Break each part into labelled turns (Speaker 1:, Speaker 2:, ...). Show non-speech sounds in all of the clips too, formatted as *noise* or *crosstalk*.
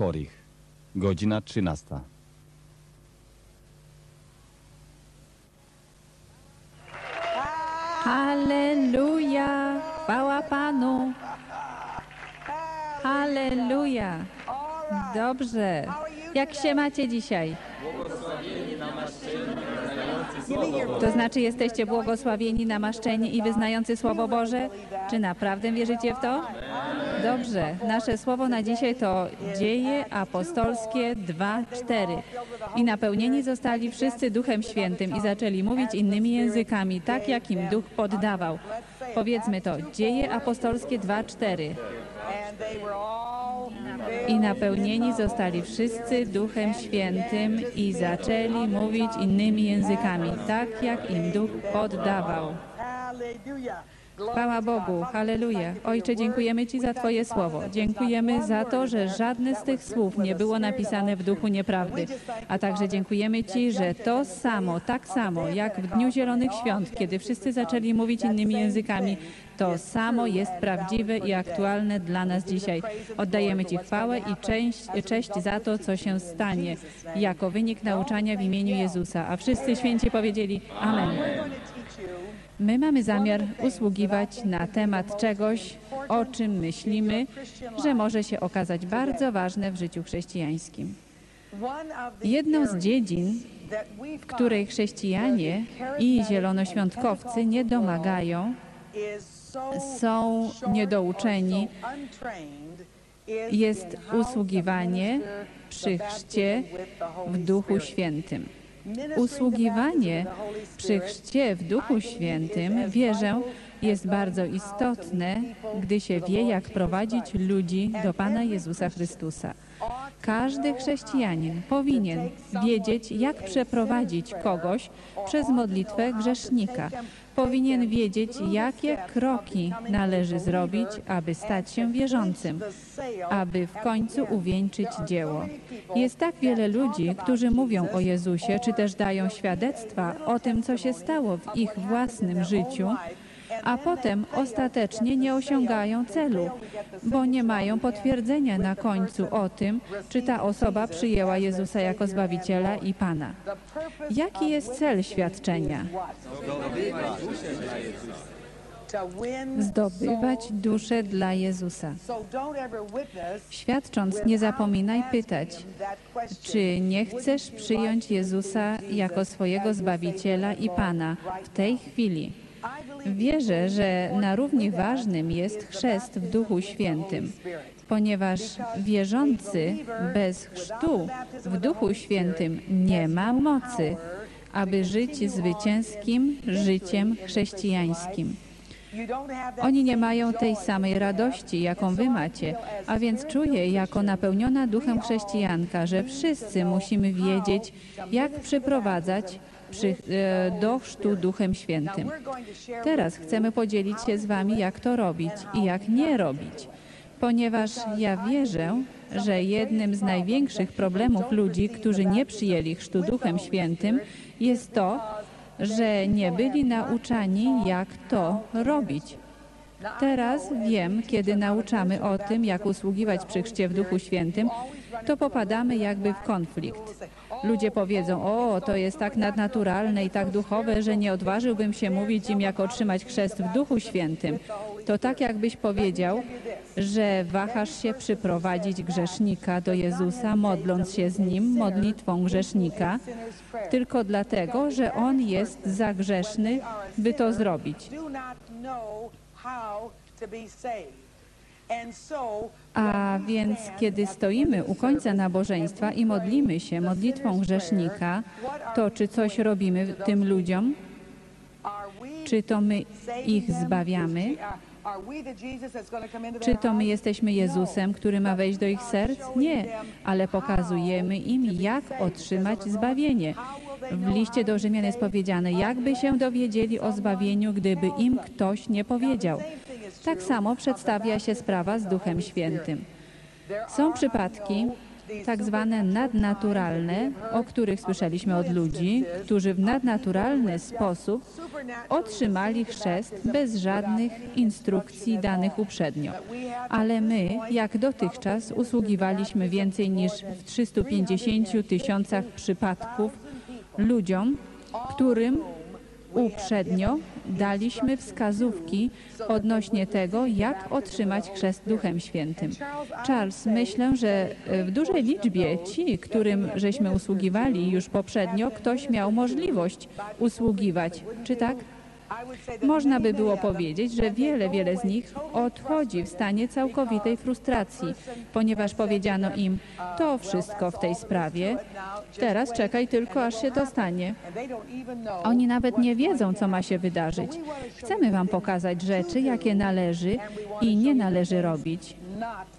Speaker 1: chorych. Godzina 13.
Speaker 2: Halleluja! Chwała Panu! Halleluja! Dobrze. Jak się macie dzisiaj? To znaczy jesteście błogosławieni, namaszczeni i wyznający Słowo Boże? Czy naprawdę wierzycie w to? Dobrze. Nasze słowo na dzisiaj to Dzieje Apostolskie 2:4. I napełnieni zostali wszyscy Duchem Świętym i zaczęli mówić innymi językami, tak jak im Duch poddawał. Powiedzmy to. Dzieje Apostolskie 2:4. I napełnieni zostali wszyscy Duchem Świętym i zaczęli mówić innymi językami, tak jak im Duch poddawał. Chwała Bogu, halleluja. Ojcze, dziękujemy Ci za Twoje słowo. Dziękujemy za to, że żadne z tych słów nie było napisane w duchu nieprawdy. A także dziękujemy Ci, że to samo, tak samo jak w Dniu Zielonych Świąt, kiedy wszyscy zaczęli mówić innymi językami, to samo jest prawdziwe i aktualne dla nas dzisiaj. Oddajemy Ci chwałę i cześć, cześć za to, co się stanie, jako wynik nauczania w imieniu Jezusa. A wszyscy święci powiedzieli Amen. My mamy zamiar usługiwać na temat czegoś, o czym myślimy, że może się okazać bardzo ważne w życiu chrześcijańskim. Jedną z dziedzin, w której chrześcijanie i zielonoświątkowcy nie domagają, są niedouczeni, jest usługiwanie przy chrzcie w Duchu Świętym. Usługiwanie przy chrzcie w Duchu Świętym, wierzę, jest bardzo istotne, gdy się wie, jak prowadzić ludzi do Pana Jezusa Chrystusa. Każdy chrześcijanin powinien wiedzieć, jak przeprowadzić kogoś przez modlitwę grzesznika. Powinien wiedzieć, jakie kroki należy zrobić, aby stać się wierzącym, aby w końcu uwieńczyć dzieło. Jest tak wiele ludzi, którzy mówią o Jezusie, czy też dają świadectwa o tym, co się stało w ich własnym życiu, a potem ostatecznie nie osiągają celu, bo nie mają potwierdzenia na końcu o tym, czy ta osoba przyjęła Jezusa jako Zbawiciela i Pana. Jaki jest cel świadczenia? Zdobywać duszę dla Jezusa. Świadcząc, nie zapominaj pytać, czy nie chcesz przyjąć Jezusa jako swojego Zbawiciela i Pana w tej chwili. Wierzę, że na równi ważnym jest chrzest w Duchu Świętym, ponieważ wierzący bez chrztu w Duchu Świętym nie ma mocy, aby żyć zwycięskim życiem chrześcijańskim. Oni nie mają tej samej radości, jaką wy macie, a więc czuję jako napełniona duchem chrześcijanka, że wszyscy musimy wiedzieć, jak przeprowadzać przy, e, do chrztu Duchem Świętym. Teraz chcemy podzielić się z Wami, jak to robić i jak nie robić, ponieważ ja wierzę, że jednym z największych problemów ludzi, którzy nie przyjęli chrztu Duchem Świętym, jest to, że nie byli nauczani, jak to robić. Teraz wiem, kiedy nauczamy o tym, jak usługiwać przy chrzcie w Duchu Świętym, to popadamy jakby w konflikt. Ludzie powiedzą, o, to jest tak nadnaturalne i tak duchowe, że nie odważyłbym się mówić im, jak otrzymać chrzest w Duchu Świętym. To tak jakbyś powiedział, że wahasz się przyprowadzić grzesznika do Jezusa, modląc się z nim modlitwą grzesznika, tylko dlatego, że on jest za grzeszny, by to zrobić. A więc, kiedy stoimy u końca nabożeństwa i modlimy się modlitwą grzesznika, to czy coś robimy tym ludziom? Czy to my ich zbawiamy? Czy to my jesteśmy Jezusem, który ma wejść do ich serc? Nie, ale pokazujemy im, jak otrzymać zbawienie. W liście do Rzymian jest powiedziane, jakby się dowiedzieli o zbawieniu, gdyby im ktoś nie powiedział. Tak samo przedstawia się sprawa z Duchem Świętym. Są przypadki, tak zwane nadnaturalne, o których słyszeliśmy od ludzi, którzy w nadnaturalny sposób otrzymali chrzest bez żadnych instrukcji danych uprzednio. Ale my, jak dotychczas, usługiwaliśmy więcej niż w 350 tysiącach przypadków ludziom, którym uprzednio daliśmy wskazówki odnośnie tego, jak otrzymać chrzest Duchem Świętym. Charles, myślę, że w dużej liczbie ci, którym żeśmy usługiwali już poprzednio, ktoś miał możliwość usługiwać. Czy tak? Można by było powiedzieć, że wiele, wiele z nich odchodzi w stanie całkowitej frustracji, ponieważ powiedziano im, to wszystko w tej sprawie, teraz czekaj tylko, aż się to stanie. Oni nawet nie wiedzą, co ma się wydarzyć. Chcemy Wam pokazać rzeczy, jakie należy i nie należy robić,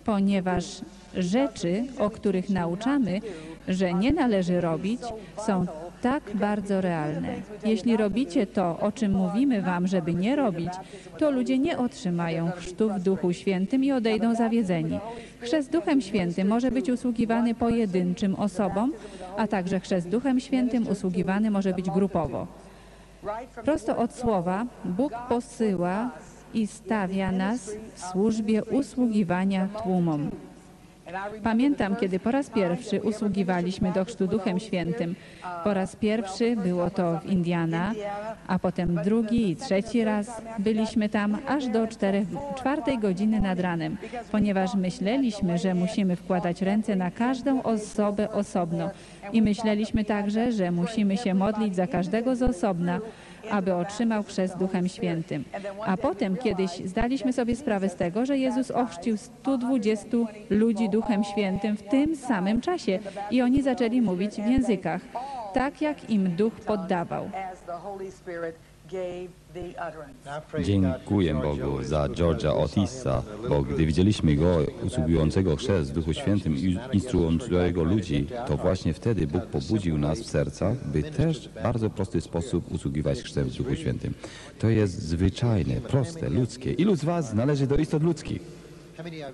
Speaker 2: ponieważ rzeczy, o których nauczamy, że nie należy robić, są tak bardzo realne. Jeśli robicie to, o czym mówimy Wam, żeby nie robić, to ludzie nie otrzymają chrztu w Duchu Świętym i odejdą zawiedzeni. Chrzest Duchem Świętym może być usługiwany pojedynczym osobom, a także chrzest Duchem Świętym usługiwany może być grupowo. Prosto od słowa Bóg posyła i stawia nas w służbie usługiwania tłumom. Pamiętam, kiedy po raz pierwszy usługiwaliśmy do chrztu Duchem Świętym. Po raz pierwszy było to w Indiana, a potem drugi i trzeci raz byliśmy tam aż do czterech, czwartej godziny nad ranem, ponieważ myśleliśmy, że musimy wkładać ręce na każdą osobę osobno. I myśleliśmy także, że musimy się modlić za każdego z osobna, aby otrzymał chrzest Duchem Świętym. A potem kiedyś zdaliśmy sobie sprawę z tego, że Jezus ochrzcił 120 ludzi Duchem Świętym w tym samym czasie i oni zaczęli mówić w językach, tak jak im Duch poddawał.
Speaker 1: Dziękuję Bogu za George'a Otisa, bo gdy widzieliśmy go usługującego chrzest w Duchu Świętym i instruującego ludzi, to właśnie wtedy Bóg pobudził nas w sercach, by też w bardzo prosty sposób usługiwać chrztem w Duchu Świętym. To jest zwyczajne, proste, ludzkie. Ilu z Was należy do istot ludzkich?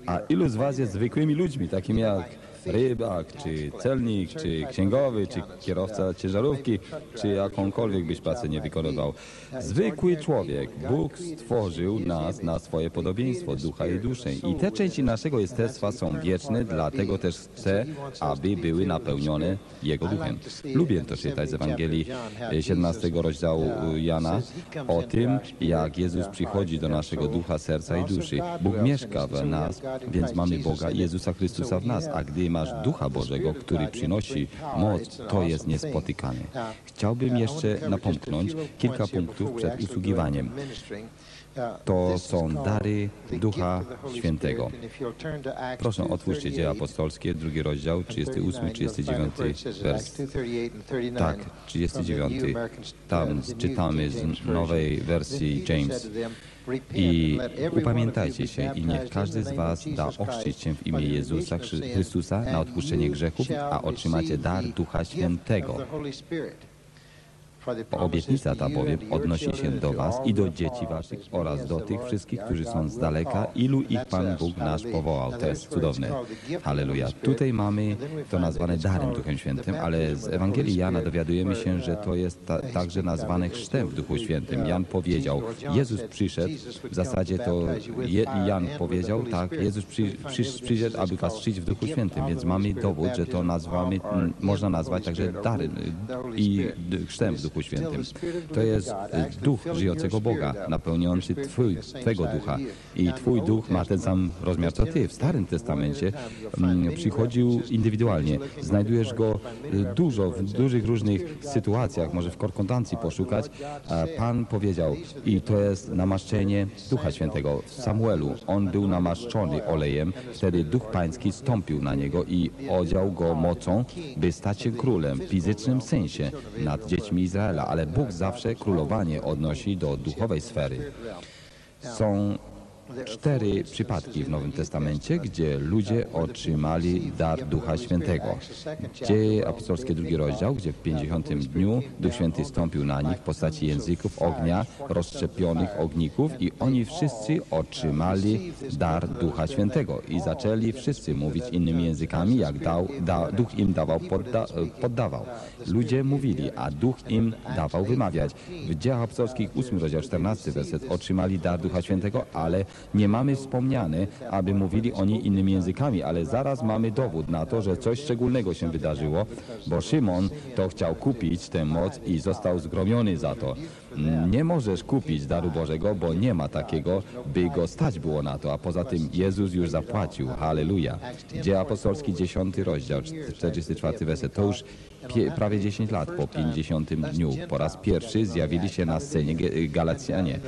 Speaker 1: A ilu z Was jest zwykłymi ludźmi, takimi jak rybak, czy celnik, czy księgowy, czy kierowca ciężarówki, czy jakąkolwiek byś pracę nie wykonywał. Zwykły człowiek. Bóg stworzył nas na swoje podobieństwo, ducha i duszę. I te części naszego jestestwa są wieczne, dlatego też chcę, aby były napełnione Jego duchem. Lubię to czytać z Ewangelii 17 rozdziału Jana o tym, jak Jezus przychodzi do naszego ducha, serca i duszy. Bóg mieszka w nas, więc mamy Boga Jezusa Chrystusa w nas, a gdy masz Ducha Bożego, który przynosi moc, to jest niespotykane. Chciałbym jeszcze napomknąć kilka punktów przed usługiwaniem. To są dary Ducha Świętego. Proszę, otwórzcie Dzieje Apostolskie, drugi rozdział, 38, 39 wers. Tak, 39. Tam czytamy z nowej wersji James. I upamiętajcie się i niech każdy z was da ochrzcić się w imię Jezusa Chrystusa na odpuszczenie grzechów, a otrzymacie dar Ducha Świętego. Obietnica ta bowiem odnosi się do was i do dzieci waszych oraz do tych wszystkich, którzy są z daleka, ilu ich Pan Bóg nasz powołał. To jest cudowne. Halleluja. Tutaj mamy to nazwane darem Duchem Świętym, ale z Ewangelii Jana dowiadujemy się, że to jest ta, także nazwane chrztem w Duchu Świętym. Jan powiedział, Jezus przyszedł, w zasadzie to Je, Jan powiedział, tak, Jezus przy, przy, przyszedł, aby was chrzcić w Duchu Świętym, więc mamy dowód, że to nazwamy, można nazwać także darem i chrztem w Duchu Świętym. To jest duch żyjącego Boga, napełniający twój, Twego ducha. I Twój duch ma ten sam rozmiar co Ty. W Starym Testamencie mm, przychodził indywidualnie. Znajdujesz go dużo, w dużych różnych sytuacjach, może w korkondancji poszukać. Pan powiedział, i to jest namaszczenie Ducha Świętego. W Samuelu on był namaszczony olejem, wtedy Duch Pański stąpił na niego i odział go mocą, by stać się królem w fizycznym sensie nad dziećmi Izraela, ale Bóg zawsze królowanie odnosi do duchowej sfery. Są cztery przypadki w Nowym Testamencie, gdzie ludzie otrzymali dar Ducha Świętego. Dzieje apostolskie, drugi rozdział, gdzie w 50 dniu Duch Święty stąpił na nich w postaci języków ognia, rozszczepionych ogników i oni wszyscy otrzymali dar Ducha Świętego i zaczęli wszyscy mówić innymi językami, jak dał, da, Duch im dawał, podda, poddawał. Ludzie mówili, a Duch im dawał wymawiać. W dziejach apostolskich 8 rozdział 14 werset otrzymali dar Ducha Świętego, ale nie mamy wspomniane, aby mówili oni innymi językami, ale zaraz mamy dowód na to, że coś szczególnego się wydarzyło, bo Szymon to chciał kupić tę moc i został zgromiony za to. Nie możesz kupić daru Bożego, bo nie ma takiego, by go stać było na to, a poza tym Jezus już zapłacił. Halleluja. Dzieje apostolskie 10 rozdział, 44 werset. To już prawie 10 lat po 50 dniu. Po raz pierwszy zjawili się na scenie Galacjanie.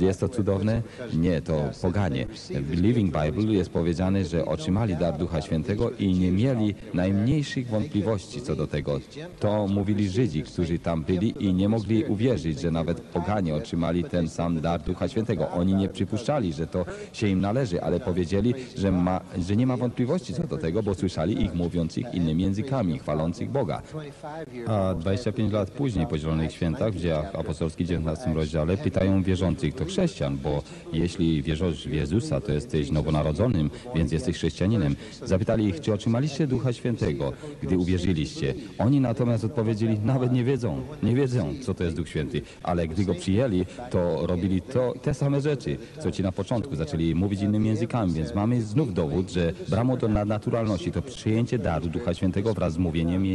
Speaker 1: Jest to cudowne? Nie, to poganie. W Living Bible jest powiedziane, że otrzymali dar Ducha Świętego i nie mieli najmniejszych wątpliwości co do tego. To mówili Żydzi, którzy tam byli i nie mogli uwierzyć, że nawet poganie otrzymali ten sam dar Ducha Świętego. Oni nie przypuszczali, że to się im należy, ale powiedzieli, że, ma, że nie ma wątpliwości co do tego, bo słyszeli ich mówiących innymi językami, chwalących Boga. A 25 lat później po Zielonych Świętach w dziejach apostolskich 19 rozdziale pytają wierzących, to chrześcijan, bo jeśli wierzysz w Jezusa, to jesteś nowonarodzonym, więc jesteś chrześcijaninem. Zapytali ich, czy otrzymaliście Ducha Świętego, gdy uwierzyliście. Oni natomiast odpowiedzieli, nawet nie wiedzą, nie wiedzą, co to jest Duch Święty, ale gdy go przyjęli, to robili to, te same rzeczy, co ci na początku, zaczęli mówić innymi językami, więc mamy znów dowód, że bramą do nadnaturalności to przyjęcie daru Ducha Świętego wraz z mówieniem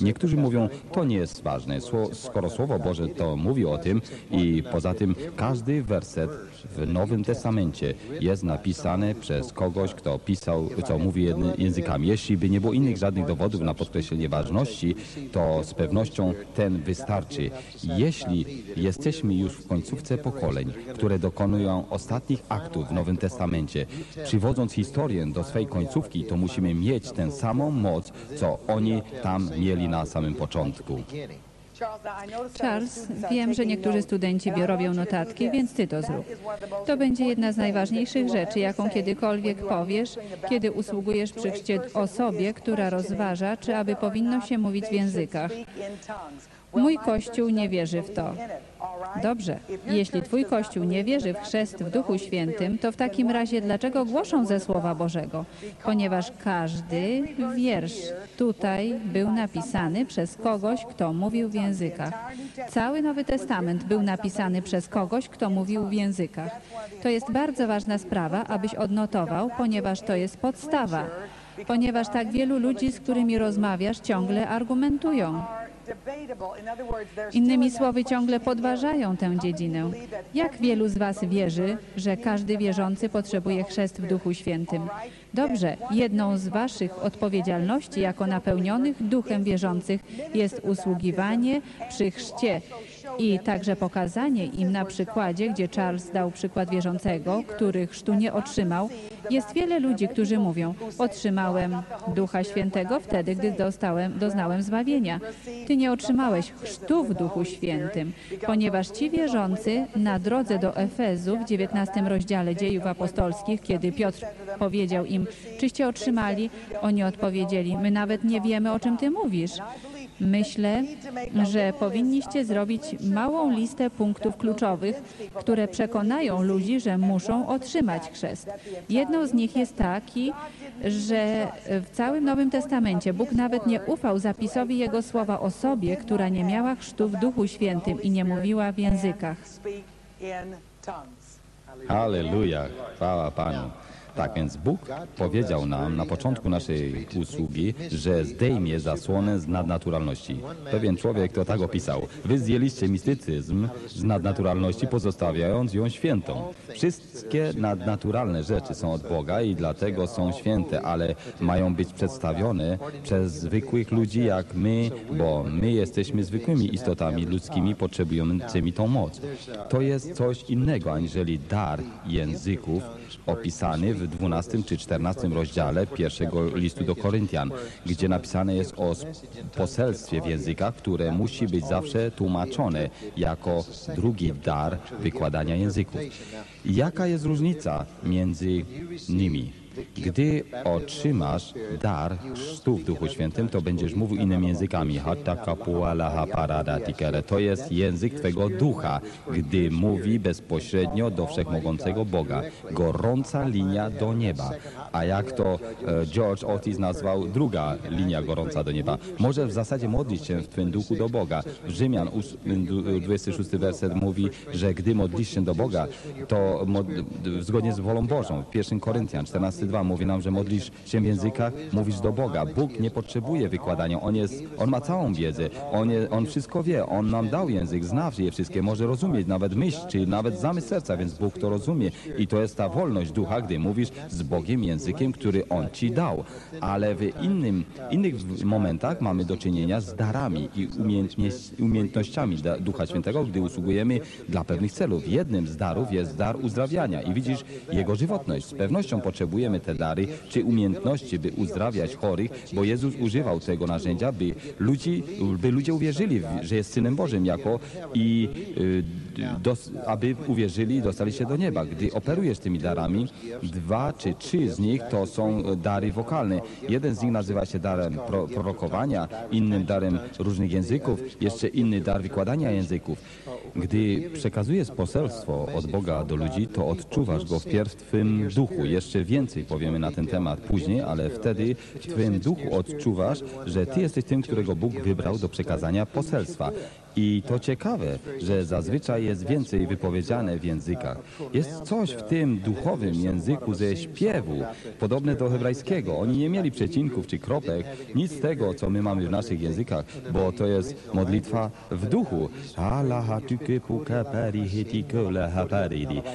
Speaker 1: Niektórzy mówią, to nie jest ważne, skoro Słowo Boże to mówi o tym i poza tym każdy werset w Nowym Testamencie jest napisany przez kogoś, kto pisał, co mówi językami. Jeśli by nie było innych żadnych dowodów na podkreślenie ważności, to z pewnością ten wystarczy. Jeśli jesteśmy już w końcówce pokoleń, które dokonują ostatnich aktów w Nowym Testamencie, przywodząc historię do swej końcówki, to musimy mieć tę samą moc, co oni tam mieli na samym początku.
Speaker 2: Charles, wiem, że niektórzy studenci robią notatki, więc ty to zrób. To będzie jedna z najważniejszych rzeczy, jaką kiedykolwiek powiesz, kiedy usługujesz przy chrzcie osobie, która rozważa, czy aby powinno się mówić w językach. Mój Kościół nie wierzy w to. Dobrze, jeśli Twój Kościół nie wierzy w chrzest w Duchu Świętym, to w takim razie dlaczego głoszą ze Słowa Bożego? Ponieważ każdy wiersz tutaj był napisany przez kogoś, kto mówił w językach. Cały Nowy Testament był napisany przez kogoś, kto mówił w językach. To jest bardzo ważna sprawa, abyś odnotował, ponieważ to jest podstawa. Ponieważ tak wielu ludzi, z którymi rozmawiasz, ciągle argumentują. Innymi słowy, ciągle podważają tę dziedzinę. Jak wielu z Was wierzy, że każdy wierzący potrzebuje chrzest w Duchu Świętym? Dobrze, jedną z Waszych odpowiedzialności jako napełnionych duchem wierzących jest usługiwanie przy chrzcie i także pokazanie im na przykładzie, gdzie Charles dał przykład wierzącego, który chrztu nie otrzymał. Jest wiele ludzi, którzy mówią, otrzymałem Ducha Świętego wtedy, gdy dostałem, doznałem zbawienia. Ty nie otrzymałeś chrztu w Duchu Świętym, ponieważ ci wierzący na drodze do Efezu w 19 rozdziale dziejów apostolskich, kiedy Piotr powiedział im, czyście otrzymali, oni odpowiedzieli, my nawet nie wiemy, o czym ty mówisz. Myślę, że powinniście zrobić małą listę punktów kluczowych, które przekonają ludzi, że muszą otrzymać chrzest. Jedną z nich jest taki, że w całym Nowym Testamencie Bóg nawet nie ufał zapisowi Jego słowa osobie, która nie miała chrztu w Duchu Świętym i nie mówiła w językach.
Speaker 1: Halleluja, chwała Panu. Tak więc Bóg powiedział nam na początku naszej usługi, że zdejmie zasłonę z nadnaturalności. Pewien człowiek to tak opisał. Wy zdjęliście mistycyzm z nadnaturalności, pozostawiając ją świętą. Wszystkie nadnaturalne rzeczy są od Boga i dlatego są święte, ale mają być przedstawione przez zwykłych ludzi jak my, bo my jesteśmy zwykłymi istotami ludzkimi potrzebującymi tą moc. To jest coś innego aniżeli dar języków, opisany w 12 czy 14 rozdziale pierwszego listu do Koryntian, gdzie napisane jest o poselstwie w językach, które musi być zawsze tłumaczone jako drugi dar wykładania języków. Jaka jest różnica między nimi? Gdy otrzymasz dar chrztu w Duchu Świętym, to będziesz mówił innymi językami. To jest język Twego ducha, gdy mówi bezpośrednio do Wszechmogącego Boga. Gorąca linia do nieba. A jak to e, George Otis nazwał druga linia gorąca do nieba. Może w zasadzie modlić się w Twym duchu do Boga. Rzymian ós- du- 26 werset mówi, że gdy modlisz się do Boga, to zgodnie z wolą Bożą. W 1 Koryntian 14:2 mówi nam, że modlisz się w językach, mówisz do Boga. Bóg nie potrzebuje wykładania. On, jest, on ma całą wiedzę. On, je, on wszystko wie. On nam dał język, zna je wszystkie, może rozumieć nawet myśl, czy nawet zamysł serca, więc Bóg to rozumie. I to jest ta wolność ducha, gdy mówisz z Bogiem językiem, który On ci dał. Ale w innym, innych momentach mamy do czynienia z darami i umiejętnościami Ducha Świętego, gdy usługujemy dla pewnych celów. Jednym z darów jest dar uzdrawiania i widzisz jego żywotność. Z pewnością potrzebujemy te dary czy umiejętności, by uzdrawiać chorych, bo Jezus używał tego narzędzia, by, ludzi, by ludzie uwierzyli, że jest Synem Bożym jako i y, dos, aby uwierzyli i dostali się do nieba. Gdy operujesz tymi darami, dwa czy trzy z nich to są dary wokalne. Jeden z nich nazywa się darem pro, prorokowania, innym darem różnych języków, jeszcze inny dar wykładania języków. Gdy przekazujesz poselstwo od Boga do ludzi, to odczuwasz go w Twym duchu. Jeszcze więcej powiemy na ten temat później, ale wtedy w Twym duchu odczuwasz, że Ty jesteś tym, którego Bóg wybrał do przekazania poselstwa. I to ciekawe, że zazwyczaj jest więcej wypowiedziane w językach. Jest coś w tym duchowym języku ze śpiewu, podobne do hebrajskiego. Oni nie mieli przecinków czy kropek, nic z tego, co my mamy w naszych językach, bo to jest modlitwa w duchu.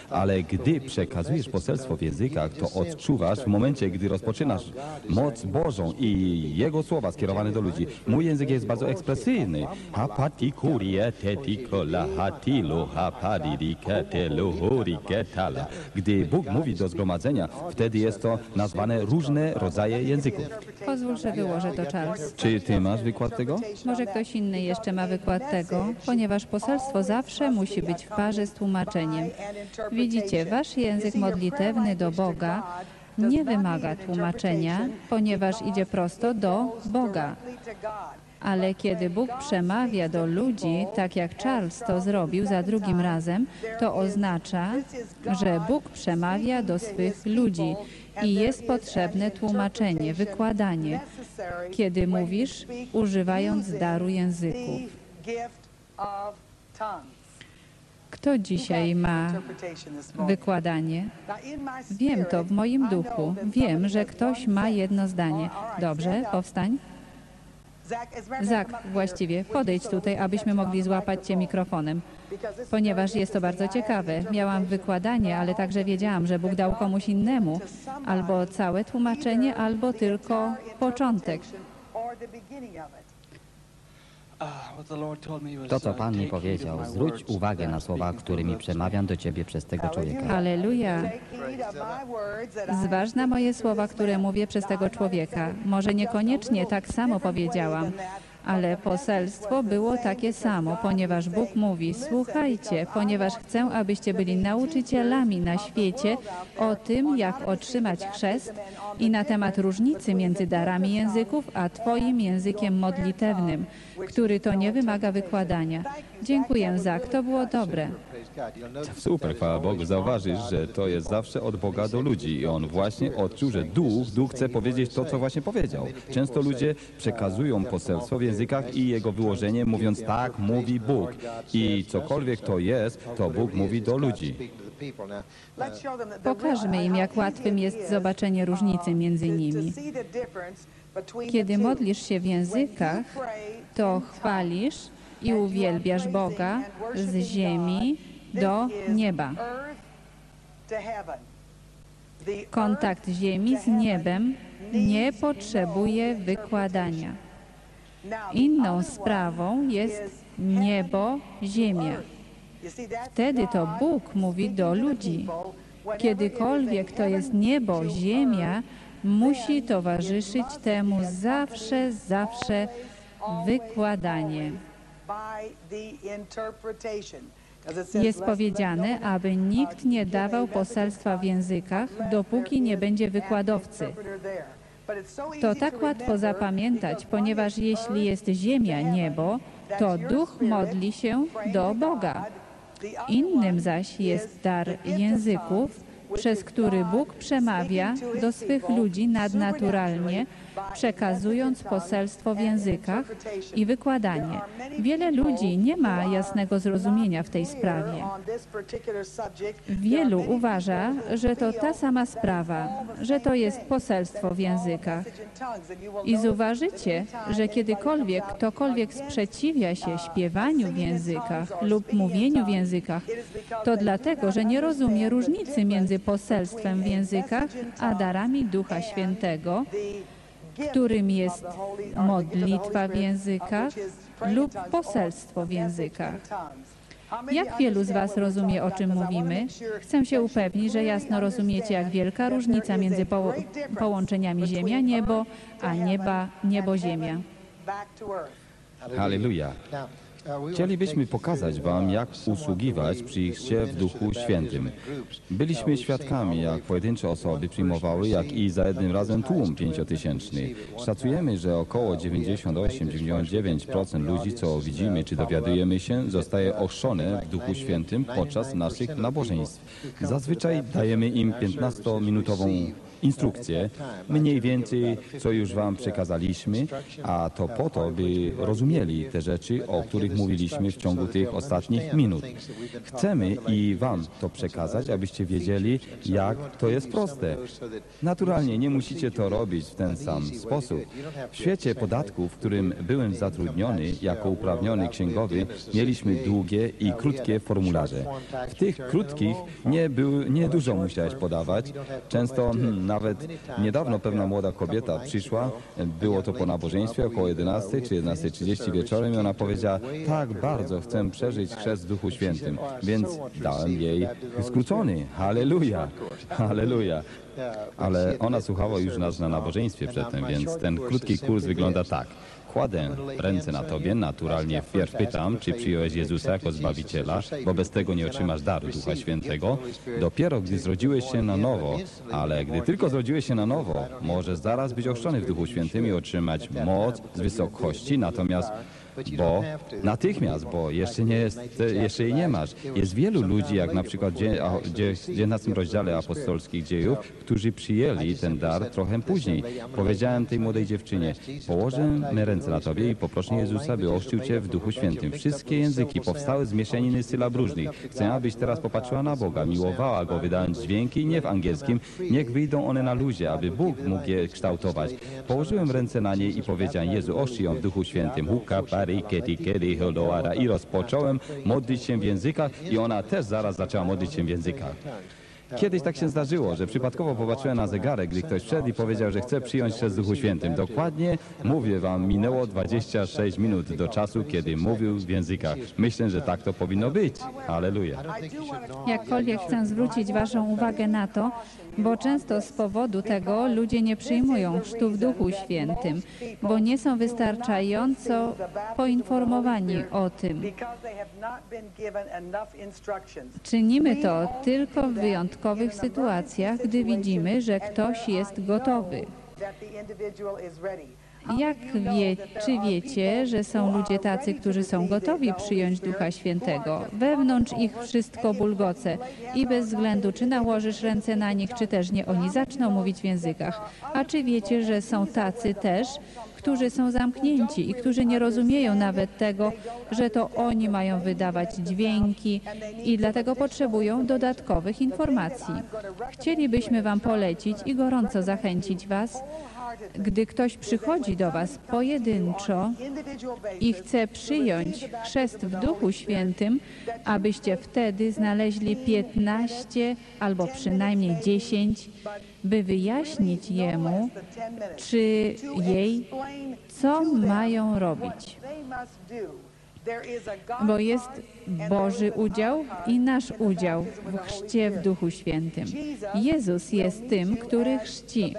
Speaker 1: Ale gdy przekazujesz poselstwo w językach, to odczuwasz w momencie, gdy rozpoczynasz moc Bożą i Jego słowa skierowane do ludzi. Mój język jest bardzo ekspresyjny. Hapati kurie teti kola hatilu hapadiri ketelu huri ketala. Gdy Bóg mówi do zgromadzenia, wtedy jest to nazwane różne rodzaje języków.
Speaker 2: Pozwól, że wyłożę to, Charles.
Speaker 1: Czy ty masz wykład tego?
Speaker 2: Może ktoś inny jeszcze ma wykład tego, ponieważ poselstwo zawsze musi być w parze z tłumaczeniem. Widzicie, wasz język modlitewny do Boga nie wymaga tłumaczenia, ponieważ idzie prosto do Boga. Ale kiedy Bóg przemawia do ludzi, tak jak Charles to zrobił za drugim razem, to oznacza, że Bóg przemawia do swych ludzi i jest potrzebne tłumaczenie, wykładanie, kiedy mówisz, używając daru języków. Kto dzisiaj ma wykładanie? Wiem to w moim duchu. Wiem, że ktoś ma jedno zdanie. Dobrze, powstań. Zak, właściwie, podejdź tutaj, abyśmy mogli złapać Cię mikrofonem, ponieważ jest to bardzo ciekawe. Miałam wykładanie, ale także wiedziałam, że Bóg dał komuś innemu albo całe tłumaczenie, albo tylko początek.
Speaker 3: To, co Pan mi powiedział, zwróć uwagę na słowa, którymi przemawiam do Ciebie przez tego człowieka.
Speaker 2: Aleluja. Zważ na moje słowa, które mówię przez tego człowieka. Może niekoniecznie tak samo powiedziałam, ale poselstwo było takie samo, ponieważ Bóg mówi: Słuchajcie, ponieważ chcę, abyście byli nauczycielami na świecie o tym, jak otrzymać chrzest i na temat różnicy między darami języków a Twoim językiem modlitewnym, który to nie wymaga wykładania. Dziękuję, Zak, to było dobre.
Speaker 1: Super, chwała Bogu. Zauważysz, że to jest zawsze od Boga do ludzi i On właśnie odczuł, że duch, duch chce powiedzieć to, co właśnie powiedział. Często ludzie przekazują poselstwo w językach i jego wyłożenie mówiąc tak, mówi Bóg. I cokolwiek to jest, to Bóg mówi do ludzi.
Speaker 2: Pokażmy im, jak łatwym jest zobaczenie różnicy między nimi. Kiedy modlisz się w językach, to chwalisz i uwielbiasz Boga z ziemi do nieba. Kontakt ziemi z niebem nie potrzebuje wykładania. Inną sprawą jest niebo, ziemia. Wtedy to Bóg mówi do ludzi. Kiedykolwiek to jest niebo, ziemia, musi towarzyszyć temu zawsze, zawsze wykładanie. Jest powiedziane, aby nikt nie dawał poselstwa w językach, dopóki nie będzie wykładowcy. To tak łatwo zapamiętać, ponieważ jeśli jest ziemia, niebo, to duch modli się do Boga. Innym zaś jest dar języków, przez który Bóg przemawia do swych ludzi nadnaturalnie, przekazując poselstwo w językach i wykładanie. Wiele ludzi nie ma jasnego zrozumienia w tej sprawie. Wielu uważa, że to ta sama sprawa, że to jest poselstwo w językach. I zauważycie, że kiedykolwiek ktokolwiek sprzeciwia się śpiewaniu w językach lub mówieniu w językach, to dlatego, że nie rozumie różnicy między poselstwem w językach a darami Ducha Świętego, którym jest modlitwa w językach lub poselstwo w językach. Jak wielu z Was rozumie, o czym mówimy? Chcę się upewnić, że jasno rozumiecie, jak wielka różnica między po połączeniami ziemia-niebo, a nieba, niebo-ziemia.
Speaker 1: Halleluja. Chcielibyśmy pokazać Wam, jak usługiwać przy w Duchu Świętym. Byliśmy świadkami, jak pojedyncze osoby przyjmowały, jak i za jednym razem tłum pięciotysięczny. Szacujemy, że około 98-99% ludzi, co widzimy czy dowiadujemy się, zostaje ochrzczone w Duchu Świętym podczas naszych nabożeństw. Zazwyczaj dajemy im 15-minutową instrukcje, mniej więcej, co już Wam przekazaliśmy, a to po to, by rozumieli te rzeczy, o których mówiliśmy w ciągu tych ostatnich minut. Chcemy i Wam to przekazać, abyście wiedzieli, jak to jest proste. Naturalnie nie musicie to robić w ten sam sposób. W świecie podatków, w którym byłem zatrudniony jako uprawniony księgowy, mieliśmy długie i krótkie formularze. W tych krótkich nie, był, nie dużo musiałeś podawać. Często hmm, nawet niedawno pewna młoda kobieta przyszła, było to po nabożeństwie około 11 czy 11.30 wieczorem i ona powiedziała, tak bardzo chcę przeżyć chrzest w Duchu Świętym, więc dałem jej skrócony. Halleluja, halleluja. Ale ona słuchała już nas na nabożeństwie przedtem, więc ten krótki kurs wygląda tak. Kładę ręce na Tobie, naturalnie wpierw pytam, czy przyjąłeś Jezusa jako Zbawiciela, bo bez tego nie otrzymasz daru Ducha Świętego. Dopiero gdy zrodziłeś się na nowo, ale gdy tylko zrodziłeś się na nowo, możesz zaraz być ochrzczony w Duchu Świętym i otrzymać moc z wysokości, natomiast bo natychmiast, bo jeszcze nie jest, jeszcze jej nie masz. Jest wielu ludzi, jak na przykład w 19 rozdziale apostolskich dziejów, którzy przyjęli ten dar trochę później. Powiedziałem tej młodej dziewczynie, położę me ręce na tobie i poproszę Jezusa, by ochrzcił cię w Duchu Świętym. Wszystkie języki powstały z mieszaniny sylab różnych. Chcę, abyś teraz popatrzyła na Boga, miłowała Go, wydając dźwięki nie w angielskim. Niech wyjdą one na luzie, aby Bóg mógł je kształtować. Położyłem ręce na niej i powiedziałem, Jezu, ochrzcij ją w Duchu Świętym. Huka, pari, kedi, kedi, hildoara. I rozpocząłem modlić się w językach i ona też zaraz zaczęła modlić się w językach. Kiedyś tak się zdarzyło, że przypadkowo popatrzyłem na zegarek, gdy ktoś wszedł i powiedział, że chce przyjąć chrzest w Duchu Świętym. Dokładnie, mówię wam, minęło 26 minut do czasu, kiedy mówił w językach. Myślę, że tak to powinno być. Halleluja.
Speaker 2: Jakkolwiek chcę zwrócić Waszą uwagę na to, bo często z powodu tego ludzie nie przyjmują chrztu w Duchu Świętym, bo nie są wystarczająco poinformowani o tym. Czynimy to tylko w wyjątkowych sytuacjach, gdy widzimy, że ktoś jest gotowy. Jak wie, czy wiecie, że są ludzie tacy, którzy są gotowi przyjąć Ducha Świętego? Wewnątrz ich wszystko bulgoce i bez względu, czy nałożysz ręce na nich, czy też nie, oni zaczną mówić w językach. A czy wiecie, że są tacy też, którzy są zamknięci i którzy nie rozumieją nawet tego, że to oni mają wydawać dźwięki i dlatego potrzebują dodatkowych informacji. Chcielibyśmy Wam polecić i gorąco zachęcić Was, gdy ktoś przychodzi do Was pojedynczo i chce przyjąć chrzest w Duchu Świętym, abyście wtedy znaleźli 15 albo przynajmniej 10, by wyjaśnić jemu czy jej, co mają robić. Bo jest Boży udział i nasz udział w chrzcie w Duchu Świętym. Jezus jest tym, który chrzci.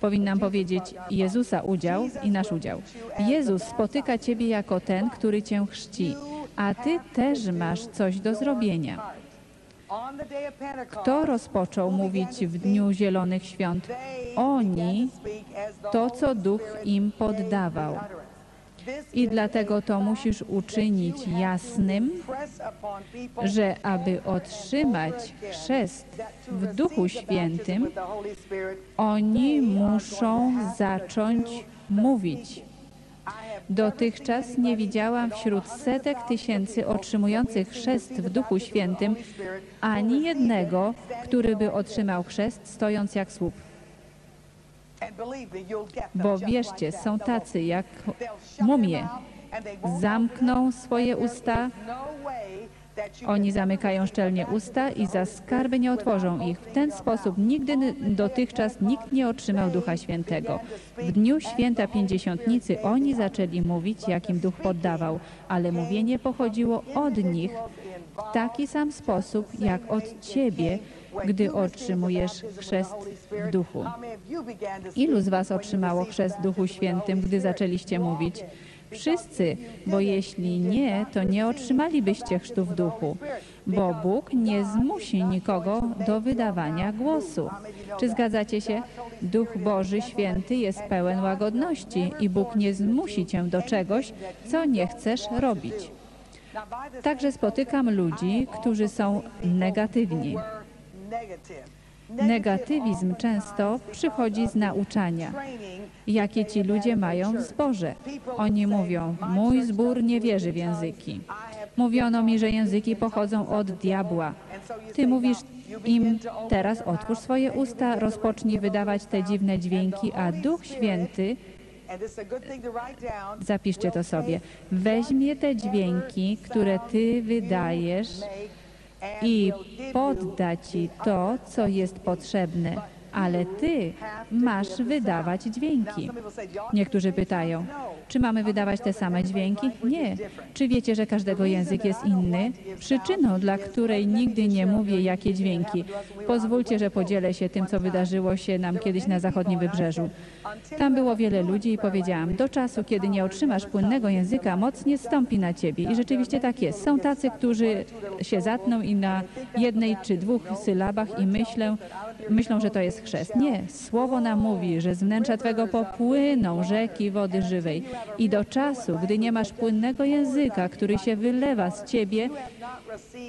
Speaker 2: Powinnam powiedzieć Jezusa udział i nasz udział. Jezus spotyka Ciebie jako ten, który Cię chrzci, a Ty też masz coś do zrobienia. Kto rozpoczął mówić w Dniu Zielonych Świąt? Oni, to co Duch im poddawał. I dlatego to musisz uczynić jasnym, że aby otrzymać chrzest w Duchu Świętym, oni muszą zacząć mówić. Dotychczas nie widziałam wśród setek tysięcy otrzymujących chrzest w Duchu Świętym ani jednego, który by otrzymał chrzest stojąc jak słup. Bo wierzcie, są tacy jak mumie. Zamkną swoje usta, oni zamykają szczelnie usta i za skarby nie otworzą ich. W ten sposób nigdy dotychczas nikt nie otrzymał Ducha Świętego. W dniu święta Pięćdziesiątnicy oni zaczęli mówić, jakim Duch poddawał, ale mówienie pochodziło od nich w taki sam sposób, jak od Ciebie, gdy otrzymujesz chrzest w Duchu. Ilu z Was otrzymało chrzest w Duchu Świętym, gdy zaczęliście mówić? Wszyscy, bo jeśli nie, to nie otrzymalibyście chrztu w duchu, bo Bóg nie zmusi nikogo do wydawania głosu. Czy zgadzacie się? Duch Boży Święty jest pełen łagodności i Bóg nie zmusi cię do czegoś, co nie chcesz robić. Także spotykam ludzi, którzy są negatywni. Negatywizm często przychodzi z nauczania, jakie ci ludzie mają w zborze. Oni mówią, mój zbór nie wierzy w języki. Mówiono mi, że języki pochodzą od diabła. Ty mówisz im, teraz otwórz swoje usta, rozpocznij wydawać te dziwne dźwięki, a Duch Święty, zapiszcie to sobie, weźmie te dźwięki, które ty wydajesz i podda ci to, co jest potrzebne, ale ty masz wydawać dźwięki. Niektórzy pytają, czy mamy wydawać te same dźwięki? Nie. Czy wiecie, że każdego język jest inny? Przyczyną, dla której nigdy nie mówię, jakie dźwięki. Pozwólcie, że podzielę się tym, co wydarzyło się nam kiedyś na zachodnim wybrzeżu. Tam było wiele ludzi i powiedziałam, do czasu, kiedy nie otrzymasz płynnego języka, moc nie stąpi na ciebie. I rzeczywiście tak jest. Są tacy, którzy się zatną i na jednej czy dwóch sylabach i myślę, myślą, że to jest chrzest. Nie. Słowo nam mówi, że z wnętrza twego popłyną rzeki wody żywej. I do czasu, gdy nie masz płynnego języka, który się wylewa z ciebie,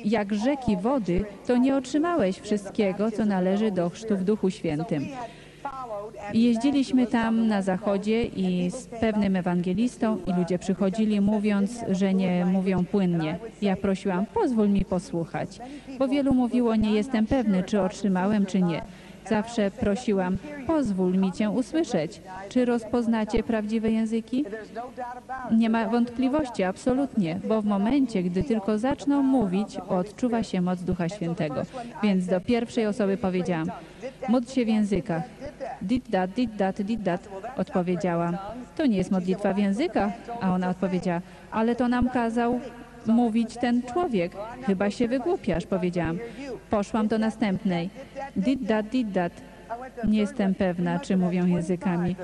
Speaker 2: jak rzeki wody, to nie otrzymałeś wszystkiego, co należy do chrztu w Duchu Świętym. Jeździliśmy tam na zachodzie i z pewnym ewangelistą i ludzie przychodzili mówiąc, że nie mówią płynnie. Ja prosiłam, pozwól mi posłuchać, bo wielu mówiło, nie jestem pewny, czy otrzymałem, czy nie. Zawsze prosiłam, pozwól mi Cię usłyszeć. Czy rozpoznacie prawdziwe języki? Nie ma wątpliwości, absolutnie, bo w momencie, gdy tylko zaczną mówić, odczuwa się moc Ducha Świętego. Więc do pierwszej osoby powiedziałam, módl się w językach. Dit dat, dit dat, dit dat, odpowiedziała. To nie jest modlitwa w językach, a ona odpowiedziała, ale to nam kazał mówić ten człowiek. Chyba się wygłupiasz, powiedziałam. Poszłam do następnej. Dit dat, dit dat. Nie jestem pewna, czy mówią językami.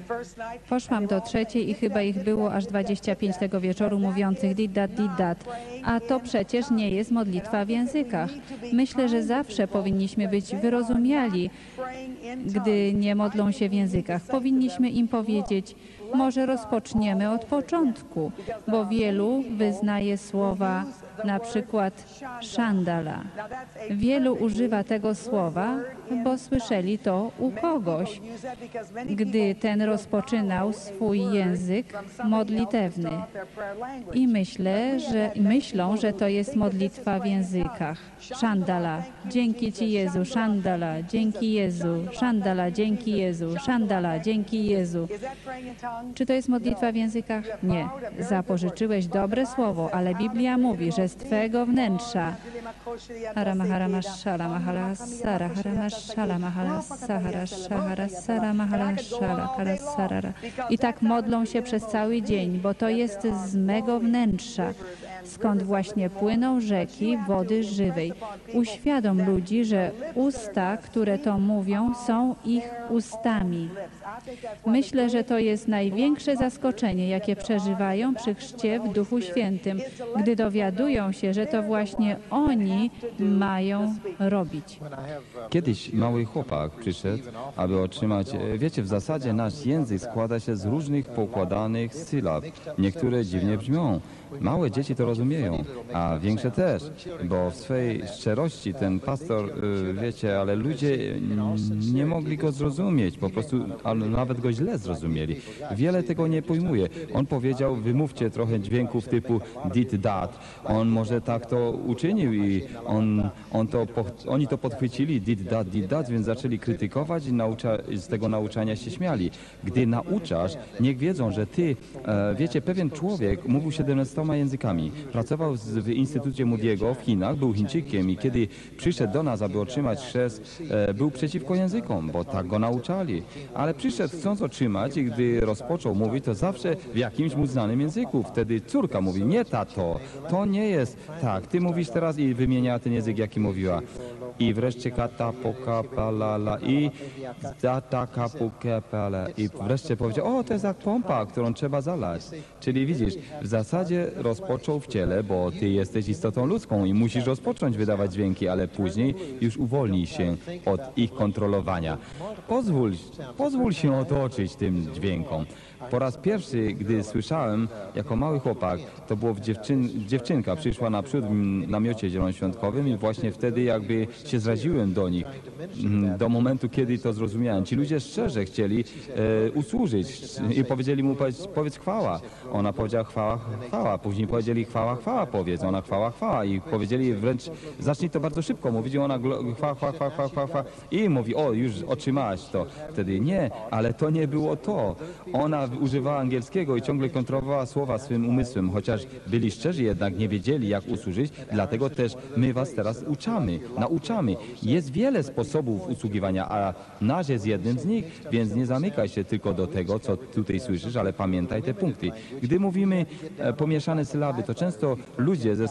Speaker 2: Poszłam do trzeciej i chyba ich było aż 25 tego wieczoru mówiących dit dat, dit dat. A to przecież nie jest modlitwa w językach. Myślę, że zawsze powinniśmy być wyrozumiali, gdy nie modlą się w językach. Powinniśmy im powiedzieć, może rozpoczniemy od początku, bo wielu wyznaje słowa na przykład szandala. Wielu używa tego słowa, bo słyszeli to u kogoś, gdy ten rozpoczynał swój język modlitewny. I myślę, że myślą, że to jest modlitwa w językach. Szandala, dzięki Ci Jezu, szandala, dzięki Jezu, szandala, dzięki Jezu, szandala, dzięki Jezu. Czy to jest modlitwa w językach? Nie. Zapożyczyłeś dobre słowo, ale Biblia mówi, że z Twego wnętrza Harama harama mahala sara harama mahala sara mahala. I tak modlą się przez cały dzień, bo to jest z mego wnętrza, skąd właśnie płyną rzeki wody żywej. Uświadom ludzi, że usta, które to mówią, są ich ustami. Myślę, że to jest największe zaskoczenie, jakie przeżywają przy chrzcie w Duchu Świętym, gdy dowiadują się, że to właśnie oni mają robić.
Speaker 1: Kiedyś mały chłopak przyszedł, aby otrzymać, wiecie, w zasadzie nasz język składa się z różnych poukładanych sylab. Niektóre dziwnie brzmią. Małe dzieci to rozumieją, a większe też, bo w swej szczerości ten pastor, y, wiecie, ale ludzie nie mogli go zrozumieć, po prostu ale nawet go źle zrozumieli. Wiele tego nie pojmuje. On powiedział, wymówcie trochę dźwięków typu dit dat. On może tak to uczynił i on, on to, oni to podchwycili, dit dat, dit dat, więc zaczęli krytykować i naucza, z tego nauczania się śmiali. Gdy nauczasz, niech wiedzą, że ty, e, wiecie, pewien człowiek mówił 17 językami. Pracował z, w Instytucie Moody'ego w Chinach, był Chińczykiem i kiedy przyszedł do nas, aby otrzymać chrzest, e, był przeciwko językom, bo tak go nauczali. Ale przyszedł chcąc otrzymać i gdy rozpoczął mówić, to zawsze w jakimś mu znanym języku. Wtedy córka mówi, nie tato, to nie jest tak, ty mówisz teraz i wymienia ten język, jaki mówiła. I wreszcie kata poka palala i data kapuke pala i wreszcie powiedział, o to jest jak pompa, którą trzeba zalać. Czyli widzisz, w zasadzie rozpoczął w ciele, bo ty jesteś istotą ludzką i musisz rozpocząć wydawać dźwięki, ale później już uwolnij się od ich kontrolowania. Pozwól, pozwól się otoczyć tym dźwiękom. Po raz pierwszy, gdy słyszałem jako mały chłopak, to było dziewczyn, dziewczynka, przyszła naprzód w namiocie zielonoświątkowym i właśnie wtedy jakby się zraziłem do nich, mm, do momentu, kiedy to zrozumiałem. Ci ludzie szczerze chcieli e, usłużyć i powiedzieli mu, powiedz, powiedz chwała. Ona powiedziała chwała, chwała. Później powiedzieli chwała, chwała powiedz. Ona chwała, chwała i powiedzieli wręcz, zacznij to bardzo szybko. Mówić ona glo- chwała, chwała, chwała, chwała, chwała, chwała. i mówi, o już otrzymałaś to. Wtedy nie, ale to nie było to. Ona używała angielskiego i ciągle kontrolowała słowa swym umysłem, chociaż byli szczerzy jednak, nie wiedzieli jak usłużyć, dlatego też my was teraz uczamy, nauczamy. Jest wiele sposobów usługiwania, a nasz jest jednym z nich, więc nie zamykaj się tylko do tego, co tutaj słyszysz, ale pamiętaj te punkty. Gdy mówimy e, pomieszane sylaby, to często ludzie ze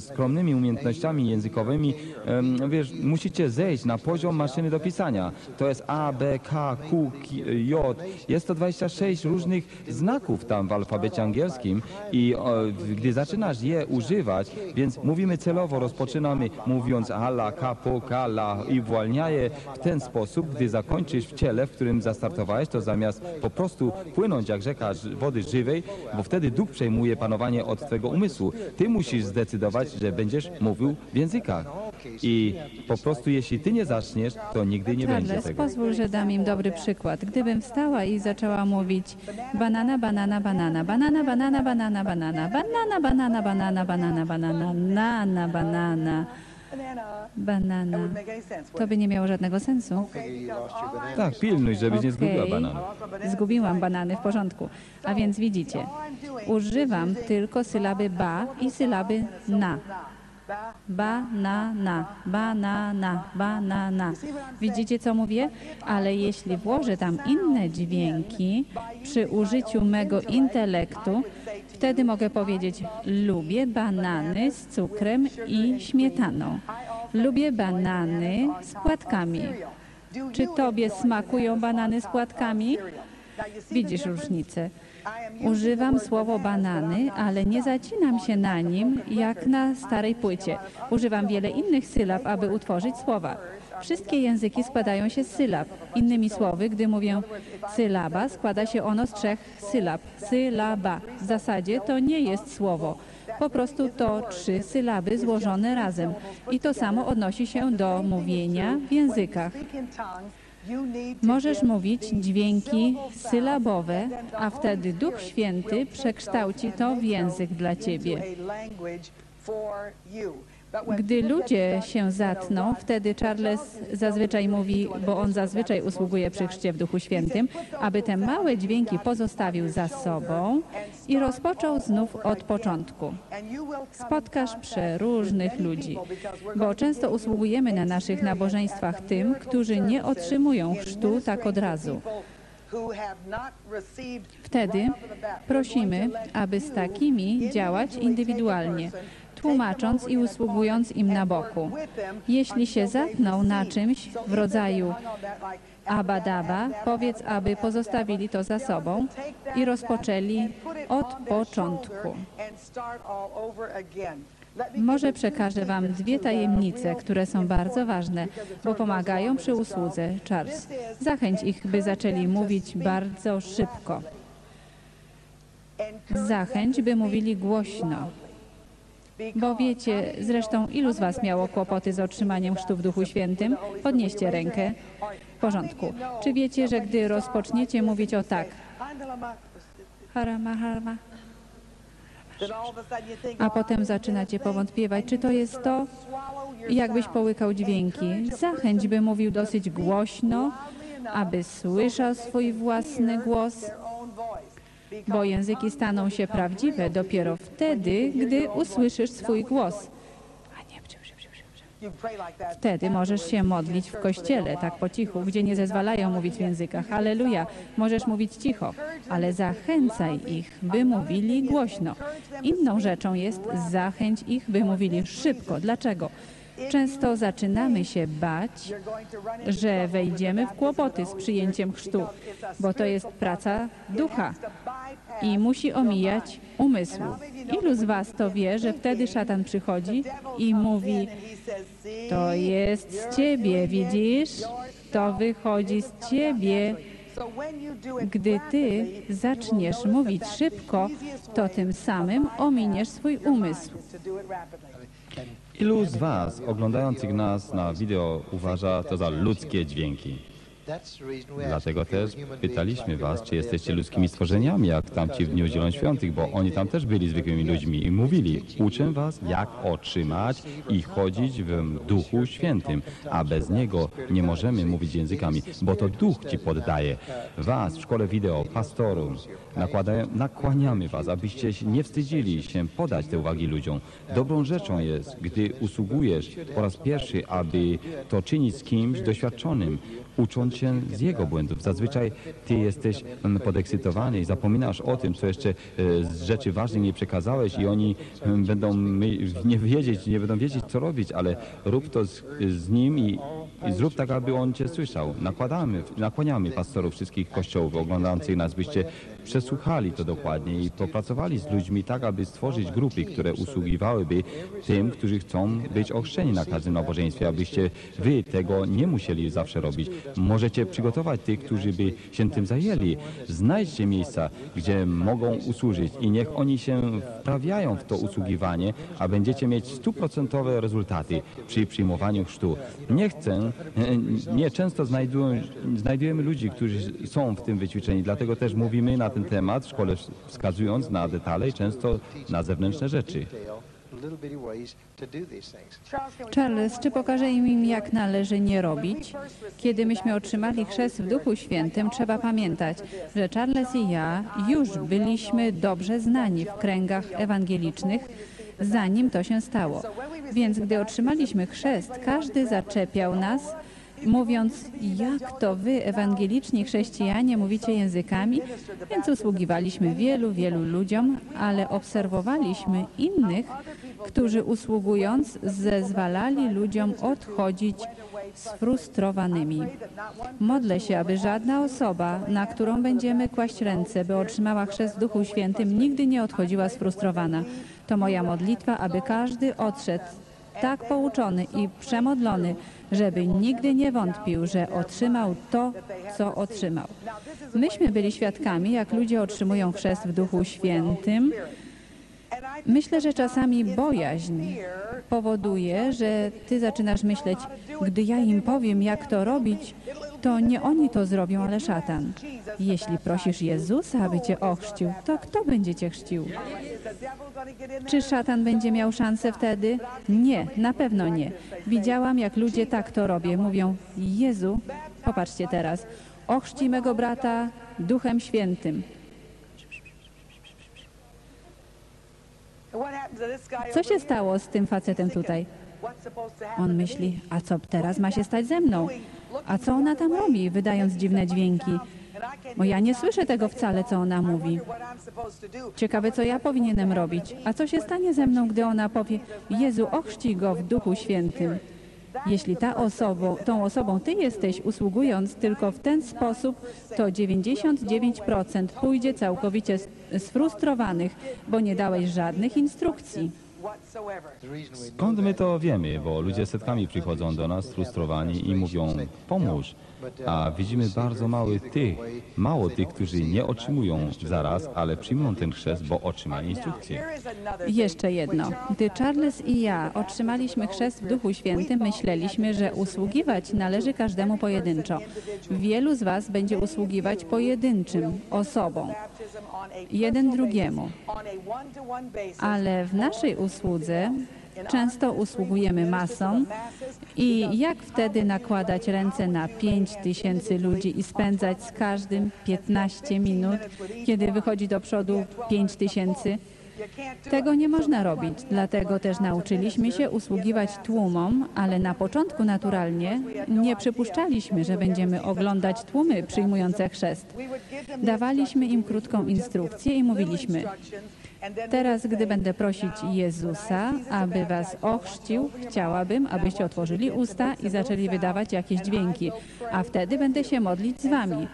Speaker 1: skromnymi umiejętnościami językowymi, em, wiesz, musicie zejść na poziom maszyny do pisania. To jest A, B, K, Q, J. Jest to 26 różnych znaków tam w alfabecie angielskim i o, w- gdy zaczynasz je używać, więc mówimy celowo, rozpoczynamy mówiąc ala, kapo, kala i uwalniaje w ten sposób, gdy zakończysz w ciele, w którym zastartowałeś, to zamiast po prostu płynąć jak rzeka wody żywej, bo wtedy duch przejmuje panowanie od twego umysłu. Ty musisz zdecydować, że będziesz mówił w językach. I po prostu jeśli ty nie zaczniesz, to nigdy nie będzie
Speaker 2: Charles,
Speaker 1: tego.
Speaker 2: pozwól, że dam im dobry przykład. Gdybym wstała i zaczęła mówić banana, banana, banana, banana, banana, banana, banana, banana, banana, banana, banana, banana, nana, banana, banana, to by nie miało żadnego sensu.
Speaker 1: Tak, pilnuj, żebyś nie zgubiła
Speaker 2: Okej.
Speaker 1: banana.
Speaker 2: Zgubiłam banany w porządku. A więc widzicie, używam tylko sylaby ba i sylaby na. Banana, banana, banana. Widzicie, co mówię? Ale jeśli włożę tam inne dźwięki przy użyciu mego intelektu, wtedy mogę powiedzieć: Lubię banany z cukrem i śmietaną. Lubię banany z płatkami. Czy tobie smakują banany z płatkami? Widzisz różnicę. Używam słowo banany, ale nie zacinam się na nim jak na starej płycie. Używam wiele innych sylab, aby utworzyć słowa. Wszystkie języki składają się z sylab. Innymi słowy, gdy mówię sylaba, składa się ono z trzech sylab. Sylaba. W zasadzie to nie jest słowo. Po prostu to trzy sylaby złożone razem. I to samo odnosi się do mówienia w językach. Możesz mówić dźwięki sylabowe, a wtedy Duch Święty przekształci to w język dla ciebie. Gdy ludzie się zatną, wtedy Charles zazwyczaj mówi, bo on zazwyczaj usługuje przy chrzcie w Duchu Świętym, aby te małe dźwięki pozostawił za sobą i rozpoczął znów od początku. Spotkasz przeróżnych ludzi, bo często usługujemy na naszych nabożeństwach tym, którzy nie otrzymują chrztu tak od razu. Wtedy prosimy, aby z takimi działać indywidualnie, tłumacząc i usługując im na boku. Jeśli się zatną na czymś w rodzaju abadaba, powiedz, aby pozostawili to za sobą i rozpoczęli od początku. Może przekażę Wam dwie tajemnice, które są bardzo ważne, bo pomagają przy usłudze. Charles, zachęć ich, by zaczęli mówić bardzo szybko. Zachęć, by mówili głośno. Bo wiecie, zresztą ilu z Was miało kłopoty z otrzymaniem chrztu w Duchu Świętym? Podnieście rękę. W porządku. Czy wiecie, że gdy rozpoczniecie mówić o tak, harama, harama, a potem zaczynacie powątpiewać, czy to jest to, jakbyś połykał dźwięki. Zachęć, by mówił dosyć głośno, aby słyszał swój własny głos, bo języki staną się prawdziwe dopiero wtedy, gdy usłyszysz swój głos. Wtedy możesz się modlić w kościele, tak po cichu, gdzie nie zezwalają mówić w językach. Halleluja, możesz mówić cicho, ale zachęcaj ich, by mówili głośno. Inną rzeczą jest zachęć ich, by mówili szybko. Dlaczego? Często zaczynamy się bać, że wejdziemy w kłopoty z przyjęciem chrztu, bo to jest praca ducha i musi omijać umysłu. Ilu z Was to wie, że wtedy szatan przychodzi i mówi, to jest z Ciebie, widzisz? To wychodzi z Ciebie. Gdy Ty zaczniesz mówić szybko, to tym samym ominiesz swój umysł.
Speaker 1: Ilu z Was oglądających nas na wideo uważa to za ludzkie dźwięki? Dlatego też pytaliśmy Was, czy jesteście ludzkimi stworzeniami, jak tamci w Dniu Zielonoświątych, bo oni tam też byli zwykłymi ludźmi i mówili, uczę Was, jak otrzymać i chodzić w Duchu Świętym, a bez Niego nie możemy mówić językami, bo to Duch Ci poddaje. Was w szkole wideo, pastorum, nakładają, nakłaniamy Was, abyście się nie wstydzili się podać te uwagi ludziom. Dobrą rzeczą jest, gdy usługujesz po raz pierwszy, aby to czynić z kimś doświadczonym, ucząc się z jego błędów. Zazwyczaj ty jesteś mm, podekscytowany i zapominasz o tym, co jeszcze e, z rzeczy ważnych nie przekazałeś i oni mm, będą nie wiedzieć, nie będą wiedzieć, co robić, ale rób to z, z nim i, i zrób tak, aby on cię słyszał. Nakładamy, nakłaniamy pastorów wszystkich kościołów oglądających nas, byście przesłuchali to dokładnie i popracowali z ludźmi tak, aby stworzyć grupy, które usługiwałyby tym, którzy chcą być ochrzczeni na każdym nabożeństwie, abyście wy tego nie musieli zawsze robić. Możecie przygotować tych, którzy by się tym zajęli. Znajdźcie miejsca, gdzie mogą usłużyć i niech oni się wprawiają w to usługiwanie, a będziecie mieć stuprocentowe rezultaty przy przyjmowaniu chrztu. Nie chcę, nie często znajdują, znajdujemy ludzi, którzy są w tym wyćwiczeni, dlatego też mówimy na ten temat w szkole, wskazując na detale i często na zewnętrzne rzeczy.
Speaker 2: Charles, czy pokaże im, jak należy nie robić? Kiedy myśmy otrzymali chrzest w Duchu Świętym, trzeba pamiętać, że Charles i ja już byliśmy dobrze znani w kręgach ewangelicznych, zanim to się stało. Więc gdy otrzymaliśmy chrzest, każdy zaczepiał nas, mówiąc, jak to wy, ewangeliczni chrześcijanie, mówicie językami? Więc usługiwaliśmy wielu, wielu ludziom, ale obserwowaliśmy innych, którzy usługując zezwalali ludziom odchodzić sfrustrowanymi. Modlę się, aby żadna osoba, na którą będziemy kłaść ręce, by otrzymała chrzest w Duchu Świętym, nigdy nie odchodziła sfrustrowana. To moja modlitwa, aby każdy odszedł tak pouczony i przemodlony, żeby nigdy nie wątpił, że otrzymał to, co otrzymał. Myśmy byli świadkami, jak ludzie otrzymują chrzest w Duchu Świętym. Myślę, że czasami bojaźń powoduje, że ty zaczynasz myśleć, gdy ja im powiem, jak to robić, to nie oni to zrobią, ale szatan. Jeśli prosisz Jezusa, aby cię ochrzcił, to kto będzie cię chrzcił? Czy szatan będzie miał szansę wtedy? Nie, na pewno nie. Widziałam, jak ludzie tak to robią. Mówią, Jezu, popatrzcie teraz, ochrzci mego brata Duchem Świętym. Co się stało z tym facetem tutaj? On myśli, a co teraz ma się stać ze mną? A co ona tam robi, wydając dziwne dźwięki? Bo ja nie słyszę tego wcale, co ona mówi. Ciekawe, co ja powinienem robić. A co się stanie ze mną, gdy ona powie, Jezu, ochrzci go w Duchu Świętym? Jeśli ta osobą, tą osobą ty jesteś, usługując tylko w ten sposób, to 99% pójdzie całkowicie sfrustrowanych, bo nie dałeś żadnych instrukcji.
Speaker 1: Skąd my to wiemy? Bo ludzie setkami przychodzą do nas frustrowani i mówią pomóż. A widzimy bardzo mało tych, mało tych, którzy nie otrzymują zaraz, ale przyjmują ten chrzest, bo otrzymali instrukcję.
Speaker 2: Jeszcze jedno. Gdy Charles i ja otrzymaliśmy chrzest w Duchu Świętym, myśleliśmy, że usługiwać należy każdemu pojedynczo. Wielu z Was będzie usługiwać pojedynczym osobom, jeden drugiemu. Ale w naszej usłudze często usługujemy masom i jak wtedy nakładać ręce na 5 tysięcy ludzi i spędzać z każdym 15 minut, kiedy wychodzi do przodu 5 tysięcy? Tego nie można robić, dlatego też nauczyliśmy się usługiwać tłumom, ale na początku naturalnie nie przypuszczaliśmy, że będziemy oglądać tłumy przyjmujące chrzest. Dawaliśmy im krótką instrukcję i mówiliśmy, teraz gdy będę prosić Jezusa, aby was ochrzcił, chciałabym, abyście otworzyli usta i zaczęli wydawać jakieś dźwięki, a wtedy będę się modlić z wami.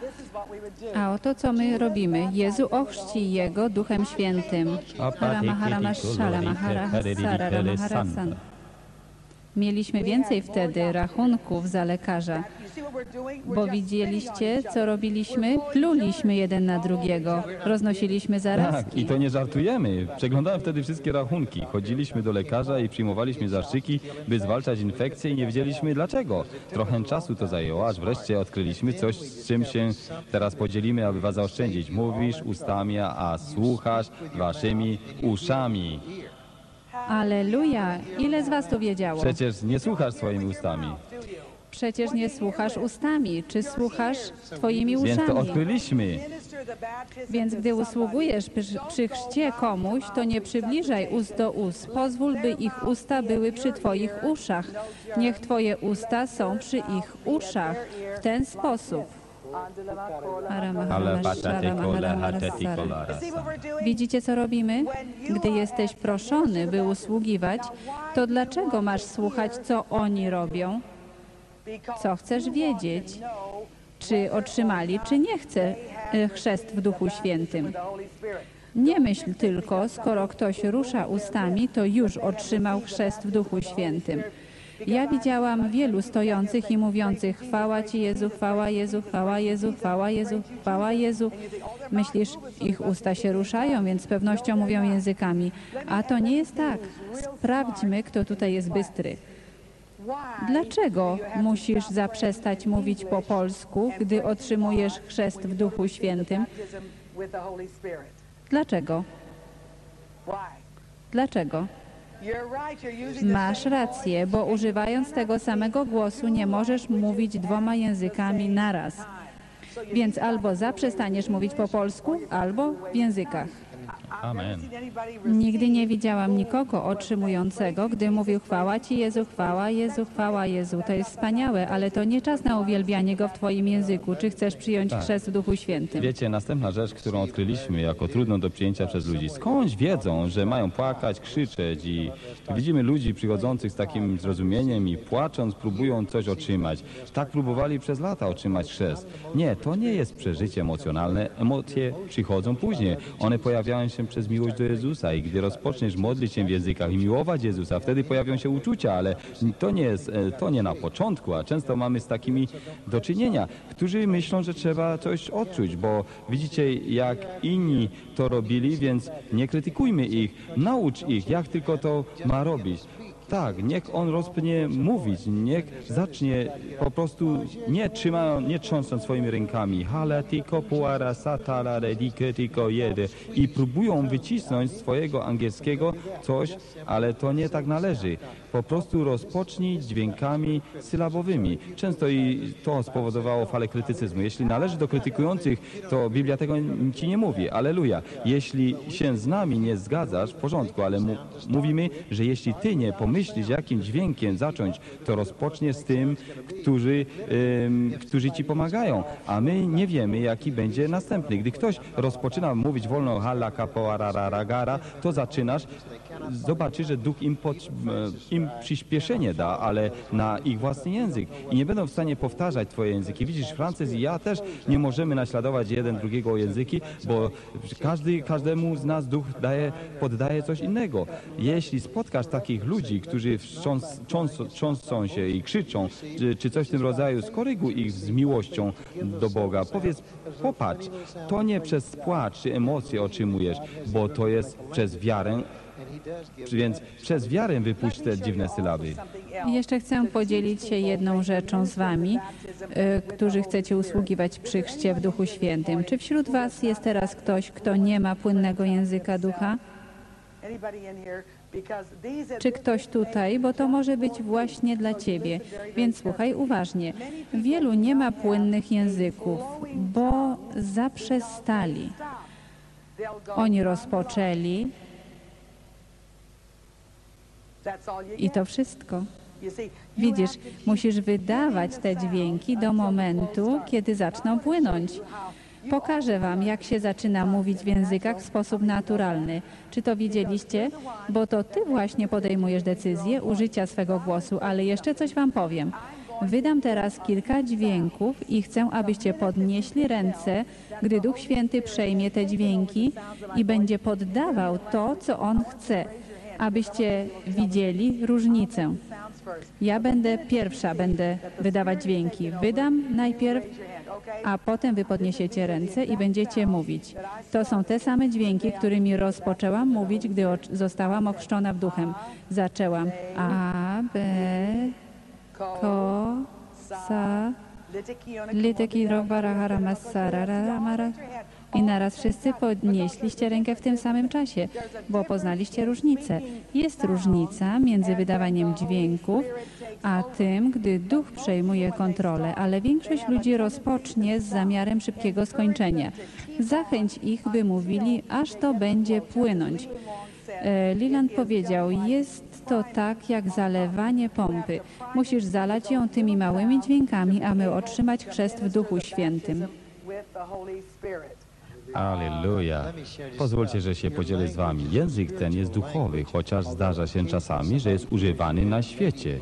Speaker 2: A oto co my robimy. Jezu ochrzci Jego Duchem Świętym. Haramaharamashalamaharasan. Mieliśmy więcej wtedy rachunków za lekarza, bo widzieliście, co robiliśmy? Pluliśmy jeden na drugiego, roznosiliśmy
Speaker 1: Tak,
Speaker 2: zarazki.
Speaker 1: i to nie żartujemy. Przeglądałem wtedy wszystkie rachunki. Chodziliśmy do lekarza i przyjmowaliśmy zaszczyki, by zwalczać infekcje i nie wiedzieliśmy dlaczego. Trochę czasu to zajęło, aż wreszcie odkryliśmy coś, z czym się teraz podzielimy, aby was zaoszczędzić. Mówisz ustami, a słuchasz waszymi uszami.
Speaker 2: Aleluja! Ile z was to wiedziało?
Speaker 1: Przecież nie słuchasz swoimi ustami.
Speaker 2: Przecież nie słuchasz ustami, czy słuchasz twoimi
Speaker 1: Więc to
Speaker 2: uszami?
Speaker 1: odkryliśmy.
Speaker 2: Więc gdy usługujesz przy, przy chrzcie komuś, to nie przybliżaj ust do ust. Pozwól, by ich usta były przy twoich uszach. Niech twoje usta są przy ich uszach. W ten sposób. Widzicie, co robimy? Gdy jesteś proszony, by usługiwać, to dlaczego masz słuchać, co oni robią? Co chcesz wiedzieć? Czy otrzymali, czy nie chce e, chrzest w Duchu Świętym? Nie myśl tylko, skoro ktoś rusza ustami, to już otrzymał chrzest w Duchu Świętym. Ja widziałam wielu stojących i mówiących chwała Ci Jezu, chwała Jezu, chwała Jezu, chwała Jezu, chwała Jezu. Myślisz, ich usta się ruszają, więc z pewnością mówią językami. A to nie jest tak. Sprawdźmy, kto tutaj jest bystry. Dlaczego musisz zaprzestać mówić po polsku, gdy otrzymujesz chrzest w Duchu Świętym? Dlaczego? Dlaczego? Masz rację, bo używając tego samego głosu nie możesz mówić dwoma językami naraz. Więc albo zaprzestaniesz mówić po polsku, albo w językach.
Speaker 1: Amen.
Speaker 2: Nigdy nie widziałam nikogo otrzymującego, gdy mówił chwała Ci Jezu, chwała Jezu, chwała Jezu. To jest wspaniałe, ale to nie czas na uwielbianie Go w Twoim języku. Czy chcesz przyjąć
Speaker 1: Tak.
Speaker 2: chrzest w Duchu Świętym?
Speaker 1: Wiecie, następna rzecz, którą odkryliśmy jako trudną do przyjęcia przez ludzi. Skądś wiedzą, że mają płakać, krzyczeć i widzimy ludzi przychodzących z takim zrozumieniem i płacząc próbują coś otrzymać. Tak próbowali przez lata otrzymać chrzest. Nie, to nie jest przeżycie emocjonalne. Emocje przychodzą później. One pojawiają się przez miłość do Jezusa i gdy rozpoczniesz modlić się w językach i miłować Jezusa, wtedy pojawią się uczucia, ale to nie jest, e, to nie na początku, a często mamy z takimi do czynienia, którzy myślą, że trzeba coś odczuć, bo widzicie jak inni to robili, więc nie krytykujmy ich, naucz ich, jak tylko to ma robić. Tak, niech on rozpnie mówić, niech zacznie po prostu nie trzyma, nie trząsąc swoimi rękami. Hala tylko puara satala redike tylko jede. I próbują wycisnąć swojego angielskiego coś, ale to nie tak należy. Po prostu rozpocznij dźwiękami sylabowymi. Często i to spowodowało falę krytycyzmu. Jeśli należy do krytykujących, to Biblia tego ci nie mówi. Aleluja. Jeśli się z nami nie zgadzasz, w porządku, ale mówimy, że jeśli ty nie pomyślisz, jakim dźwiękiem zacząć, to rozpocznie z tym, którzy, którzy ci pomagają, a my nie wiemy, jaki będzie następny. Gdy ktoś rozpoczyna mówić wolno halla kapoarararagara, to zaczynasz zobaczy, że duch im, pod, e, im przyspieszenie da, ale na ich własny język. I nie będą w stanie powtarzać twoje języki. Widzisz, Francuz i ja też nie możemy naśladować jeden drugiego języki, bo każdy, każdemu z nas duch daje, poddaje coś innego. Jeśli spotkasz takich ludzi, którzy wstrząs, się i krzyczą, czy, czy coś w tym rodzaju, skoryguj ich z miłością do Boga. Powiedz, popatrz, to nie przez płacz czy emocje otrzymujesz, bo to jest przez wiarę, więc przez wiarę wypuść te dziwne sylaby.
Speaker 2: Jeszcze chcę podzielić się jedną rzeczą z Wami, y, którzy chcecie usługiwać przy chrzcie w Duchu Świętym. Czy wśród Was jest teraz ktoś, kto nie ma płynnego języka ducha? Czy ktoś tutaj, bo to może być właśnie dla Ciebie. Więc słuchaj uważnie. Wielu nie ma płynnych języków, bo zaprzestali. Oni rozpoczęli i to wszystko. Widzisz, musisz wydawać te dźwięki do momentu, kiedy zaczną płynąć. Pokażę Wam, jak się zaczyna mówić w językach w sposób naturalny. Czy to widzieliście? Bo to Ty właśnie podejmujesz decyzję użycia swego głosu, ale jeszcze coś Wam powiem. Wydam teraz kilka dźwięków i chcę, abyście podnieśli ręce, gdy Duch Święty przejmie te dźwięki i będzie poddawał to, co On chce, abyście widzieli różnicę. Ja będę pierwsza, będę wydawać dźwięki. Wydam najpierw, a potem wy podniesiecie ręce i będziecie mówić. To są te same dźwięki, którymi rozpoczęłam mówić, gdy zostałam ochrzczona w duchem. Zaczęłam A, B, Ko, Sa, Liteki, Robara, Harama, Sarara, Mara. I naraz wszyscy podnieśliście rękę w tym samym czasie, bo poznaliście różnicę. Jest różnica między wydawaniem dźwięków, a tym, gdy duch przejmuje kontrolę, ale większość ludzi rozpocznie z zamiarem szybkiego skończenia. Zachęć ich, by mówili, aż to będzie płynąć. E, Liland powiedział, jest to tak jak zalewanie pompy. Musisz zalać ją tymi małymi dźwiękami, aby otrzymać chrzest w Duchu Świętym.
Speaker 1: Aleluja. Pozwólcie, że się podzielę z wami. Język ten jest duchowy, chociaż zdarza się czasami, że jest używany na świecie.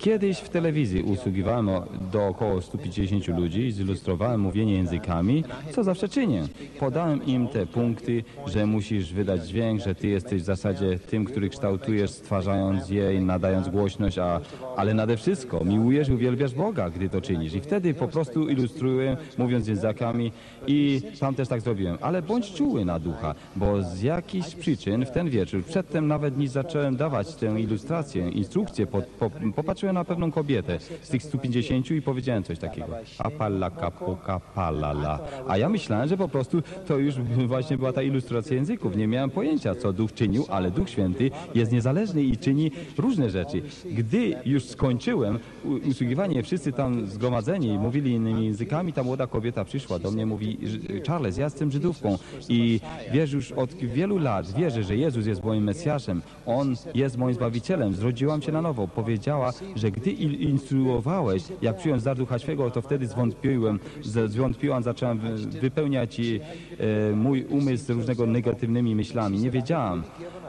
Speaker 1: Kiedyś w telewizji usługiwałem o- do około 150 ludzi zilustrowałem mówienie językami, co zawsze czynię. Podałem im te punkty, że musisz wydać dźwięk, że ty jesteś w zasadzie tym, który kształtujesz, stwarzając je i nadając głośność, a, ale nade wszystko miłujesz i uwielbiasz Boga, gdy to czynisz. I wtedy po prostu ilustruję, mówiąc językami i tam też tak zrobiłem. Ale bądź czuły na ducha, bo z jakichś przyczyn w ten wieczór, przedtem nawet niż zacząłem dawać tę ilustrację, instrukcję, po, po, popatrzyłem na pewną kobietę z tych 150 i powiedziałem coś takiego. Apalla kapoka palala. A ja myślałem, że po prostu to już *laughs* właśnie była ta ilustracja języków. Nie miałem pojęcia, co Duch czynił, ale Duch Święty jest niezależny i czyni różne rzeczy. Gdy już skończyłem usługiwanie, wszyscy tam zgromadzeni mówili innymi językami, ta młoda kobieta przyszła do mnie, mówi, "Ż- Charles, ja jestem Żydówką i wiesz już od wielu lat, wierzę, że Jezus jest moim Mesjaszem, On jest moim Zbawicielem, zrodziłam się na nowo. Powiedziała, że gdy instruowałeś, jak przyjąć dar Ducha Świętego, to wtedy zwątpiłem, zwątpiłam, zacząłem wy- wypełniać e, mój umysł różnego negatywnymi myślami. Nie wiedziałam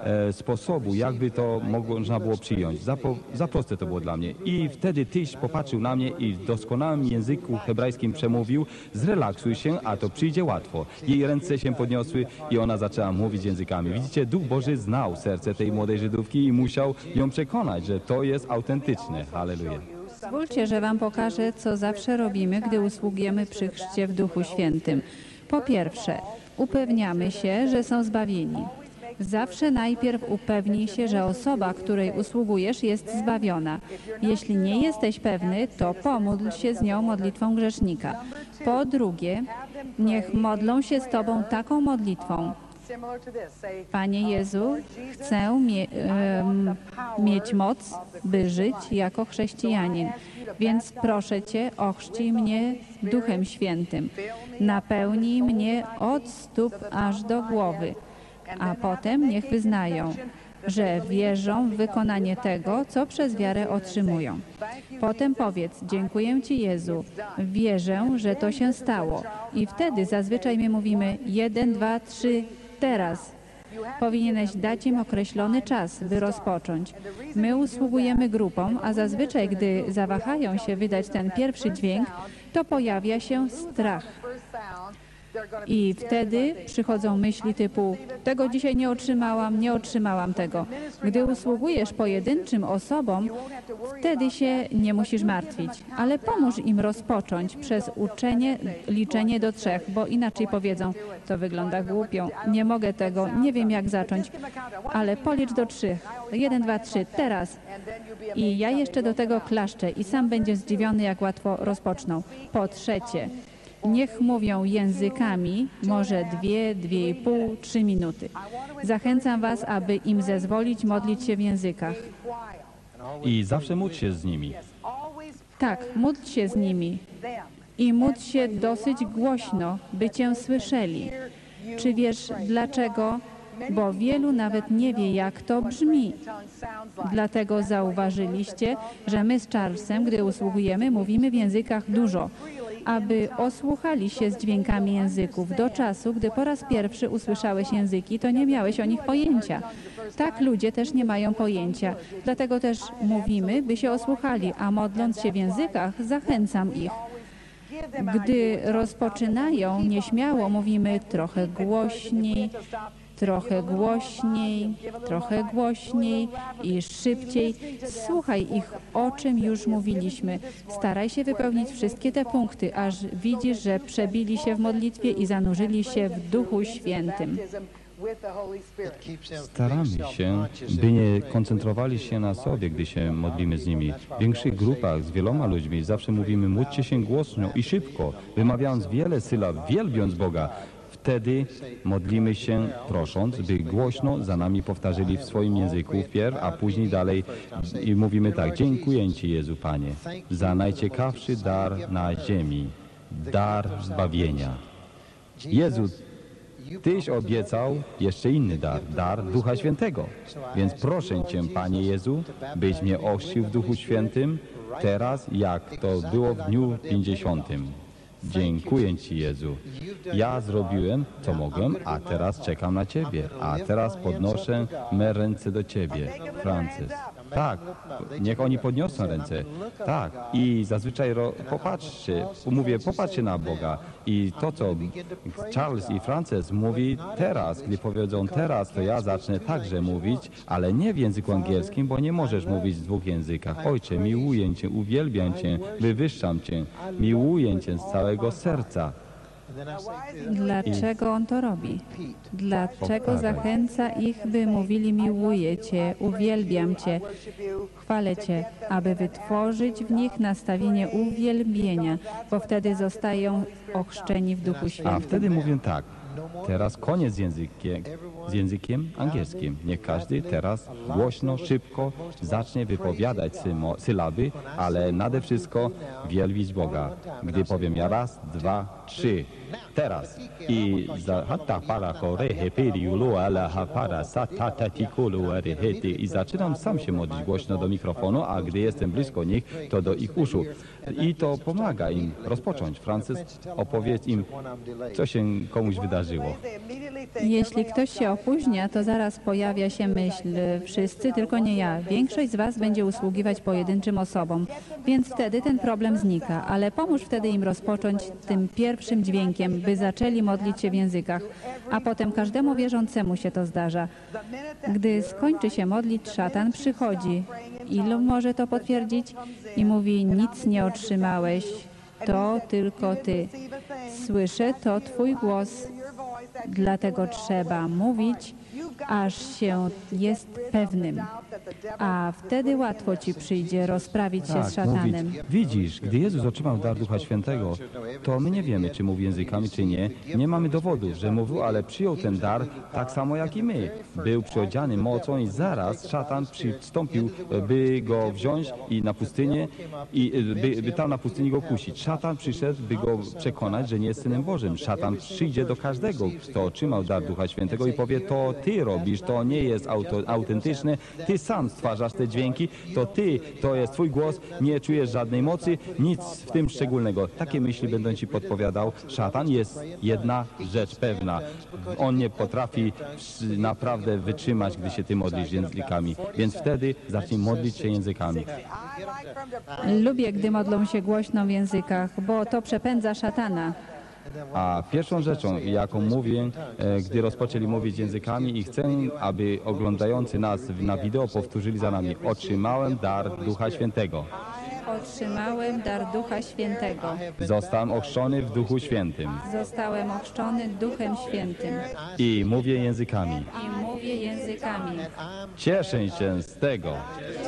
Speaker 1: e, sposobu, jakby to mogło, można było przyjąć. Za, po, za proste to było dla mnie. I wtedy Tyś popatrzył na mnie i w doskonałym języku hebrajskim przemówił, zrelaksuj się, a to przyjdzie łatwo. Jej ręce się podniosły i ona zaczęła mówić językami. Widzicie, Duch Boży znał serce tej młodej Żydówki i musiał ją przekonać, że to jest autentyczne. Halleluja.
Speaker 2: Pozwólcie, że Wam pokażę, co zawsze robimy, gdy usługujemy przy chrzcie w Duchu Świętym. Po pierwsze, upewniamy się, że są zbawieni. Zawsze najpierw upewnij się, że osoba, której usługujesz, jest zbawiona. Jeśli nie jesteś pewny, to pomódl się z nią modlitwą grzesznika. Po drugie, niech modlą się z Tobą taką modlitwą. Panie Jezu, chcę mie- mieć moc, by żyć jako chrześcijanin, więc proszę Cię, ochrzcij mnie Duchem Świętym. Napełnij mnie od stóp aż do głowy, a potem niech wyznają, że wierzą w wykonanie tego, co przez wiarę otrzymują. Potem powiedz, dziękuję Ci Jezu, wierzę, że to się stało. I wtedy zazwyczaj my mówimy jeden, dwa, trzy, teraz. Powinieneś dać im określony czas, by rozpocząć. My usługujemy grupom, a zazwyczaj, gdy zawahają się wydać ten pierwszy dźwięk, to pojawia się strach. I wtedy przychodzą myśli typu: Tego dzisiaj nie otrzymałam, nie otrzymałam tego. Gdy usługujesz pojedynczym osobom, wtedy się nie musisz martwić, ale pomóż im rozpocząć przez uczenie, liczenie do trzech, bo inaczej powiedzą: To wygląda głupio, nie mogę tego, nie wiem jak zacząć, ale policz do trzech. Jeden, dwa, trzy, teraz. I ja jeszcze do tego klaszczę i sam będziesz zdziwiony, jak łatwo rozpoczną. Po trzecie, Niech mówią językami, może dwie, dwie i pół, trzy minuty. Zachęcam Was, aby im zezwolić modlić się w językach.
Speaker 1: I zawsze módl się z nimi.
Speaker 2: Tak, módl się z nimi i módl się dosyć głośno, by Cię słyszeli. Czy wiesz dlaczego? Bo wielu nawet nie wie, jak to brzmi. Dlatego zauważyliście, że my z Charlesem, gdy usługujemy, mówimy w językach dużo, aby osłuchali się z dźwiękami języków. Do czasu, gdy po raz pierwszy usłyszałeś języki, to nie miałeś o nich pojęcia. Tak ludzie też nie mają pojęcia. Dlatego też mówimy, by się osłuchali, a modląc się w językach, zachęcam ich. Gdy rozpoczynają, nieśmiało mówimy trochę głośniej, trochę głośniej, trochę głośniej i szybciej. Słuchaj ich, o czym już mówiliśmy. Staraj się wypełnić wszystkie te punkty, aż widzisz, że przebili się w modlitwie i zanurzyli się w Duchu Świętym.
Speaker 1: Staramy się, by nie koncentrowali się na sobie, gdy się modlimy z nimi. W większych grupach z wieloma ludźmi zawsze mówimy módlcie się głośno i szybko, wymawiając wiele sylab, wielbiąc Boga. Wtedy modlimy się prosząc, by głośno za nami powtarzali w swoim języku wpierw, a później dalej i mówimy tak, dziękuję Ci Jezu Panie za najciekawszy dar na ziemi, dar zbawienia. Jezu, Tyś obiecał jeszcze inny dar, dar Ducha Świętego. Więc proszę Cię, Panie Jezu, byś mnie ochrzcił w Duchu Świętym teraz, jak to było w dniu pięćdziesiątym. Dziękuję Ci, Jezu. Ja zrobiłem, co mogłem, a teraz czekam na Ciebie. A teraz podnoszę me ręce do Ciebie, Francis. Tak, niech oni podniosą ręce. Tak, i zazwyczaj ro, popatrzcie, mówię, popatrzcie na Boga. I to, co Charles i Frances mówi teraz, gdy powiedzą teraz, to ja zacznę także mówić, ale nie w języku angielskim, bo nie możesz mówić w dwóch językach. Ojcze, miłuję Cię, uwielbiam Cię, wywyższam Cię, miłuję Cię z całego serca.
Speaker 2: Dlaczego on to robi? Dlaczego zachęca ich, by mówili miłuję Cię, uwielbiam Cię, chwalę Cię, aby wytworzyć w nich nastawienie uwielbienia, bo wtedy zostają ochrzczeni w Duchu
Speaker 1: A
Speaker 2: Świętym.
Speaker 1: wtedy mówię tak, teraz koniec z językiem, z językiem angielskim. Niech każdy teraz głośno, szybko zacznie wypowiadać sylaby, ale nade wszystko wielbić Boga. Gdy powiem ja raz, dwa, trzy, teraz. I za hatta para korehe periulu ala hapara satata tikulu areheti. I zaczynam sam się modlić głośno do mikrofonu, a gdy jestem blisko nich, to do ich uszu. I to pomaga im rozpocząć. Francis, opowiedz im, co się komuś wydarzyło.
Speaker 2: Jeśli ktoś się opóźnia, to zaraz pojawia się myśl, wszyscy, tylko nie ja. Większość z Was będzie usługiwać pojedynczym osobom, więc wtedy ten problem znika, ale pomóż wtedy im rozpocząć tym pierwszym dźwiękiem, by zaczęli modlić się w językach, a potem każdemu wierzącemu się to zdarza. Gdy skończy się modlić, szatan przychodzi. Ilu może to potwierdzić? I mówi, nic nie otrzymałeś, to tylko Ty. Słyszę to Twój głos, Dlatego trzeba mówić, aż się jest pewnym. A wtedy łatwo ci przyjdzie rozprawić się z szatanem.
Speaker 1: mówić. Widzisz, gdy Jezus otrzymał dar Ducha Świętego, to my nie wiemy, czy mówił językami, czy nie. Nie mamy dowodów, że mówił, ale przyjął ten dar tak samo jak i my. Był przyodziany mocą i zaraz szatan przystąpił, by go wziąć i na pustynię, i by, by tam na pustyni go kusić. Szatan przyszedł, by go przekonać, że nie jest Synem Bożym. Szatan przyjdzie do każdego, kto otrzymał dar Ducha Świętego i powie, to ty robisz, to nie jest auto, autentyczne, ty sam stwarzasz te dźwięki, to ty, to jest twój głos, nie czujesz żadnej mocy, nic w tym szczególnego. Takie myśli będą ci podpowiadał szatan. Jest jedna rzecz pewna. On nie potrafi naprawdę wytrzymać, gdy się ty modlisz językami. Więc wtedy zacznij modlić się językami.
Speaker 2: Lubię, gdy modlą się głośno w językach, bo to przepędza szatana.
Speaker 1: A pierwszą rzeczą, jaką mówię, e, gdy rozpoczęli mówić językami i chcę, aby oglądający nas na wideo powtórzyli za nami. Otrzymałem dar Ducha Świętego.
Speaker 2: Otrzymałem dar Ducha Świętego.
Speaker 1: Zostałem ochrzczony w Duchu Świętym
Speaker 2: Zostałem ochrzczony Duchem Świętym
Speaker 1: i mówię językami.
Speaker 2: i mówię językami.
Speaker 1: Cieszę się z tego.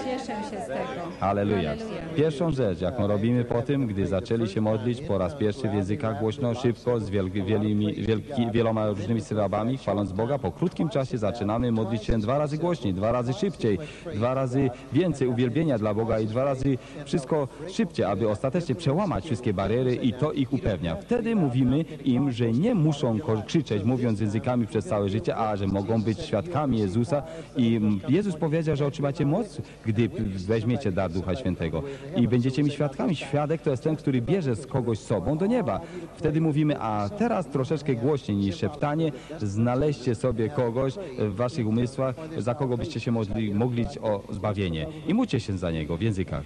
Speaker 2: Cieszę się z tego.
Speaker 1: Halleluja. Pierwszą rzecz, jaką robimy po tym, gdy zaczęli się modlić po raz pierwszy w językach głośno, szybko, z wielki, wielimi, wielki, wieloma różnymi sylabami, chwaląc Boga, po krótkim czasie zaczynamy modlić się dwa razy głośniej, dwa razy szybciej, dwa razy więcej uwielbienia dla Boga i dwa razy wszystko szybciej, aby ostatecznie przełamać wszystkie bariery i to ich upewnia. Wtedy mówimy im, że nie muszą krzyczeć, mówiąc językami przez całe życie, a że mogą być świadkami Jezusa i Jezus powiedział, że otrzymacie moc, gdy weźmiecie dar Ducha Świętego i będziecie mi świadkami. Świadek to jest ten, który bierze z kogoś sobą do nieba. Wtedy mówimy, a teraz troszeczkę głośniej niż szeptanie, znaleźćcie sobie kogoś w waszych umysłach, za kogo byście się mogli modlić o zbawienie i módlcie się za niego w językach.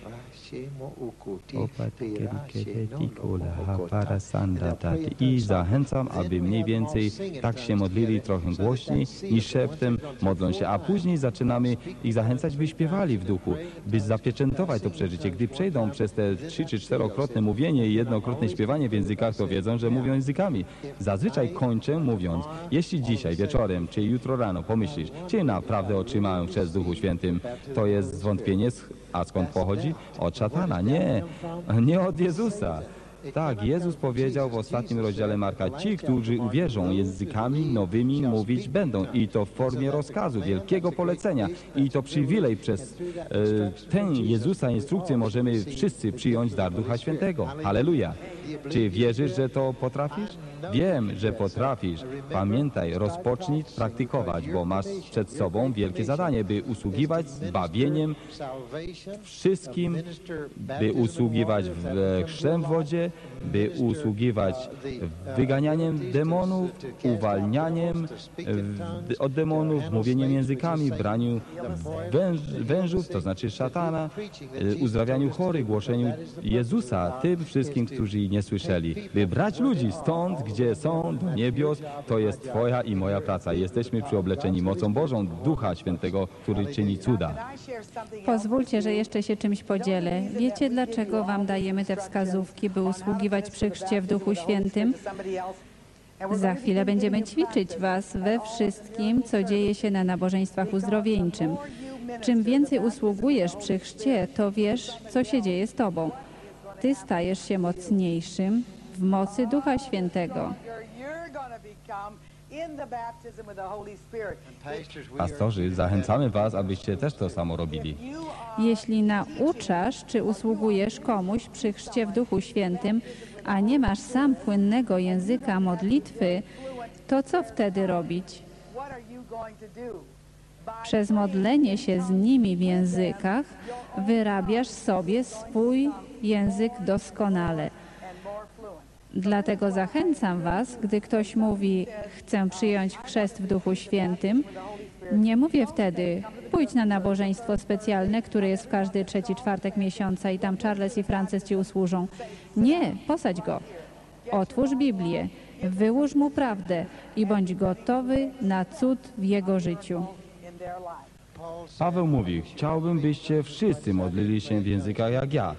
Speaker 1: I zachęcam, aby mniej więcej tak się modlili trochę głośniej niż szeptem modlą się, a później zaczynamy ich zachęcać, by śpiewali w duchu, by zapieczętować to przeżycie. Gdy przejdą przez te trzy czy czterokrotne mówienie i jednokrotne śpiewanie w językach, to wiedzą, że mówią językami. Zazwyczaj kończę mówiąc, jeśli dzisiaj wieczorem czy jutro rano pomyślisz, czy naprawdę otrzymałem chrzest Duchu Świętym, to jest zwątpienie, a skąd pochodzi? Od szatana. Nie, nie od Jezusa. Tak, Jezus powiedział w ostatnim rozdziale Marka, ci, którzy uwierzą językami nowymi mówić będą i to w formie rozkazu, wielkiego polecenia i to przywilej przez e, tę Jezusa instrukcję możemy wszyscy przyjąć dar Ducha Świętego. Halleluja. Czy wierzysz, że to potrafisz? Wiem, że potrafisz. Pamiętaj, rozpocznij praktykować, bo masz przed sobą wielkie zadanie, by usługiwać zbawieniem wszystkim, by usługiwać w e, chrztem w wodzie, by usługiwać wyganianiem demonów, uwalnianiem od demonów, mówieniem językami, braniu węż, wężów, to znaczy szatana, e, uzdrawianiu chorych, głoszeniu Jezusa tym wszystkim, którzy nie słyszeli. By brać ludzi stąd, gdzie są, do niebios, to jest Twoja i moja praca. Jesteśmy przyobleczeni mocą Bożą, Ducha Świętego, który czyni cuda.
Speaker 2: Pozwólcie, że jeszcze się czymś podzielę. Wiecie, dlaczego wam dajemy te wskazówki, by usługiwać przy chrzcie w Duchu Świętym? Za chwilę będziemy ćwiczyć was we wszystkim, co dzieje się na nabożeństwach uzdrowieńczym. Czym więcej usługujesz przy chrzcie, to wiesz, co się dzieje z tobą. Ty stajesz się mocniejszym w mocy Ducha Świętego.
Speaker 1: Pastorzy, zachęcamy Was, abyście też to samo robili.
Speaker 2: Jeśli nauczasz czy usługujesz komuś przy chrzcie w Duchu Świętym, a nie masz sam płynnego języka modlitwy, to co wtedy robić? Przez modlenie się z nimi w językach wyrabiasz sobie swój język doskonale. Dlatego zachęcam Was, gdy ktoś mówi, chcę przyjąć chrzest w Duchu Świętym, nie mówię wtedy, pójdź na nabożeństwo specjalne, które jest w każdy trzeci czwartek miesiąca i tam Charles i Frances Ci usłużą. Nie, posadź go. Otwórz Biblię, wyłóż mu prawdę i bądź gotowy na cud w jego życiu.
Speaker 1: Paweł mówi, chciałbym, byście wszyscy modlili się w językach jak ja.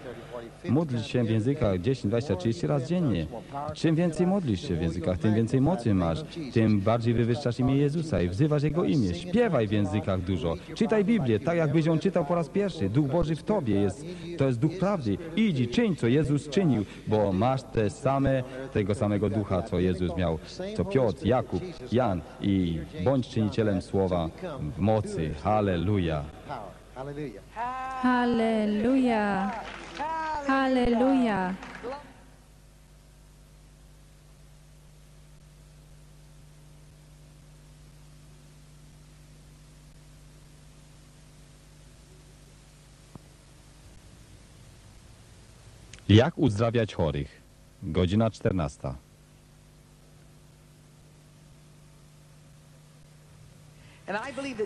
Speaker 1: Módl się w językach 10, 20, 30 razy dziennie. Czym więcej modlisz się w językach, tym więcej mocy masz, tym bardziej wywyższasz imię Jezusa i wzywasz Jego imię. Śpiewaj w językach dużo. Czytaj Biblię, tak jakbyś ją czytał po raz pierwszy. Duch Boży w tobie jest, to jest Duch prawdy. Idź i czyń, co Jezus czynił, bo masz te same, tego samego Ducha, co Jezus miał, co Piotr, Jakub, Jan i bądź czynicielem słowa w mocy. Halleluja.
Speaker 4: Hallelujah.
Speaker 2: Halleluja! Halleluja!
Speaker 1: Jak uzdrawiać chorych? Godzina 14.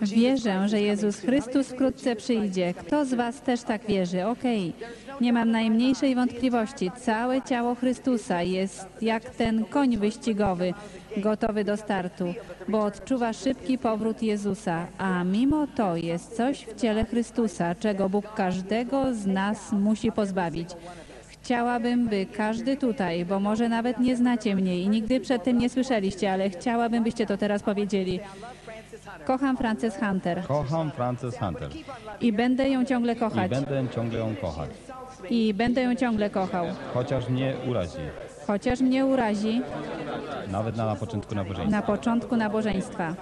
Speaker 2: Wierzę, że Jezus Chrystus wkrótce przyjdzie. Kto z Was też tak wierzy? Okej. Nie mam najmniejszej wątpliwości. Całe ciało Chrystusa jest jak ten koń wyścigowy, gotowy do startu, bo odczuwa szybki powrót Jezusa. A mimo to jest coś w ciele Chrystusa, czego Bóg każdego z nas musi pozbawić. Chciałabym, by każdy tutaj, bo może nawet nie znacie mnie i nigdy przedtem nie słyszeliście, ale chciałabym, byście to teraz powiedzieli. Kocham Frances Hunter
Speaker 1: Kocham Frances Hunter
Speaker 2: i będę ją ciągle
Speaker 1: i
Speaker 2: kochać.
Speaker 1: będę ciągle ją kochać,
Speaker 2: I będę ją ciągle kochał.
Speaker 1: chociaż mnie urazi,
Speaker 2: Chociaż mnie urazi
Speaker 1: nawet na początku nabożeństwa.
Speaker 2: na początku nabożeństwa.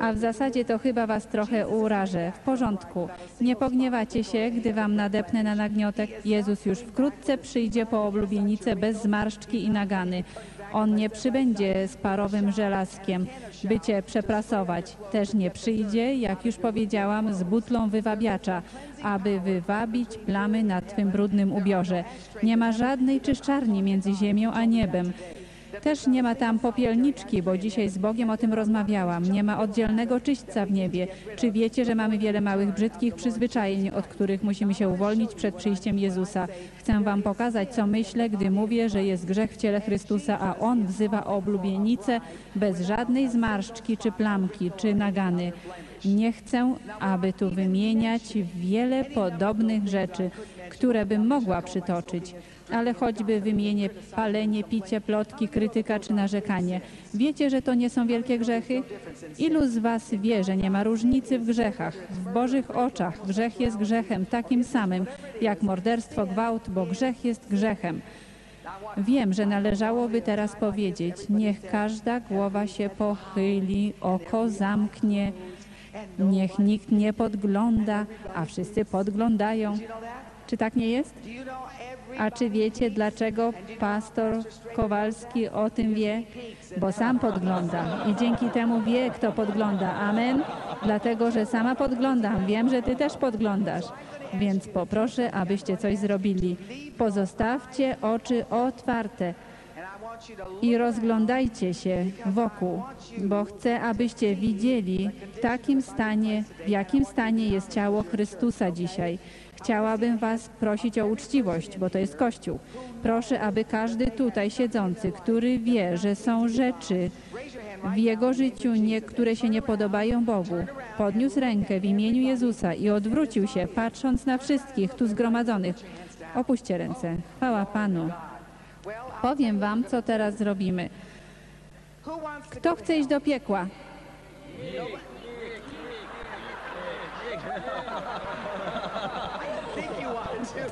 Speaker 2: A w zasadzie to chyba was trochę urażę. W porządku. Nie pogniewacie się, gdy wam nadepnę na nagniotek. Jezus już wkrótce przyjdzie po oblubienicę bez zmarszczki i nagany. On nie przybędzie z parowym żelazkiem, by cię przeprasować. Też nie przyjdzie, jak już powiedziałam, z butlą wywabiacza, aby wywabić plamy na twym brudnym ubiorze. Nie ma żadnej czyszczarni między ziemią a niebem. Też nie ma tam popielniczki, bo dzisiaj z Bogiem o tym rozmawiałam. Nie ma oddzielnego czyśćca w niebie. Czy wiecie, że mamy wiele małych, brzydkich przyzwyczajeń, od których musimy się uwolnić przed przyjściem Jezusa? Chcę wam pokazać, co myślę, gdy mówię, że jest grzech w ciele Chrystusa, a On wzywa o oblubienicę bez żadnej zmarszczki, czy plamki, czy nagany. Nie chcę, aby tu wymieniać wiele podobnych rzeczy, które bym mogła przytoczyć ale choćby wymienię palenie, picie, plotki, krytyka czy narzekanie. Wiecie, że to nie są wielkie grzechy? Ilu z was wie, że nie ma różnicy w grzechach? W Bożych oczach grzech jest grzechem takim samym jak morderstwo, gwałt, bo grzech jest grzechem. Wiem, że należałoby teraz powiedzieć, niech każda głowa się pochyli, oko zamknie, niech nikt nie podgląda, a wszyscy podglądają. Czy tak nie jest? A czy wiecie, dlaczego pastor Kowalski o tym wie? Bo sam podgląda i dzięki temu wie, kto podgląda. Amen. Dlatego, że sama podglądam. Wiem, że ty też podglądasz. Więc poproszę, abyście coś zrobili. Pozostawcie oczy otwarte i rozglądajcie się wokół, bo chcę, abyście widzieli w takim stanie, w jakim stanie jest ciało Chrystusa dzisiaj. Chciałabym Was prosić o uczciwość, bo to jest Kościół. Proszę, aby każdy tutaj siedzący, który wie, że są rzeczy w jego życiu, nie, które się nie podobają Bogu, podniósł rękę w imieniu Jezusa i odwrócił się, patrząc na wszystkich tu zgromadzonych. Opuśćcie ręce. Chwała Panu. Powiem Wam, co teraz zrobimy. Kto chce iść do piekła? *laughs*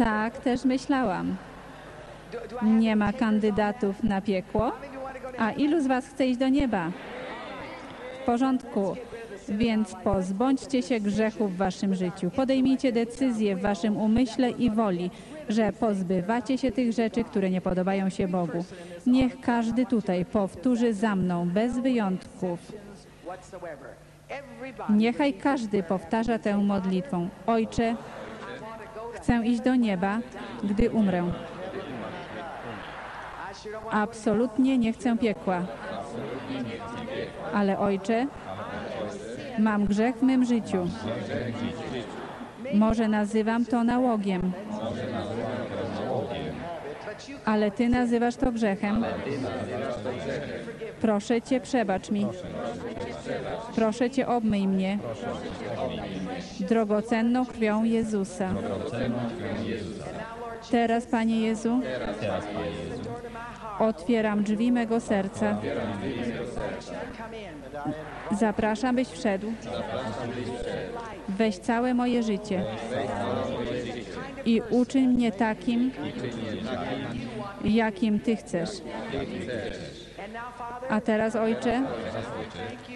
Speaker 2: Tak, też myślałam. Nie ma kandydatów na piekło? A ilu z Was chce iść do nieba? W porządku. Więc pozbądźcie się grzechu w Waszym życiu. Podejmijcie decyzję w Waszym umyśle i woli, że pozbywacie się tych rzeczy, które nie podobają się Bogu. Niech każdy tutaj powtórzy za mną, bez wyjątków. Niechaj każdy powtarza tę modlitwą. Ojcze, chcę iść do nieba, gdy umrę. Absolutnie nie chcę piekła. Ale Ojcze, mam grzech w mym życiu. Może nazywam to nałogiem. Ale Ty nazywasz to grzechem. Proszę Cię, przebacz mi. Proszę Cię, obmyj mnie drogocenną krwią Jezusa. Teraz, Panie Jezu, otwieram drzwi mego serca. Zapraszam, byś wszedł. Weź całe moje życie i uczyń mnie takim, jakim Ty chcesz. A teraz, Ojcze,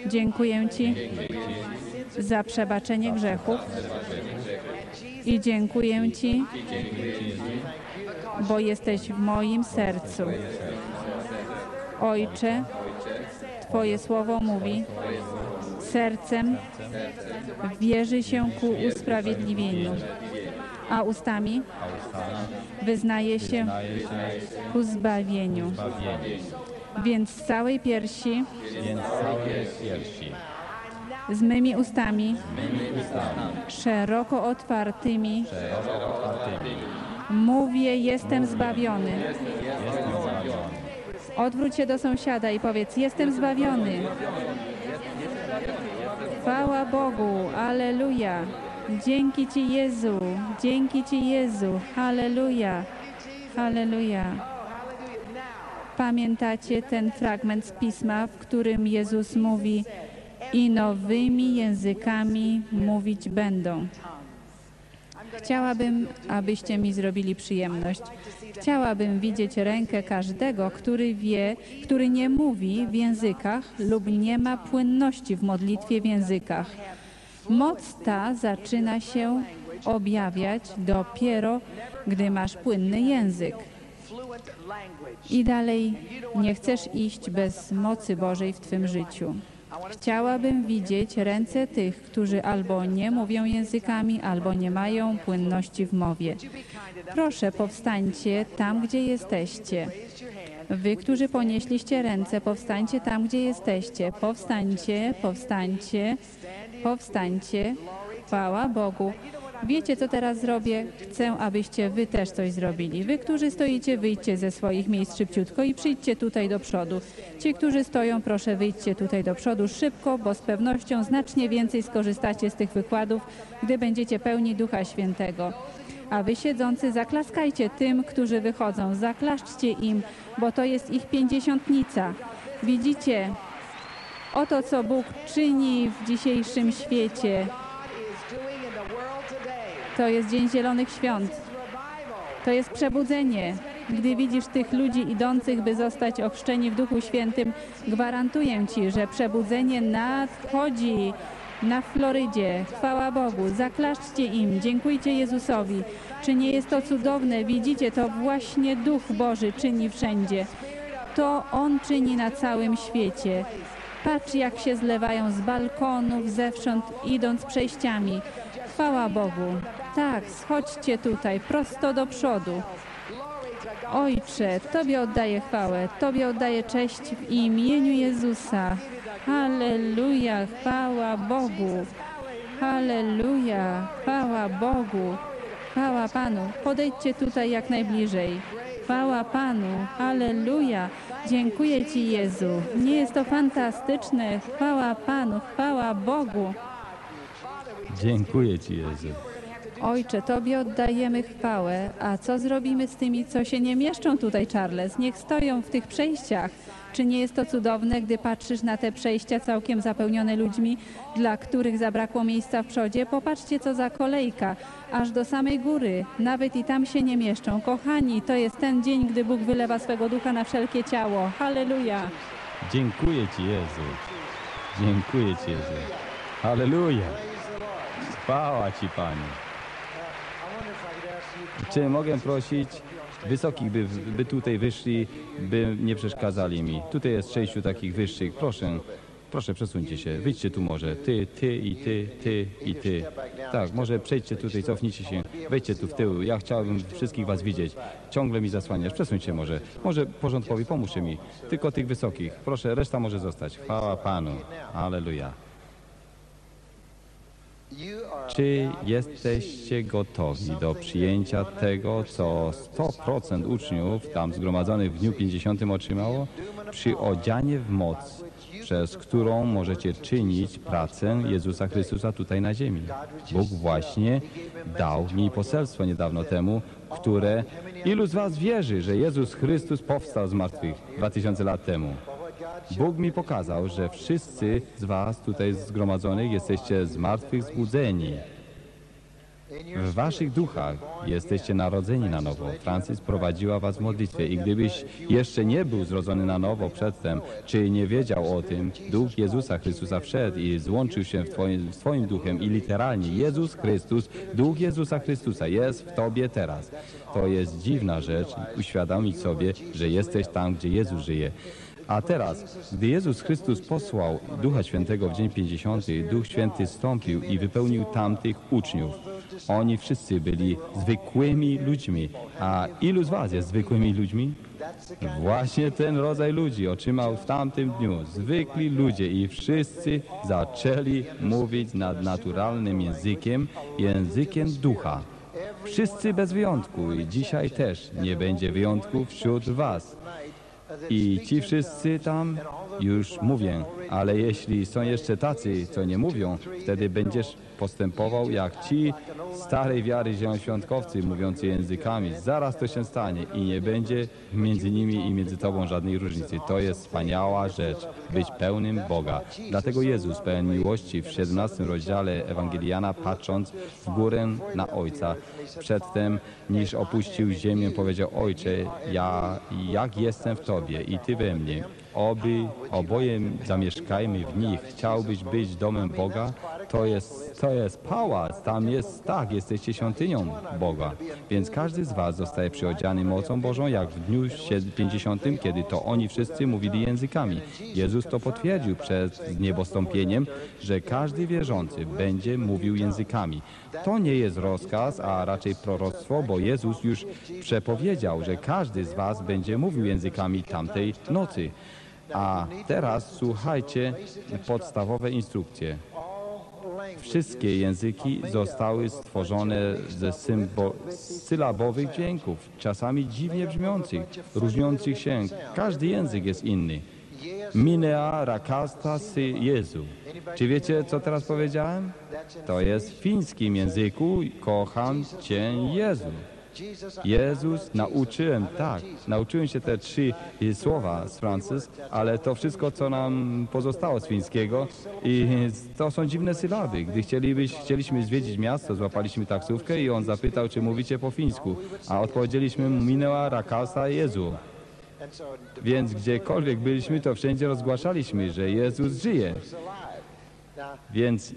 Speaker 2: dziękuję Ci za przebaczenie grzechów i dziękuję Ci, bo jesteś w moim sercu. Ojcze, Twoje słowo mówi, sercem wierzy się ku usprawiedliwieniu, a ustami? Wyznaje się ku zbawieniu. Więc z całej piersi, z mymi ustami, szeroko otwartymi, mówię, jestem zbawiony. Odwróć się do sąsiada i powiedz, jestem zbawiony. Chwała Bogu, aleluja. Dzięki Ci Jezu, dzięki Ci Jezu, halleluja, halleluja. Pamiętacie ten fragment z pisma, w którym Jezus mówi i nowymi językami mówić będą. Chciałabym, abyście mi zrobili przyjemność. Chciałabym widzieć rękę każdego, który wie, który nie mówi w językach lub nie ma płynności w modlitwie w językach. Moc ta zaczyna się objawiać dopiero, gdy masz płynny język. I dalej nie chcesz iść bez mocy Bożej w Twym życiu. Chciałabym widzieć ręce tych, którzy albo nie mówią językami, albo nie mają płynności w mowie. Proszę, powstańcie tam, gdzie jesteście. Wy, którzy ponieśliście ręce, powstańcie tam, gdzie jesteście. Powstańcie, powstańcie, powstańcie. Chwała Bogu. Wiecie, co teraz zrobię? Chcę, abyście wy też coś zrobili. Wy, którzy stoicie, wyjdźcie ze swoich miejsc szybciutko i przyjdźcie tutaj do przodu. Ci, którzy stoją, proszę wyjdźcie tutaj do przodu szybko, bo z pewnością znacznie więcej skorzystacie z tych wykładów, gdy będziecie pełni Ducha Świętego. A wy siedzący, zaklaskajcie tym, którzy wychodzą. Zaklaszczcie im, bo to jest ich pięćdziesiątnica. Widzicie, oto co Bóg czyni w dzisiejszym świecie. To jest Dzień Zielonych Świąt. To jest przebudzenie. Gdy widzisz tych ludzi idących, by zostać ochrzczeni w Duchu Świętym, gwarantuję Ci, że przebudzenie nadchodzi na Florydzie. Chwała Bogu. Zaklaszczcie im. Dziękujcie Jezusowi. Czy nie jest to cudowne? Widzicie, to właśnie Duch Boży czyni wszędzie. To On czyni na całym świecie. Patrz, jak się zlewają z balkonów, zewsząd, idąc przejściami. Chwała Bogu. Tak, schodźcie tutaj, prosto do przodu. Ojcze, Tobie oddaję chwałę, Tobie oddaję cześć w imieniu Jezusa. Halleluja, chwała Bogu. Halleluja, chwała Bogu. Chwała Panu. Podejdźcie tutaj jak najbliżej. Chwała Panu. Halleluja. Dziękuję Ci, Jezu. Nie jest to fantastyczne? Chwała Panu, chwała Bogu.
Speaker 1: dziękuję Ci Jezu.
Speaker 2: Ojcze, Tobie oddajemy chwałę, a co zrobimy z tymi, co się nie mieszczą tutaj, Charles? Niech stoją w tych przejściach. Czy nie jest to cudowne, gdy patrzysz na te przejścia całkiem zapełnione ludźmi, dla których zabrakło miejsca w przodzie? Popatrzcie, co za kolejka, aż do samej góry. Nawet i tam się nie mieszczą. Kochani, to jest ten dzień, gdy Bóg wylewa swego ducha na wszelkie ciało. Halleluja!
Speaker 1: Dziękuję Ci Jezu. Dziękuję Ci Jezu. Halleluja. Chwała Ci Panie. Czy mogę prosić wysokich, by, by tutaj wyszli, by nie przeszkadzali mi? Tutaj jest sześciu takich wyższych. Proszę, proszę przesuńcie się. Wyjdźcie tu może. Ty, ty i ty, ty i ty. Tak, może przejdźcie tutaj, cofnijcie się. Wejdźcie tu w tył. Ja chciałbym wszystkich was widzieć. Ciągle mi zasłaniasz. Przesuńcie może. Może porządkowi, pomóżcie mi. Tylko tych wysokich. Proszę, reszta może zostać. Chwała Panu. Aleluja. Czy jesteście gotowi do przyjęcia tego, co 100% uczniów tam zgromadzonych w dniu 50 otrzymało? Przyodzianie w moc przez którą możecie czynić pracę Jezusa Chrystusa tutaj na ziemi. Bóg właśnie dał mi poselstwo niedawno temu, które ilu z was wierzy, że Jezus Chrystus powstał z martwych 2000 lat temu? Bóg mi pokazał, że wszyscy z was tutaj zgromadzonych jesteście z martwych zbudzeni. W waszych duchach jesteście narodzeni na nowo. Francis prowadziła was w modlitwie i gdybyś jeszcze nie był zrodzony na nowo przedtem, czy nie wiedział o tym, Duch Jezusa Chrystusa wszedł i złączył się w twoim, z twoim duchem i literalnie Jezus Chrystus, Duch Jezusa Chrystusa jest w tobie teraz. To jest dziwna rzecz, uświadomić sobie, że jesteś tam, gdzie Jezus żyje. A teraz, gdy Jezus Chrystus posłał Ducha Świętego w dzień 50, Duch Święty stąpił i wypełnił tamtych uczniów. Oni wszyscy byli zwykłymi ludźmi. A ilu z was jest zwykłymi ludźmi? Właśnie ten rodzaj ludzi otrzymał w tamtym dniu zwykli ludzie i wszyscy zaczęli mówić nadnaturalnym językiem, językiem ducha. Wszyscy bez wyjątku i dzisiaj też nie będzie wyjątku wśród was. I ci wszyscy tam? Już mówię, ale jeśli są jeszcze tacy, co nie mówią, wtedy będziesz postępował jak ci starej wiary zielonoświątkowcy mówiący językami. Zaraz to się stanie i nie będzie między nimi i między tobą żadnej różnicy. To jest wspaniała rzecz, być pełnym Boga. Dlatego Jezus, pełen miłości, w 17 rozdziale Ewangeliana, patrząc w górę na Ojca, przedtem niż opuścił ziemię, powiedział, Ojcze, ja jak jestem w Tobie i Ty we mnie. Oby oboje zamieszkajmy w nich. Chciałbyś być domem Boga? To jest, to jest pałac. Tam jest, tak, jesteście świątynią Boga. Więc każdy z was zostaje przyodziany mocą Bożą, jak w dniu 50, kiedy to oni wszyscy mówili językami. Jezus to potwierdził przed niebostąpieniem, że każdy wierzący będzie mówił językami. To nie jest rozkaz, a raczej proroctwo, bo Jezus już przepowiedział, że każdy z was będzie mówił językami tamtej nocy. A teraz słuchajcie podstawowe instrukcje. Wszystkie języki zostały stworzone ze sylabowych dźwięków, czasami dziwnie brzmiących, różniących się. Każdy język jest inny. Minea rakasta sy Jezu. Czy wiecie, co teraz powiedziałem? To jest w fińskim języku kocham Cię Jezu. Jezus nauczyłem, tak, nauczyłem się te trzy słowa z Francis, ale to wszystko, co nam pozostało z fińskiego i to są dziwne sylaby. Gdy chcieliśmy zwiedzić miasto, złapaliśmy taksówkę i on zapytał, czy mówicie po fińsku, a odpowiedzieliśmy minęła rakasa Jezu. Więc gdziekolwiek byliśmy, to wszędzie rozgłaszaliśmy, że Jezus żyje. Więc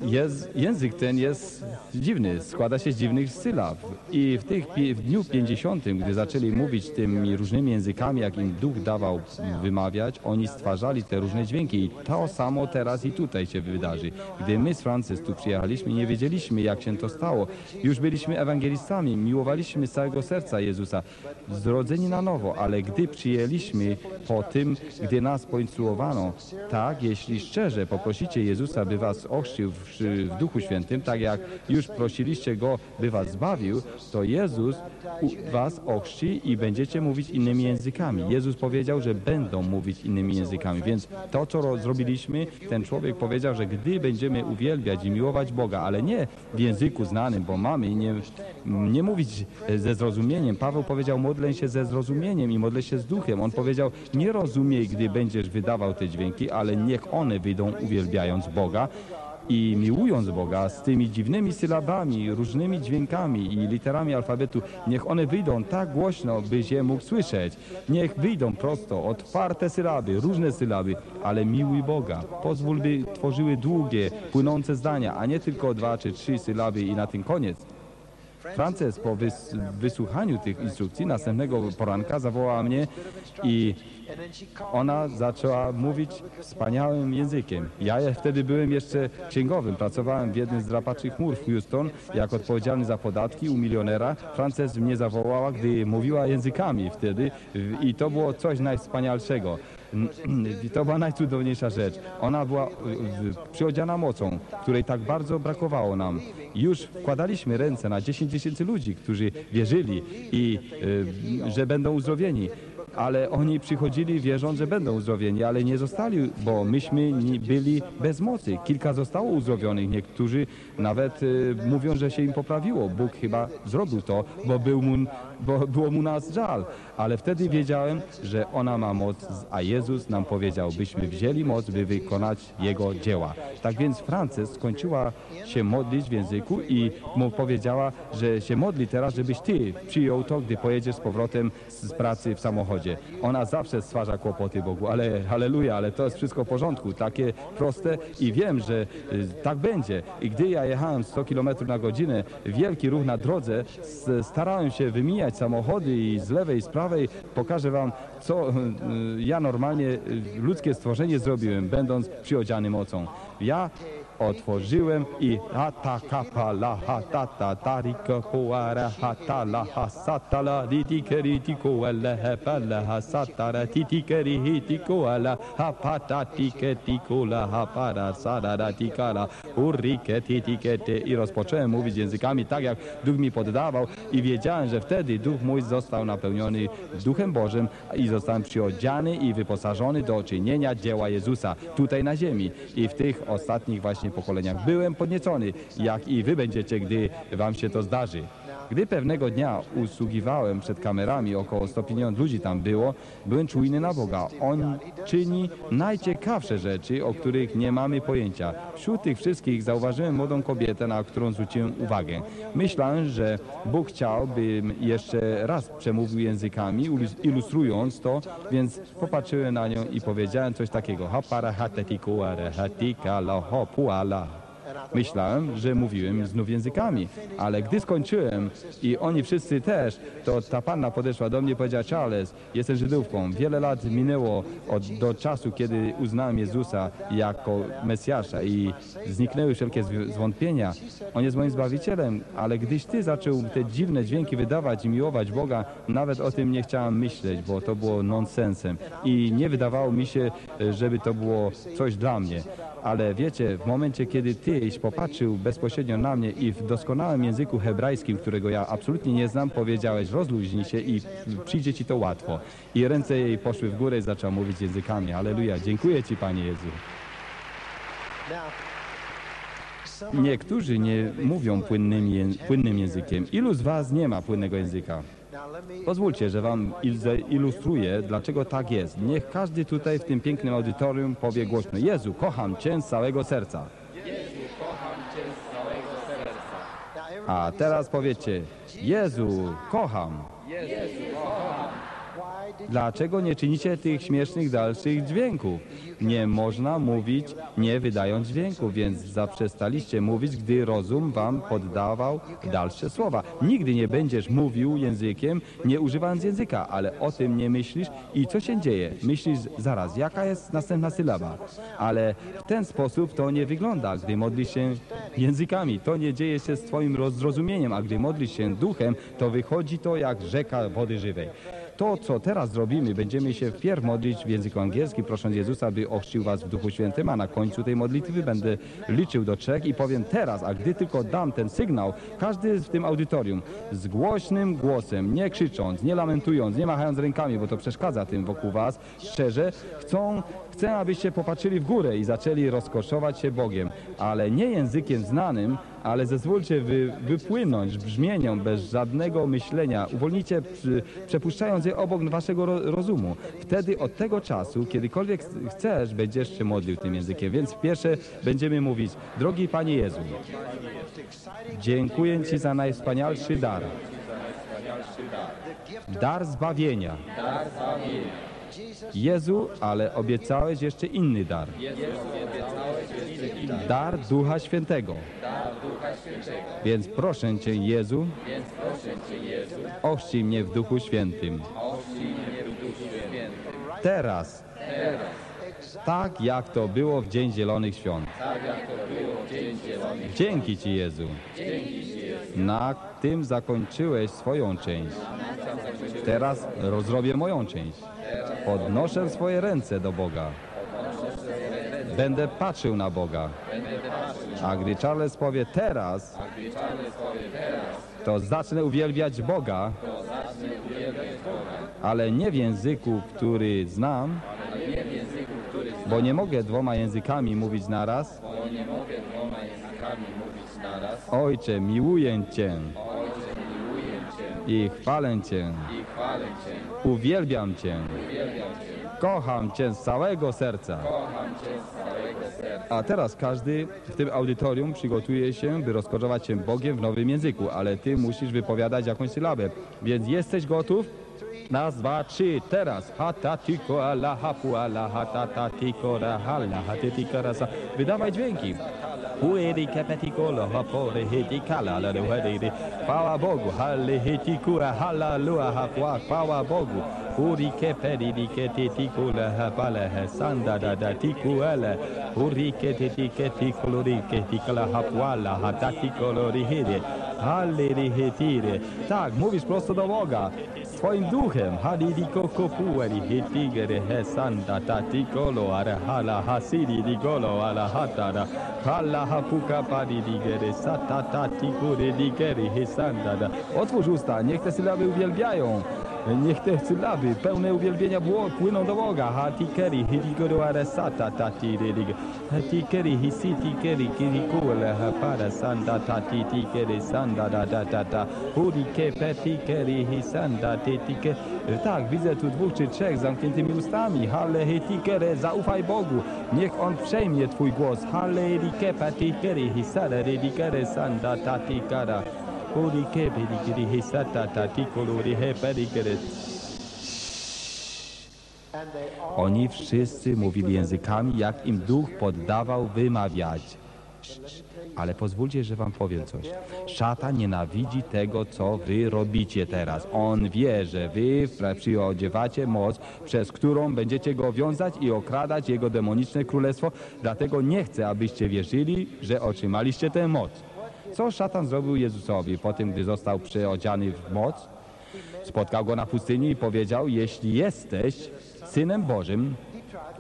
Speaker 1: język ten jest dziwny, składa się z dziwnych sylab. I w, tych, w dniu 50, gdy zaczęli mówić tymi różnymi językami, jak im duch dawał wymawiać, oni stwarzali te różne dźwięki. I to samo teraz i tutaj się wydarzy. Gdy my z Francis tu przyjechaliśmy, nie wiedzieliśmy, jak się to stało. Już byliśmy ewangelistami, miłowaliśmy z całego serca Jezusa, zrodzeni na nowo, ale gdy przyjęliśmy po tym, gdy nas poinstruowano, tak, jeśli szczerze poprosicie Jezusa, by was ochrzcił w, w Duchu Świętym, tak jak już prosiliście Go, by was zbawił, to Jezus was ochrzci i będziecie mówić innymi językami. Jezus powiedział, że będą mówić innymi językami, więc to, co ro- zrobiliśmy, ten człowiek powiedział, że gdy będziemy uwielbiać i miłować Boga, ale nie w języku znanym, bo mamy nie, nie mówić ze zrozumieniem. Paweł powiedział, modlę się ze zrozumieniem i modlę się z duchem. On powiedział, nie rozumiej, gdy będziesz wydawał te dźwięki, ale niech one wyjdą uwielbiając Boga i miłując Boga z tymi dziwnymi sylabami, różnymi dźwiękami i literami alfabetu, niech one wyjdą tak głośno, byś je mógł słyszeć. Niech wyjdą prosto, otwarte sylaby, różne sylaby, ale miłuj Boga. Pozwól, by tworzyły długie, płynące zdania, a nie tylko dwa czy trzy sylaby i na tym koniec. Frances po wys wysłuchaniu tych instrukcji następnego poranka zawołała mnie i ona zaczęła mówić wspaniałym językiem. Ja wtedy byłem jeszcze księgowym. Pracowałem w jednym z drapaczy chmur w Houston jako odpowiedzialny za podatki u milionera. Frances mnie zawołała, gdy mówiła językami wtedy i to było coś najwspanialszego. *clears throat* To była najcudowniejsza rzecz. Ona była przyodziana mocą, której tak bardzo brakowało nam. Już wkładaliśmy ręce na 10 tysięcy ludzi, którzy wierzyli i y, że będą uzdrowieni. Ale oni przychodzili wierząc, że będą uzdrowieni, ale nie zostali, bo myśmy byli bez mocy. Kilka zostało uzdrowionych, niektórzy nawet y, mówią, że się im poprawiło. Bóg chyba zrobił to, bo, był mu, bo było mu nas żal. Ale wtedy wiedziałem, że ona ma moc, a Jezus nam powiedział, byśmy wzięli moc, by wykonać Jego dzieła. Tak więc Frances skończyła się modlić w języku i mu powiedziała, że się modli teraz, żebyś ty przyjął to, gdy pojedziesz z powrotem z pracy w samochodzie. Ona zawsze stwarza kłopoty Bogu, ale halleluja, ale to jest wszystko w porządku, takie proste i wiem, że y, tak będzie. I gdy ja jechałem 100 km na godzinę, wielki ruch na drodze, starałem się wymijać samochody i z lewej i z prawej pokażę wam, co y, ja normalnie y, ludzkie stworzenie zrobiłem, będąc przyodzianym mocą. Ja otworzyłem i hata kapa la hata ta tarika puara hata la hasata la ditikeri tiku ala hepala hasata ra titikeri hitiku ala hapata tike tiku la hapara sada ra tikala urrike titikete i rozpocząłem mówić językami tak jak Duch mi poddawał i wiedziałem, że wtedy Duch mój został napełniony Duchem Bożym i zostałem przyodziany i wyposażony do czynienia dzieła Jezusa tutaj na ziemi. I w tych ostatnich właśnie pokoleniach byłem podniecony, jak i wy będziecie, gdy wam się to zdarzy. Gdy pewnego dnia usługiwałem przed kamerami, około 150 ludzi tam było, byłem czujny na Boga. On czyni najciekawsze rzeczy, o których nie mamy pojęcia. Wśród tych wszystkich zauważyłem młodą kobietę, na którą zwróciłem uwagę. Myślałem, że Bóg chciał, bym jeszcze raz przemówił językami, ilus- ilustrując to, więc popatrzyłem na nią i powiedziałem coś takiego. Hapara hatetiku are hatika la hopuala. Myślałem, że mówiłem znów językami, ale gdy skończyłem i oni wszyscy też, to ta panna podeszła do mnie i powiedziała, Charles, jestem Żydówką. Wiele lat minęło od, do czasu, kiedy uznałem Jezusa jako Mesjasza i zniknęły wszelkie zwątpienia. On jest moim Zbawicielem, ale gdyś Ty zaczął te dziwne dźwięki wydawać i miłować Boga, nawet o tym nie chciałem myśleć, bo to było nonsensem i nie wydawało mi się, żeby to było coś dla mnie. Ale wiecie, w momencie, kiedy Tyś popatrzył bezpośrednio na mnie i w doskonałym języku hebrajskim, którego ja absolutnie nie znam, powiedziałeś, rozluźnij się i przyjdzie Ci to łatwo. I ręce jej poszły w górę i zaczęła mówić językami. Aleluja, dziękuję Ci, Panie Jezu. Niektórzy nie mówią płynnym, ję- płynnym językiem. Ilu z Was nie ma płynnego języka? Pozwólcie, że Wam il- ilustruję, dlaczego tak jest. Niech każdy tutaj w tym pięknym audytorium powie głośno: Jezu, kocham Cię z całego serca. A teraz powiedzcie: Jezu, kocham. Dlaczego nie czynicie tych śmiesznych dalszych dźwięków? Nie można mówić nie wydając dźwięku, więc zaprzestaliście mówić, gdy rozum wam poddawał dalsze słowa. Nigdy nie będziesz mówił językiem, nie używając języka, ale o tym nie myślisz i co się dzieje? Myślisz zaraz, jaka jest następna sylaba? Ale w ten sposób to nie wygląda, gdy modlisz się językami. To nie dzieje się z twoim rozzrozumieniem, a gdy modlisz się duchem, to wychodzi to jak rzeka wody żywej. To, co teraz zrobimy, będziemy się wpierw modlić w języku angielskim, prosząc Jezusa, by ochrzcił was w Duchu Świętym, a na końcu tej modlitwy będę liczył do trzech i powiem teraz, a gdy tylko dam ten sygnał, każdy w tym audytorium z głośnym głosem, nie krzycząc, nie lamentując, nie machając rękami, bo to przeszkadza tym wokół was, szczerze, chcą Chcę, abyście popatrzyli w górę i zaczęli rozkoszować się Bogiem, ale nie językiem znanym, ale zezwólcie wy, wypłynąć brzmienią bez żadnego myślenia. Uwolnijcie, przy- przepuszczając je obok waszego ro, rozumu. Wtedy od tego czasu, kiedykolwiek chcesz, będziesz się modlił tym językiem. Więc pierwsze będziemy mówić, drogi Panie Jezu, dziękuję Ci za najwspanialszy dar. Dar zbawienia. Jezu, ale obiecałeś jeszcze inny dar. Dar Ducha Świętego. Więc proszę Cię, Jezu, ochrzcij mnie w Duchu Świętym. Teraz, tak jak to było w Dzień Zielonych Świąt. Dzięki Ci, Jezu. Na tym zakończyłeś swoją część. Teraz rozrobię moją część. Podnoszę swoje ręce do Boga. Będę patrzył na Boga. A gdy Charles powie teraz, to zacznę uwielbiać Boga ale nie w języku, który znam, bo nie mogę dwoma językami mówić naraz. Ojcze, miłuję Cię i chwalę Cię. Uwielbiam Cię. Kocham Cię z całego serca. A teraz każdy w tym audytorium przygotuje się, by rozkorzować się Bogiem w nowym języku, ale Ty musisz wypowiadać jakąś sylabę. Więc jesteś gotów? Raz, dwa, trzy, teraz. Hata tiko ala hapu ala hata ta tiko ra hala hata tika rasa. Wydawaj dźwięki. Hueri kepetiko lo hapore heti kala la hueri. Chwała Bogu. Halle heti kura hala lua hapua. Chwała Bogu. Huri kepedi di keti tiku la hapala he sanda da da tiku ele. Huri lori keti kala hapua la hata tiko lori hede. Halle ri hetire. Tak, mówisz prosto do Boga. Swoim duchem. Hadidi koko pueri hetigere he sanda ta tikolo ara hala hapuka padi digere sata ta tikure digere he sanda da. Otwórz usta, niech te sylaby uwielbiają. Niech te sylaby pełne uwielbienia bło- płyną do Boga. Hatikeri hidigoro ara sata ta tiredige. Hatikeri hisiti keri kirikule ha para sanda ta titikere sanda da da da da. Hurike petikeri hisanda tetike. Tak, widzę tu dwóch czy trzech z zamkniętymi ustami. Halle hetikere, zaufaj Bogu. Niech On przejmie Twój głos. Halle rike petikeri hisada redikere sanda tatikara. Hisata. Oni wszyscy mówili językami, jak im duch poddawał wymawiać. Ale pozwólcie, że wam powiem coś. Szatan nienawidzi tego, co wy robicie teraz. On wie, że wy przyodziewacie moc, przez którą będziecie go wiązać i okradać jego demoniczne królestwo. Dlatego nie chce, abyście wierzyli, że otrzymaliście tę moc. Co szatan zrobił Jezusowi po tym, gdy został przyodziany w moc? Spotkał go na pustyni i powiedział, jeśli jesteś Synem Bożym,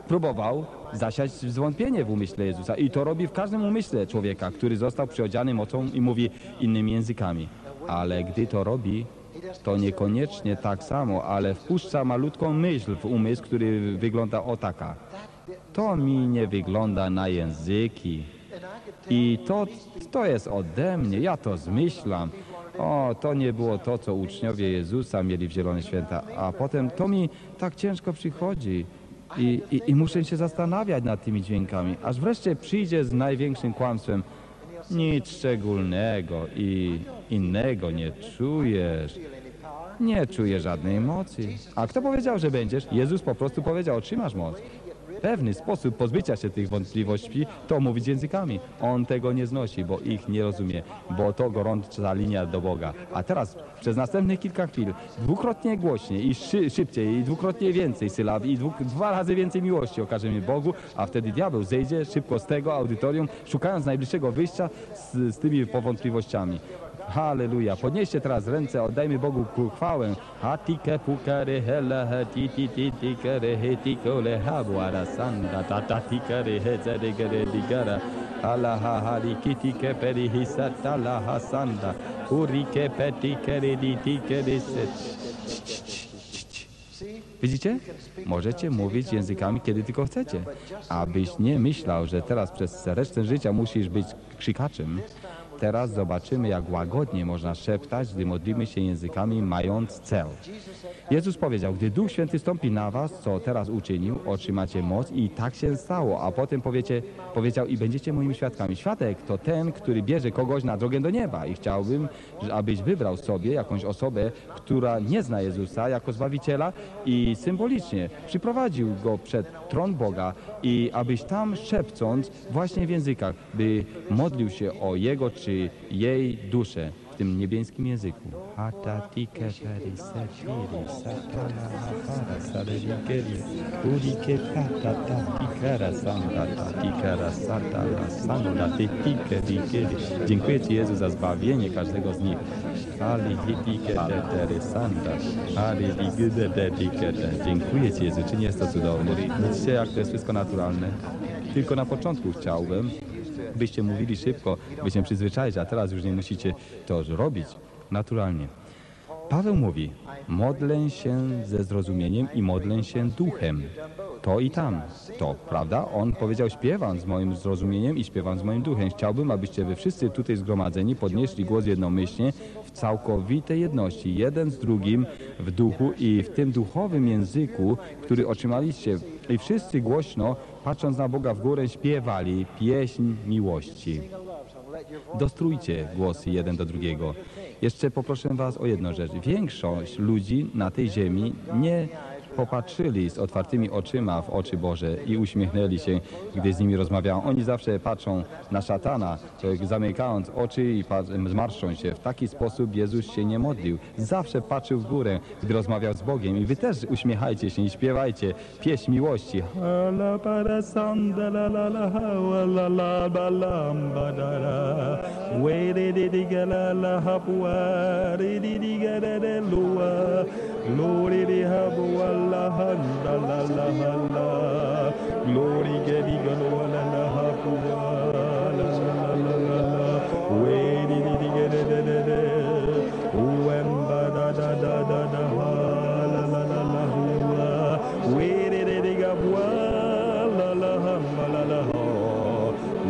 Speaker 1: próbował zasiać zwątpienie w umyśle Jezusa. I to robi w każdym umyśle człowieka, który został przyodziany mocą i mówi innymi językami. Ale gdy to robi, to niekoniecznie tak samo, ale wpuszcza malutką myśl w umysł, który wygląda o taka. To mi nie wygląda na języki. I to, to jest ode mnie, ja to zmyślam. O, to nie było to, co uczniowie Jezusa mieli w Zielone Święta. A potem to mi tak ciężko przychodzi. I, i, I muszę się zastanawiać nad tymi dźwiękami, aż wreszcie przyjdzie z największym kłamstwem. Nic szczególnego i innego nie czujesz. Nie czuję żadnej emocji. A kto powiedział, że będziesz? Jezus po prostu powiedział, otrzymasz moc. Pewny sposób pozbycia się tych wątpliwości to mówić językami. On tego nie znosi, bo ich nie rozumie, bo to gorąca linia do Boga. A teraz przez następnych kilka chwil dwukrotnie głośniej i szy, szybciej i dwukrotnie więcej sylab i dwa razy więcej miłości okażemy Bogu, a wtedy diabeł zejdzie szybko z tego audytorium, szukając najbliższego wyjścia z, z tymi powątpliwościami. Halleluja. Podnieście teraz ręce, oddajmy Bogu chwałę. Hatike pukare hela hati ti ti ti kare heti kole habwara sanda ta ta ti kare hezere gere digara. Ala ha hari kiti ke peri hisata la hasanda. Uri ke peti kere di ti kere set. Widzicie? Możecie mówić językami, kiedy tylko chcecie. Abyś nie myślał, że teraz przez resztę życia musisz być krzykaczem. Teraz zobaczymy, jak łagodnie można szeptać, gdy modlimy się językami, mając cel. Jezus powiedział, gdy Duch Święty stąpi na was, co teraz uczynił, otrzymacie moc i tak się stało. A potem powiecie, powiedział i będziecie moimi świadkami. Świadek to ten, który bierze kogoś na drogę do nieba i chciałbym, abyś wybrał sobie jakąś osobę, która nie zna Jezusa jako Zbawiciela i symbolicznie przyprowadził go przed tron Boga i abyś tam szepcąc właśnie w językach, by modlił się o jego czy jej duszę w tym niebieskim języku. Dziękuję Ci Jezu za zbawienie każdego z nich. Dziękuję Ci Jezu, czy nie jest to cudowne? Widzicie jak to jest wszystko naturalne? Tylko na początku chciałbym, byście mówili szybko, by się przyzwyczaić, a teraz już nie musicie to robić naturalnie. Paweł mówi, modlę się ze zrozumieniem i modlę się duchem. To i tam. To, prawda? On powiedział, śpiewam z moim zrozumieniem i śpiewam z moim duchem. Chciałbym, abyście wy wszyscy tutaj zgromadzeni podnieśli głos jednomyślnie w całkowitej jedności, jeden z drugim w duchu i w tym duchowym języku, który otrzymaliście. I wszyscy głośno, patrząc na Boga w górę, śpiewali pieśń miłości. Dostrójcie głosy jeden do drugiego. Jeszcze poproszę Was o jedną rzecz. Większość ludzi na tej ziemi nie popatrzyli z otwartymi oczyma w oczy Boże i uśmiechnęli się, gdy z nimi rozmawiałem. Oni zawsze patrzą na szatana, zamykając oczy i zmarszczą się. W taki sposób Jezus się nie modlił. Zawsze patrzył w górę, gdy rozmawiał z Bogiem. I Wy też uśmiechajcie się i śpiewajcie pieśń miłości. Para sanda la la la ha wa la la ba lam ba da da. We di di di ga la la ha bu wa di di di ga da da lu wa. Glory di ha bu wa la ha da la la ha la. Glory ga di ga lu wa la la ha bu wa la la la la la. We di di di ga da da da da. Wem ba da da da da da ha la la la la hu wa. We di di di ga bu wa la la ha ma la la ha.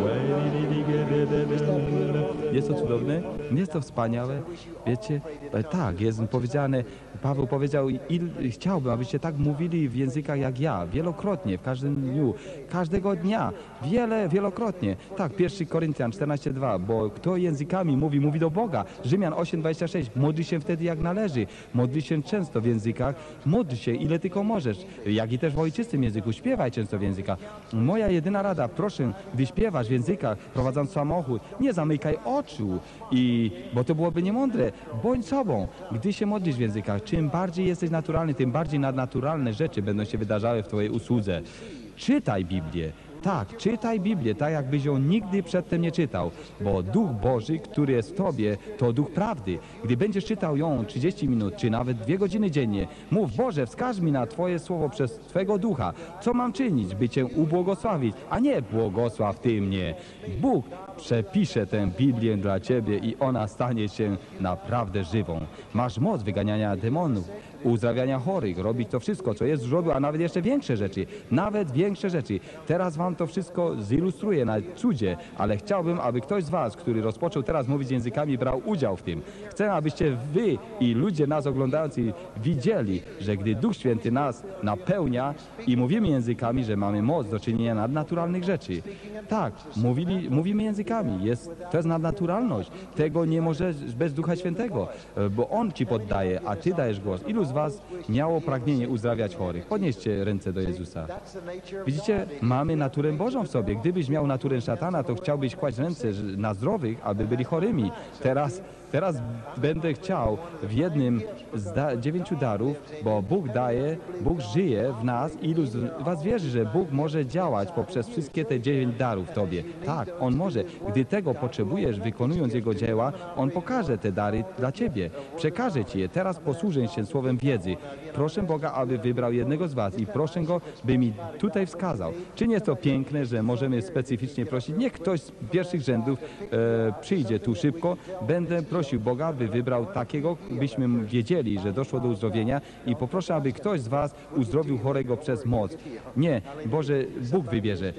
Speaker 1: We di di di ga da da da da da. Jest to cudowne? Jest to wspaniałe? Wiecie, e, tak, jest powiedziane, Paweł powiedział, il, chciałbym, abyście tak mówili w językach jak ja, wielokrotnie, w każdym dniu, każdego dnia, wiele, wielokrotnie. Tak, 1 Koryntian 14,2, bo kto językami mówi, mówi do Boga. Rzymian 8,26, modli się wtedy jak należy, modli się często w językach, modli się ile tylko możesz, jak i też w ojczystym języku, śpiewaj często w językach. Moja jedyna rada, proszę, gdy śpiewasz w językach, prowadząc samochód, nie zamykaj oczu, i, bo to byłoby niemądre. Bądź sobą, gdy się modlisz w językach. Czym bardziej jesteś naturalny, tym bardziej nadnaturalne rzeczy będą się wydarzały w Twojej usłudze. Czytaj Biblię. Tak, czytaj Biblię, tak jakbyś ją nigdy przedtem nie czytał, bo Duch Boży, który jest w Tobie, to Duch Prawdy. Gdy będziesz czytał ją 30 minut, czy nawet dwie godziny dziennie, mów, Boże, wskaż mi na Twoje słowo przez Twego Ducha. Co mam czynić, by Cię ubłogosławić, a nie błogosław Ty mnie. Bóg przepisze tę Biblię dla Ciebie i ona stanie się naprawdę żywą. Masz moc wyganiania demonów, uzdrawiania chorych, robić to wszystko, co jest zrobił, a nawet jeszcze większe rzeczy, nawet większe rzeczy. Teraz Wam to wszystko zilustruję na cudzie, ale chciałbym, aby ktoś z Was, który rozpoczął teraz mówić językami, brał udział w tym. Chcę, abyście Wy i ludzie nas oglądający widzieli, że gdy Duch Święty nas napełnia i mówimy językami, że mamy moc do czynienia nadnaturalnych rzeczy. Tak, mówili, mówimy językami, jest, to jest nadnaturalność. Tego nie możesz bez Ducha Świętego, bo On Ci poddaje, a Ty dajesz głos. Ilu z Was miało pragnienie uzdrawiać chorych? Podnieście ręce do Jezusa. Widzicie, mamy naturę Bożą w sobie. Gdybyś miał naturę szatana, to chciałbyś kłaść ręce na zdrowych, aby byli chorymi. Teraz, teraz będę chciał w jednym z da, dziewięciu darów, bo Bóg daje, Bóg żyje w nas. Ilu z Was wierzy, że Bóg może działać poprzez wszystkie te dziewięć darów Tobie? Tak, On może. Gdy tego potrzebujesz, wykonując Jego dzieła, On pokaże te dary dla Ciebie. Przekaże Ci je. Teraz posłużę się słowem wiedzy. Proszę Boga, aby wybrał jednego z Was i proszę Go, by mi tutaj wskazał. Czy nie jest to piękne, że możemy specyficznie prosić? Niech ktoś z pierwszych rzędów e, przyjdzie tu szybko. Będę prosił Boga, by wybrał takiego, byśmy wiedzieli, że doszło do uzdrowienia i poproszę, aby ktoś z Was uzdrowił chorego przez moc. Nie, Boże, Bóg wybierze.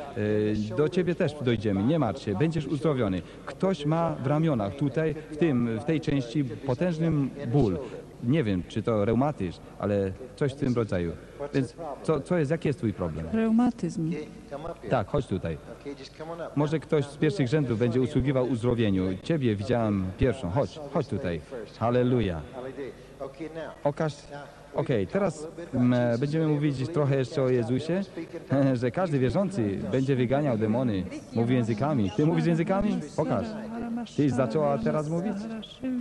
Speaker 1: E, do Ciebie też dojdziemy, nie martw się, będziesz uzdrowiony. Ktoś ma w ramionach, tutaj, w tym, w tej części potężny ból. Nie wiem, czy to reumatyzm, ale coś w tym rodzaju. Więc co, co jest, jaki jest Twój problem?
Speaker 2: Reumatyzm.
Speaker 1: Tak, chodź tutaj. Może ktoś z pierwszych rzędów będzie usługiwał uzdrowieniu. Ciebie widziałem pierwszą. Chodź, chodź tutaj. Halleluja. Okaż. Okej, teraz mm, będziemy mówić trochę jeszcze o Jezusie, *laughs* że każdy wierzący będzie wyganiał demony, mówi językami. Ty mówisz językami? Pokaż. Ty zaczęła teraz mówić?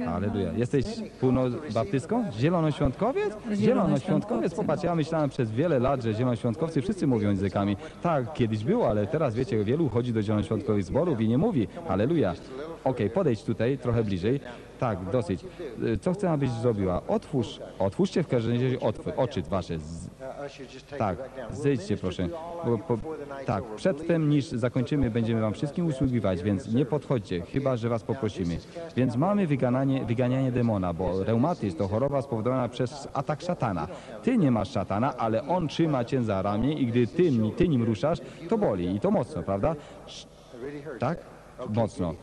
Speaker 1: Aleluja. Jesteś północbaptystką? Zielonoświątkowiec? Zielonoświątkowiec? Popatrz, ja myślałem przez wiele lat, że zielonoświątkowcy wszyscy mówią językami. Tak, kiedyś było, ale teraz wiecie, wielu chodzi do zielonoświątkowych zborów i nie mówi. Aleluja. Okej, podejdź tutaj, trochę bliżej. Tak, dosyć. Y, Co chcę, abyś zrobiła? Otwórz, otwórzcie w każdym razie oczy wasze. Tak, zejdźcie proszę. Bo, po, tak, przedtem niż zakończymy, będziemy wam wszystkim usługiwać, więc nie podchodźcie, chyba że was poprosimy. Więc mamy wygananie, wyganianie demona, bo reumatyzm to choroba spowodowana przez atak szatana. Ty nie masz szatana, ale on trzyma cię za ramię i gdy ty, ty nim ruszasz, to boli i to mocno, prawda? Tak? Mocno.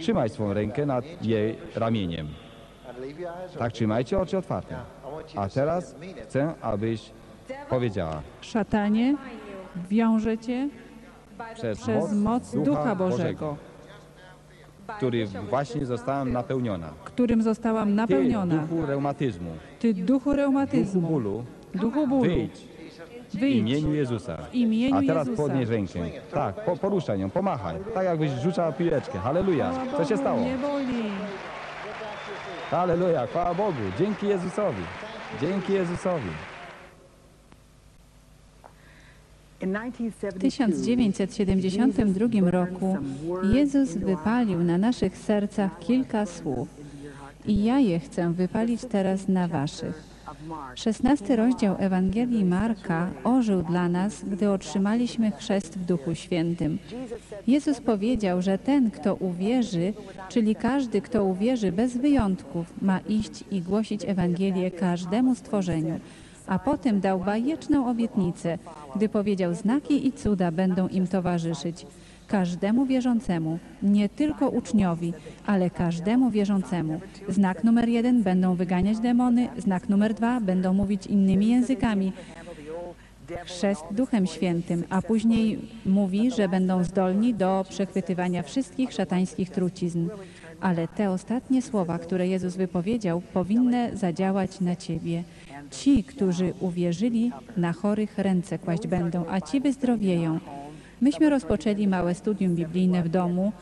Speaker 1: Trzymaj swą rękę nad jej ramieniem. Tak, trzymajcie oczy otwarte. A teraz chcę, abyś powiedziała
Speaker 2: Szatanie, wiąże cię
Speaker 1: przez,
Speaker 2: przez moc Ducha Bożego,
Speaker 1: który właśnie zostałem napełniona.
Speaker 2: którym zostałam
Speaker 1: Ty,
Speaker 2: napełniona.
Speaker 1: duchu reumatyzmu,
Speaker 2: Ty duchu
Speaker 1: duchu
Speaker 2: reumatyzmu,
Speaker 1: bólu,
Speaker 2: duchu bólu,
Speaker 1: wyjdź w
Speaker 2: wyjdź
Speaker 1: imieniu Jezusa.
Speaker 2: w imieniu
Speaker 1: A teraz
Speaker 2: Jezusa.
Speaker 1: podnieś rękę. Tak, po, poruszaj ją, pomachaj. Tak jakbyś rzucała piłeczkę. Halleluja. Co się stało?
Speaker 2: Nie boli.
Speaker 1: Halleluja, chwała Bogu. Dzięki Jezusowi. Dzięki Jezusowi.
Speaker 2: W 1972 roku Jezus wypalił na naszych sercach kilka słów i ja je chcę wypalić teraz na waszych. 16 rozdział Ewangelii Marka ożył dla nas, gdy otrzymaliśmy chrzest w Duchu Świętym. Jezus powiedział, że ten, kto uwierzy, czyli każdy, kto uwierzy bez wyjątków, ma iść i głosić Ewangelię każdemu stworzeniu. A potem dał bajeczną obietnicę, gdy powiedział, znaki i cuda będą im towarzyszyć. Każdemu wierzącemu, nie tylko uczniowi, ale każdemu wierzącemu. Znak numer jeden będą wyganiać demony, znak numer dwa będą mówić innymi językami. Chrzest Duchem Świętym, a później mówi, że będą zdolni do przechwytywania wszystkich szatańskich trucizn. Ale te ostatnie słowa, które Jezus wypowiedział, powinny zadziałać na Ciebie. Ci, którzy uwierzyli, na chorych ręce kłaść będą, a ci wyzdrowieją. Myśmy rozpoczęli małe studium biblijne w domu,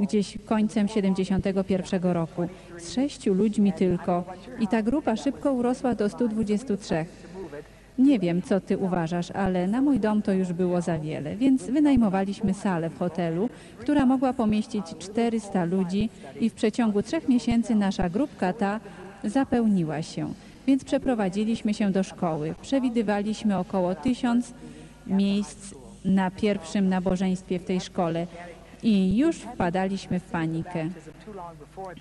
Speaker 2: gdzieś końcem 71 roku, z sześciu ludźmi tylko i ta grupa szybko urosła do 123. Nie wiem, co ty uważasz, ale na mój dom to już było za wiele, więc wynajmowaliśmy salę w hotelu, która mogła pomieścić 400 ludzi i w przeciągu trzech miesięcy nasza grupka ta zapełniła się. Więc przeprowadziliśmy się do szkoły. Przewidywaliśmy około tysiąc miejsc na pierwszym nabożeństwie w tej szkole i już wpadaliśmy w panikę.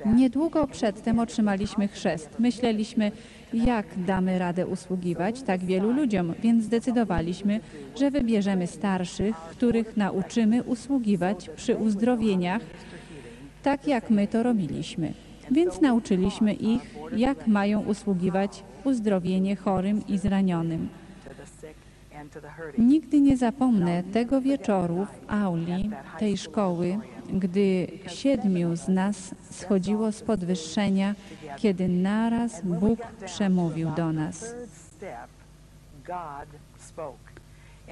Speaker 2: Niedługo przedtem otrzymaliśmy chrzest. Myśleliśmy, jak damy radę usługiwać tak wielu ludziom, więc zdecydowaliśmy, że wybierzemy starszych, których nauczymy usługiwać przy uzdrowieniach, tak jak my to robiliśmy. Więc nauczyliśmy ich, jak mają usługiwać uzdrowienie chorym i zranionym. Nigdy nie zapomnę tego wieczoru w auli tej szkoły, gdy siedmiu z nas schodziło z podwyższenia, kiedy naraz Bóg przemówił do nas.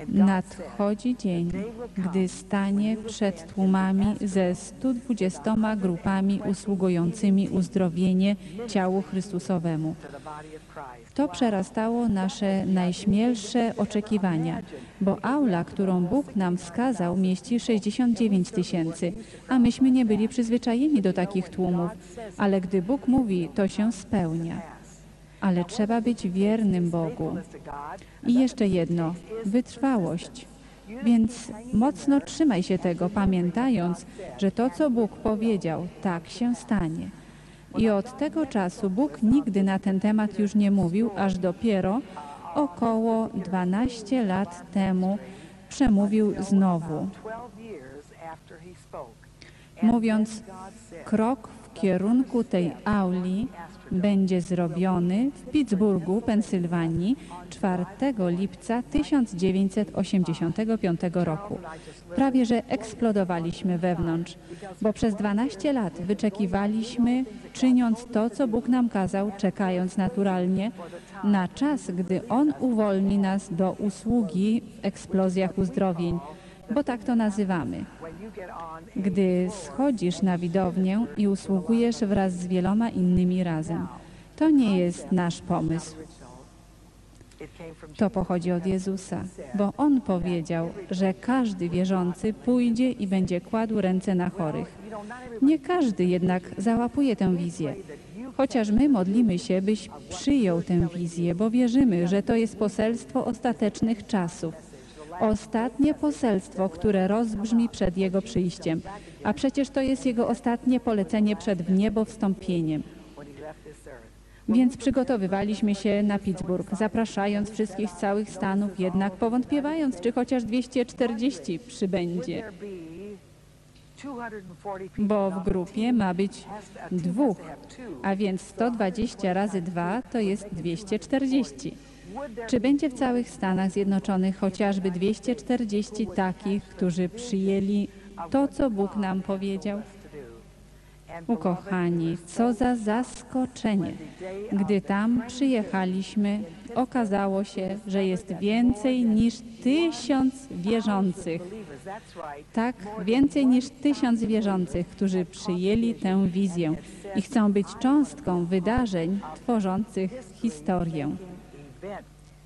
Speaker 2: Nadchodzi dzień, gdy stanie przed tłumami ze 120 grupami usługującymi uzdrowienie ciału Chrystusowemu. To przerastało nasze najśmielsze oczekiwania, bo aula, którą Bóg nam wskazał, mieści 69 tysięcy, a myśmy nie byli przyzwyczajeni do takich tłumów, ale gdy Bóg mówi, to się spełnia. Ale trzeba być wiernym Bogu. I jeszcze jedno, wytrwałość. Więc mocno trzymaj się tego, pamiętając, że to, co Bóg powiedział, tak się stanie. I od tego czasu Bóg nigdy na ten temat już nie mówił, aż dopiero około 12 lat temu przemówił znowu, mówiąc, krok w kierunku tej auli będzie zrobiony w Pittsburghu, Pensylwanii 4 lipca 1985 roku. Prawie że eksplodowaliśmy wewnątrz, bo przez 12 lat wyczekiwaliśmy, czyniąc to, co Bóg nam kazał, czekając naturalnie na czas, gdy On uwolni nas do usługi w eksplozjach uzdrowień, bo tak to nazywamy. Gdy schodzisz na widownię i usługujesz wraz z wieloma innymi razem. To nie jest nasz pomysł. To pochodzi od Jezusa, bo On powiedział, że każdy wierzący pójdzie i będzie kładł ręce na chorych. Nie każdy jednak załapuje tę wizję. Chociaż my modlimy się, byś przyjął tę wizję, bo wierzymy, że to jest poselstwo ostatecznych czasów. Ostatnie poselstwo, które rozbrzmi przed Jego przyjściem. A przecież to jest Jego ostatnie polecenie przed w niebo wstąpieniem. Więc przygotowywaliśmy się na Pittsburgh, zapraszając wszystkich z całych Stanów, jednak powątpiewając, czy chociaż 240 przybędzie, bo w grupie ma być dwóch, a więc 120 razy 2 to jest 240. Czy będzie w całych Stanach Zjednoczonych chociażby 240 takich, którzy przyjęli to, co Bóg nam powiedział? Ukochani, co za zaskoczenie. Gdy tam przyjechaliśmy, okazało się, że jest więcej niż tysiąc wierzących. Tak, więcej niż tysiąc wierzących, którzy przyjęli tę wizję i chcą być cząstką wydarzeń tworzących historię.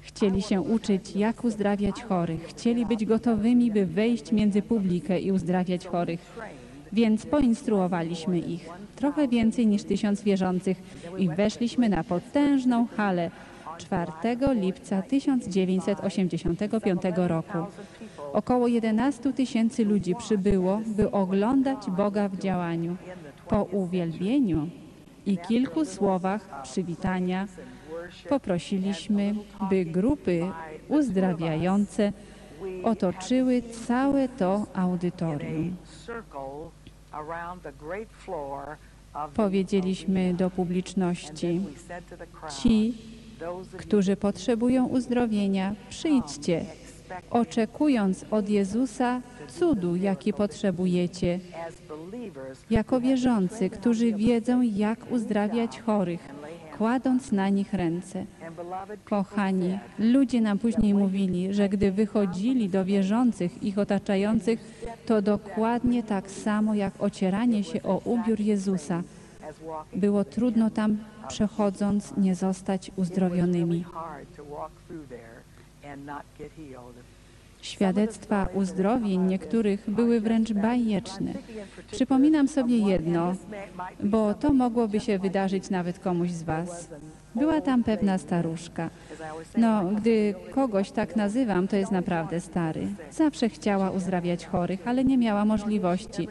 Speaker 2: Chcieli się uczyć, jak uzdrawiać chorych. Chcieli być gotowymi, by wejść między publikę i uzdrawiać chorych. Więc poinstruowaliśmy ich. Trochę więcej niż tysiąc wierzących i weszliśmy na potężną halę 4 lipca 1985 roku. Około 11 tysięcy ludzi przybyło, by oglądać Boga w działaniu. Po uwielbieniu i kilku słowach przywitania poprosiliśmy, by grupy uzdrawiające otoczyły całe to audytorium. Powiedzieliśmy do publiczności, ci, którzy potrzebują uzdrowienia, przyjdźcie, oczekując od Jezusa cudu, jaki potrzebujecie, jako wierzący, którzy wiedzą, jak uzdrawiać chorych, kładąc na nich ręce. Kochani, ludzie nam później mówili, że gdy wychodzili do wierzących, ich otaczających, to dokładnie tak samo jak ocieranie się o ubiór Jezusa. Było trudno tam przechodząc nie zostać uzdrowionymi. Świadectwa uzdrowień niektórych były wręcz bajeczne. Przypominam sobie jedno, bo to mogłoby się wydarzyć nawet komuś z Was. Była tam pewna staruszka. No, gdy kogoś tak nazywam, to jest naprawdę stary. Zawsze chciała uzdrawiać chorych, ale nie miała możliwości,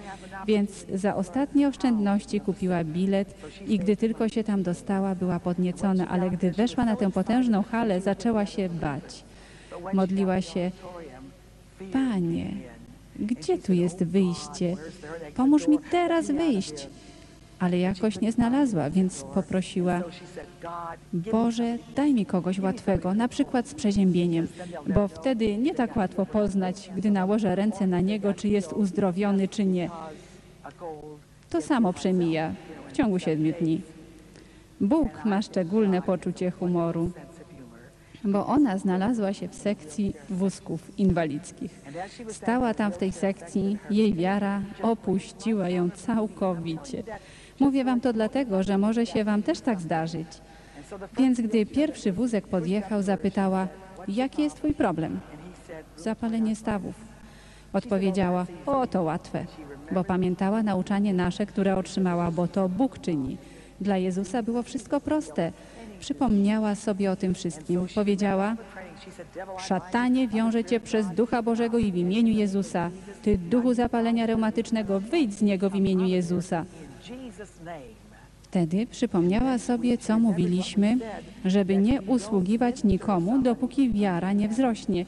Speaker 2: więc za ostatnie oszczędności kupiła bilet i gdy tylko się tam dostała, była podniecona, ale gdy weszła na tę potężną halę, zaczęła się bać. Modliła się, Panie, gdzie tu jest wyjście? Pomóż mi teraz wyjść. Ale jakoś nie znalazła, więc poprosiła, Boże, daj mi kogoś łatwego, na przykład z przeziębieniem, bo wtedy nie tak łatwo poznać, gdy nałożę ręce na niego, czy jest uzdrowiony, czy nie. To samo przemija w ciągu siedmiu dni. Bóg ma szczególne poczucie humoru bo ona znalazła się w sekcji wózków inwalidzkich. Stała tam w tej sekcji, jej wiara opuściła ją całkowicie. Mówię wam to dlatego, że może się wam też tak zdarzyć. Więc gdy pierwszy wózek podjechał, zapytała, jaki jest twój problem? Zapalenie stawów. Odpowiedziała, o to łatwe, bo pamiętała nauczanie nasze, które otrzymała, bo to Bóg czyni. Dla Jezusa było wszystko proste. Przypomniała sobie o tym wszystkim. Powiedziała, szatanie wiąże cię przez Ducha Bożego i w imieniu Jezusa. Ty, duchu zapalenia reumatycznego, wyjdź z niego w imieniu Jezusa. Wtedy przypomniała sobie, co mówiliśmy, żeby nie usługiwać nikomu, dopóki wiara nie wzrośnie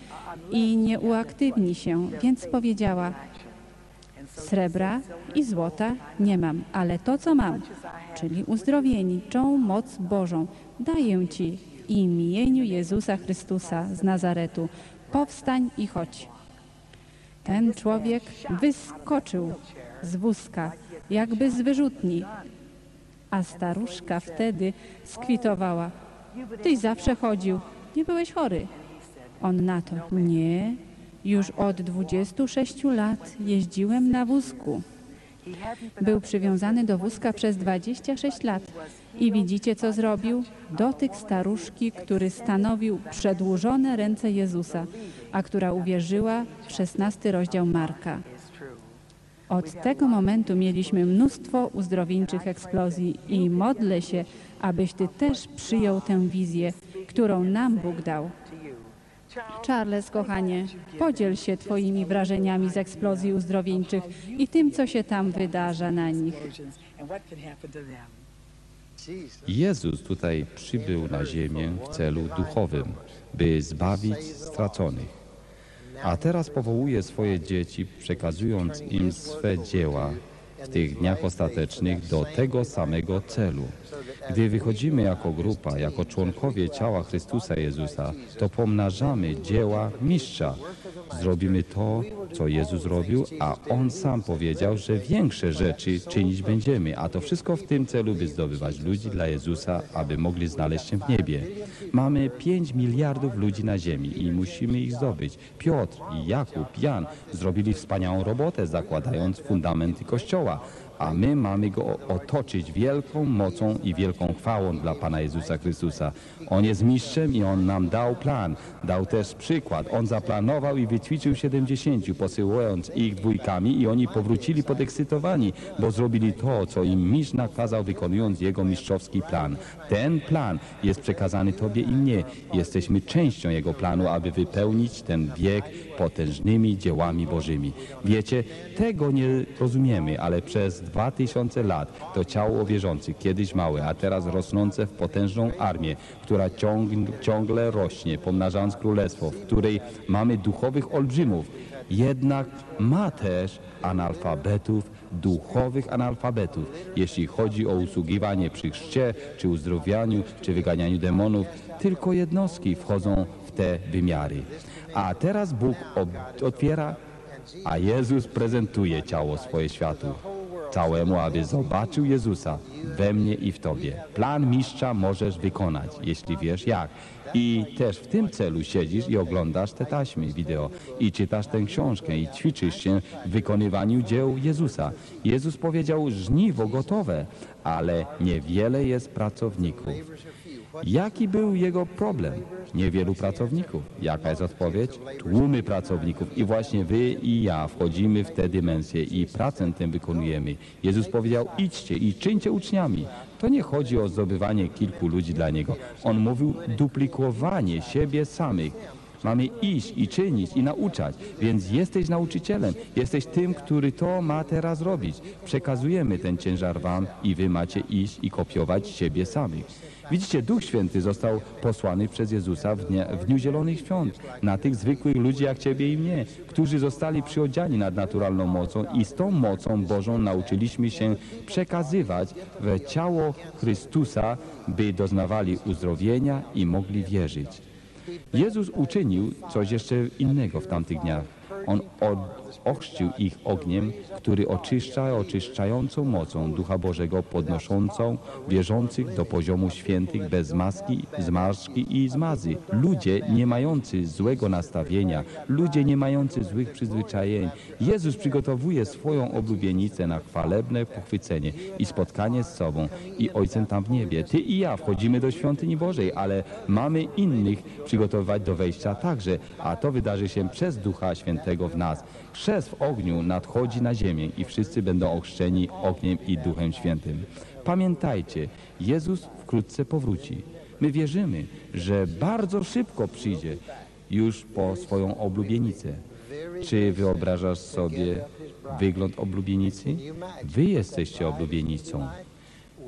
Speaker 2: i nie uaktywni się, więc powiedziała, srebra i złota nie mam, ale to, co mam, czyli uzdrowieniczą moc Bożą, daję Ci w imieniu Jezusa Chrystusa z Nazaretu. Powstań i chodź. Ten człowiek wyskoczył z wózka, jakby z wyrzutni, a staruszka wtedy skwitowała. Tyś zawsze chodził, nie byłeś chory. On na to, nie, już od 26 lat jeździłem na wózku. Był przywiązany do wózka przez 26 lat. I widzicie, co zrobił? Dotyk staruszki, który stanowił przedłużone ręce Jezusa, a która uwierzyła w 16 rozdział Marka. Od tego momentu mieliśmy mnóstwo uzdrowieńczych eksplozji i modlę się, abyś Ty też przyjął tę wizję, którą nam Bóg dał. Charles, kochanie, podziel się Twoimi wrażeniami z eksplozji uzdrowieńczych i tym, co się tam wydarza na nich.
Speaker 1: Jezus tutaj przybył na ziemię w celu duchowym, by zbawić straconych. A teraz powołuje swoje dzieci, przekazując im swe dzieła w tych dniach ostatecznych do tego samego celu. Gdy wychodzimy jako grupa, jako członkowie ciała Chrystusa Jezusa, to pomnażamy dzieła mistrza. Zrobimy to, co Jezus robił, a On sam powiedział, że większe rzeczy czynić będziemy, a to wszystko w tym celu, by zdobywać ludzi dla Jezusa, aby mogli znaleźć się w niebie. Mamy 5 miliardów ludzi na ziemi i musimy ich zdobyć. Piotr i Jakub, Jan zrobili wspaniałą robotę, zakładając fundamenty Kościoła, a my mamy go otoczyć wielką mocą i wielką chwałą dla Pana Jezusa Chrystusa. On jest mistrzem i On nam dał plan, dał też przykład. On zaplanował i wyćwiczył 70, posyłając ich dwójkami i oni powrócili podekscytowani, bo zrobili to, co im mistrz nakazał, wykonując jego mistrzowski plan. Ten plan jest przekazany Tobie i mnie. Jesteśmy częścią Jego planu, aby wypełnić ten wiek potężnymi dziełami Bożymi. Wiecie, tego nie rozumiemy, ale przez dwa tysiące lat to ciało wierzących, kiedyś małe, a teraz rosnące w potężną armię, która ciąg, ciągle rośnie, pomnażając królestwo, w której mamy duchowych olbrzymów, jednak ma też analfabetów, duchowych analfabetów, jeśli chodzi o usługiwanie przy chrzcie, czy uzdrowianiu, czy wyganianiu demonów. Tylko jednostki wchodzą w te wymiary. A teraz Bóg otwiera, a Jezus prezentuje ciało swoje światu. Całemu, aby zobaczył Jezusa we mnie i w Tobie. Plan mistrza możesz wykonać, jeśli wiesz jak. I też w tym celu siedzisz i oglądasz te taśmy wideo i czytasz tę książkę i ćwiczysz się w wykonywaniu dzieł Jezusa. Jezus powiedział, żniwo gotowe, ale niewiele jest pracowników. Jaki był jego problem? Niewielu pracowników. Jaka jest odpowiedź? Tłumy pracowników. I właśnie wy i ja wchodzimy w tę dimensję i pracę tę wykonujemy. Jezus powiedział, idźcie i czyńcie uczniami. To nie chodzi o zdobywanie kilku ludzi dla Niego. On mówił duplikowanie siebie samych. Mamy iść i czynić i nauczać, więc jesteś nauczycielem, jesteś tym, który to ma teraz robić. Przekazujemy ten ciężar wam i wy macie iść i kopiować siebie samych. Widzicie, Duch Święty został posłany przez Jezusa w, w Dniu Zielonych Świąt na tych zwykłych ludzi jak Ciebie i mnie, którzy zostali przyodziani nad naturalną mocą i z tą mocą Bożą nauczyliśmy się przekazywać w ciało Chrystusa, by doznawali uzdrowienia i mogli wierzyć. Jezus uczynił coś jeszcze innego w tamtych dniach. On od, ochrzcił ich ogniem, który oczyszcza oczyszczającą mocą Ducha Bożego, podnoszącą wierzących do poziomu świętych bez maski, zmarszki i zmazy. Ludzie nie mający złego nastawienia, ludzie nie mający złych przyzwyczajeń. Jezus przygotowuje swoją oblubienicę na chwalebne pochwycenie i spotkanie z sobą i Ojcem tam w niebie. Ty i ja wchodzimy do świątyni Bożej, ale mamy innych przygotowywać do wejścia także, a to wydarzy się przez Ducha Świętego w nas. Chrzest w ogniu nadchodzi na ziemię i wszyscy będą ochrzczeni ogniem i Duchem Świętym. Pamiętajcie, Jezus wkrótce powróci. My wierzymy, że bardzo szybko przyjdzie już po swoją oblubienicę. Czy wyobrażasz sobie wygląd oblubienicy? Wy jesteście oblubienicą.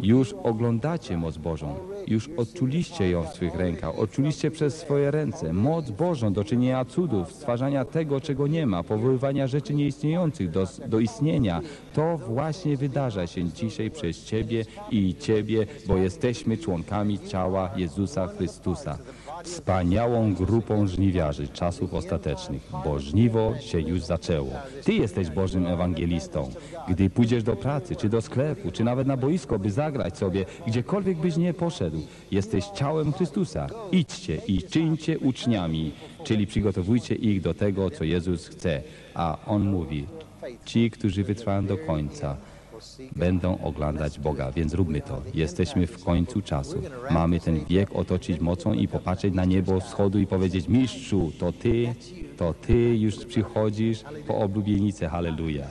Speaker 1: Już oglądacie moc Bożą, już odczuliście ją w swych rękach, odczuliście przez swoje ręce moc Bożą do czynienia cudów, stwarzania tego, czego nie ma, powoływania rzeczy nieistniejących do, do istnienia. To właśnie wydarza się dzisiaj przez Ciebie i Ciebie, bo jesteśmy członkami ciała Jezusa Chrystusa. Wspaniałą grupą żniwiarzy czasów ostatecznych, bo żniwo się już zaczęło. Ty jesteś Bożym ewangelistą. Gdy pójdziesz do pracy, czy do sklepu, czy nawet na boisko, by zagrać sobie, gdziekolwiek byś nie poszedł, jesteś ciałem Chrystusa. Idźcie i czyńcie uczniami, czyli przygotowujcie ich do tego, co Jezus chce. A On mówi, ci, którzy wytrwają do końca, będą oglądać Boga, więc róbmy to. Jesteśmy w końcu czasu. Mamy ten wiek otoczyć mocą i popatrzeć na niebo wschodu i powiedzieć, mistrzu, to Ty, to Ty już przychodzisz po oblubienicę, halleluja.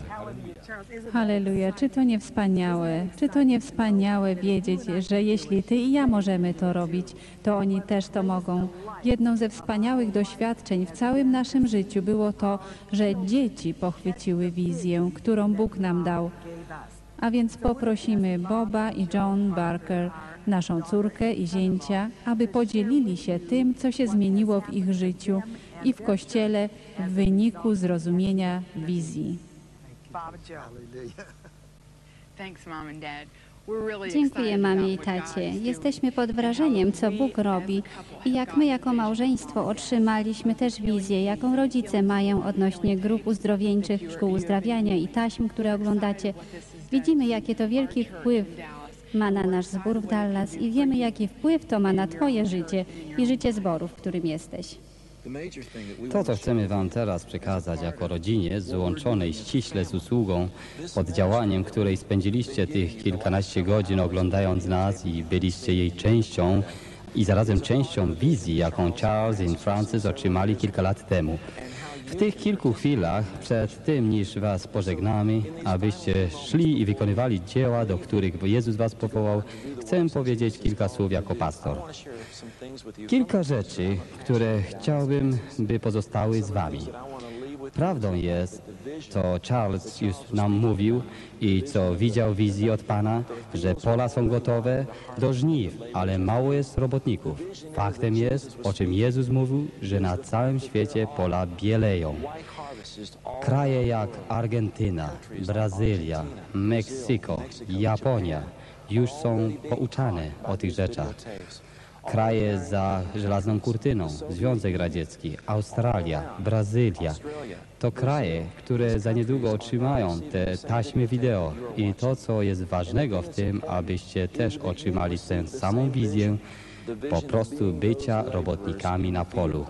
Speaker 2: Halleluja, czy to nie wspaniałe, czy to nie wspaniałe wiedzieć, że jeśli ty i ja możemy to robić, to oni też to mogą. Jedną ze wspaniałych doświadczeń w całym naszym życiu było to, że dzieci pochwyciły wizję, którą Bóg nam dał. A więc poprosimy Boba i John Barker, naszą córkę i zięcia, aby podzielili się tym, co się zmieniło w ich życiu i w Kościele w wyniku zrozumienia wizji.
Speaker 5: Dziękuję mamie i tacie. Jesteśmy pod wrażeniem, co Bóg robi i jak my jako małżeństwo otrzymaliśmy też wizję, jaką rodzice mają odnośnie grup uzdrowieńczych, szkół uzdrawiania i taśm, które oglądacie. Widzimy, jaki to wielki wpływ ma na nasz zbór w Dallas i wiemy, jaki wpływ to ma na Twoje życie i życie zboru, w którym jesteś.
Speaker 3: To, co chcemy Wam teraz przekazać jako rodzinie złączonej ściśle z usługą, pod działaniem której spędziliście tych kilkanaście godzin oglądając nas i byliście jej częścią i zarazem częścią wizji, jaką Charles i Francis otrzymali kilka lat temu. W tych kilku chwilach, przed tym niż Was pożegnamy, abyście szli i wykonywali dzieła, do których Jezus Was powołał, chcę powiedzieć kilka słów jako pastor. Kilka rzeczy, które chciałbym, by pozostały z Wami. Prawdą jest, co Charles już nam mówił i co widział wizji od Pana, że pola są gotowe do żniw, ale mało jest robotników. Faktem jest, o czym Jezus mówił, że na całym świecie pola bieleją. Kraje jak Argentyna, Brazylia, Meksyko, Japonia już są pouczane o tych rzeczach. Kraje za żelazną kurtyną, Związek Radziecki, Australia, Brazylia. To kraje, które za niedługo otrzymają te taśmy wideo. I to, co jest ważnego w tym, abyście też otrzymali tę samą wizję po prostu bycia robotnikami na polu.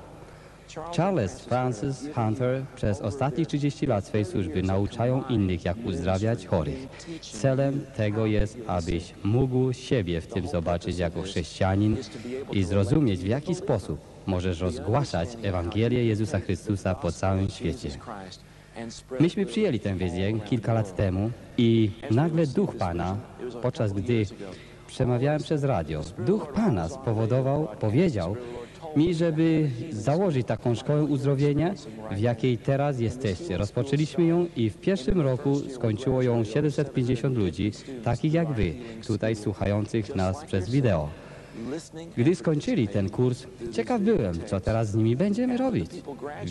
Speaker 3: Charles Francis Hunter przez ostatnich 30 lat swej służby nauczają innych, jak uzdrawiać chorych. Celem tego jest, abyś mógł siebie w tym zobaczyć jako chrześcijanin i zrozumieć, w jaki sposób możesz rozgłaszać Ewangelię Jezusa Chrystusa po całym świecie. Myśmy przyjęli tę wizję kilka lat temu i nagle Duch Pana, podczas gdy przemawiałem przez radio, Duch Pana spowodował, powiedział mi, żeby założyć taką szkołę uzdrowienia, w jakiej teraz jesteście. Rozpoczęliśmy ją i w pierwszym roku skończyło ją 750 ludzi, takich jak wy, tutaj słuchających nas przez wideo. Gdy skończyli ten kurs, ciekaw byłem, co teraz z nimi będziemy robić.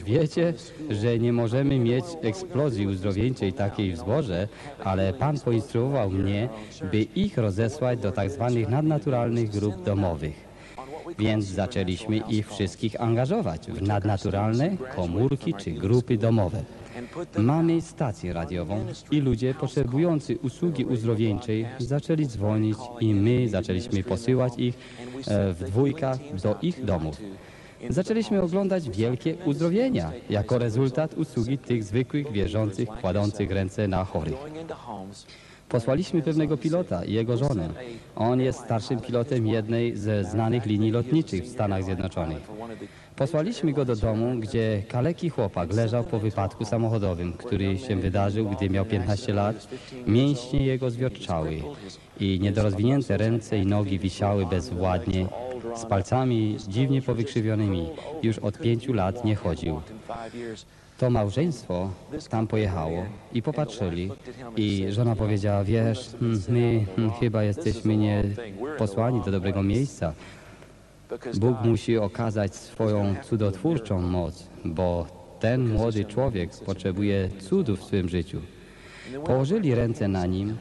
Speaker 3: Wiecie, że nie możemy mieć eksplozji uzdrowieńczej takiej w zborze, ale Pan poinstruował mnie, by ich rozesłać do tak zwanych nadnaturalnych grup domowych. Więc zaczęliśmy ich wszystkich angażować w nadnaturalne komórki czy grupy domowe. Mamy stację radiową i ludzie potrzebujący usługi uzdrowieńczej zaczęli dzwonić i my zaczęliśmy posyłać ich e, w dwójkach do ich domów. Zaczęliśmy oglądać wielkie uzdrowienia jako rezultat usługi tych zwykłych wierzących kładących ręce na chorych. Posłaliśmy pewnego pilota i jego żonę. On jest starszym pilotem jednej ze znanych linii lotniczych w Stanach Zjednoczonych. Posłaliśmy go do domu, gdzie kaleki chłopak leżał po wypadku samochodowym, który się wydarzył, gdy miał 15 lat. Mięśnie jego zwierczały i niedorozwinięte ręce i nogi wisiały bezwładnie, z palcami dziwnie powykrzywionymi. Już od pięciu lat nie chodził. To małżeństwo tam pojechało i popatrzyli i żona powiedziała, wiesz, mm, my mm, chyba jesteśmy nie posłani do dobrego miejsca. Bóg musi okazać swoją cudotwórczą moc, bo ten młody człowiek potrzebuje cudów w swym życiu. Położyli ręce na nim,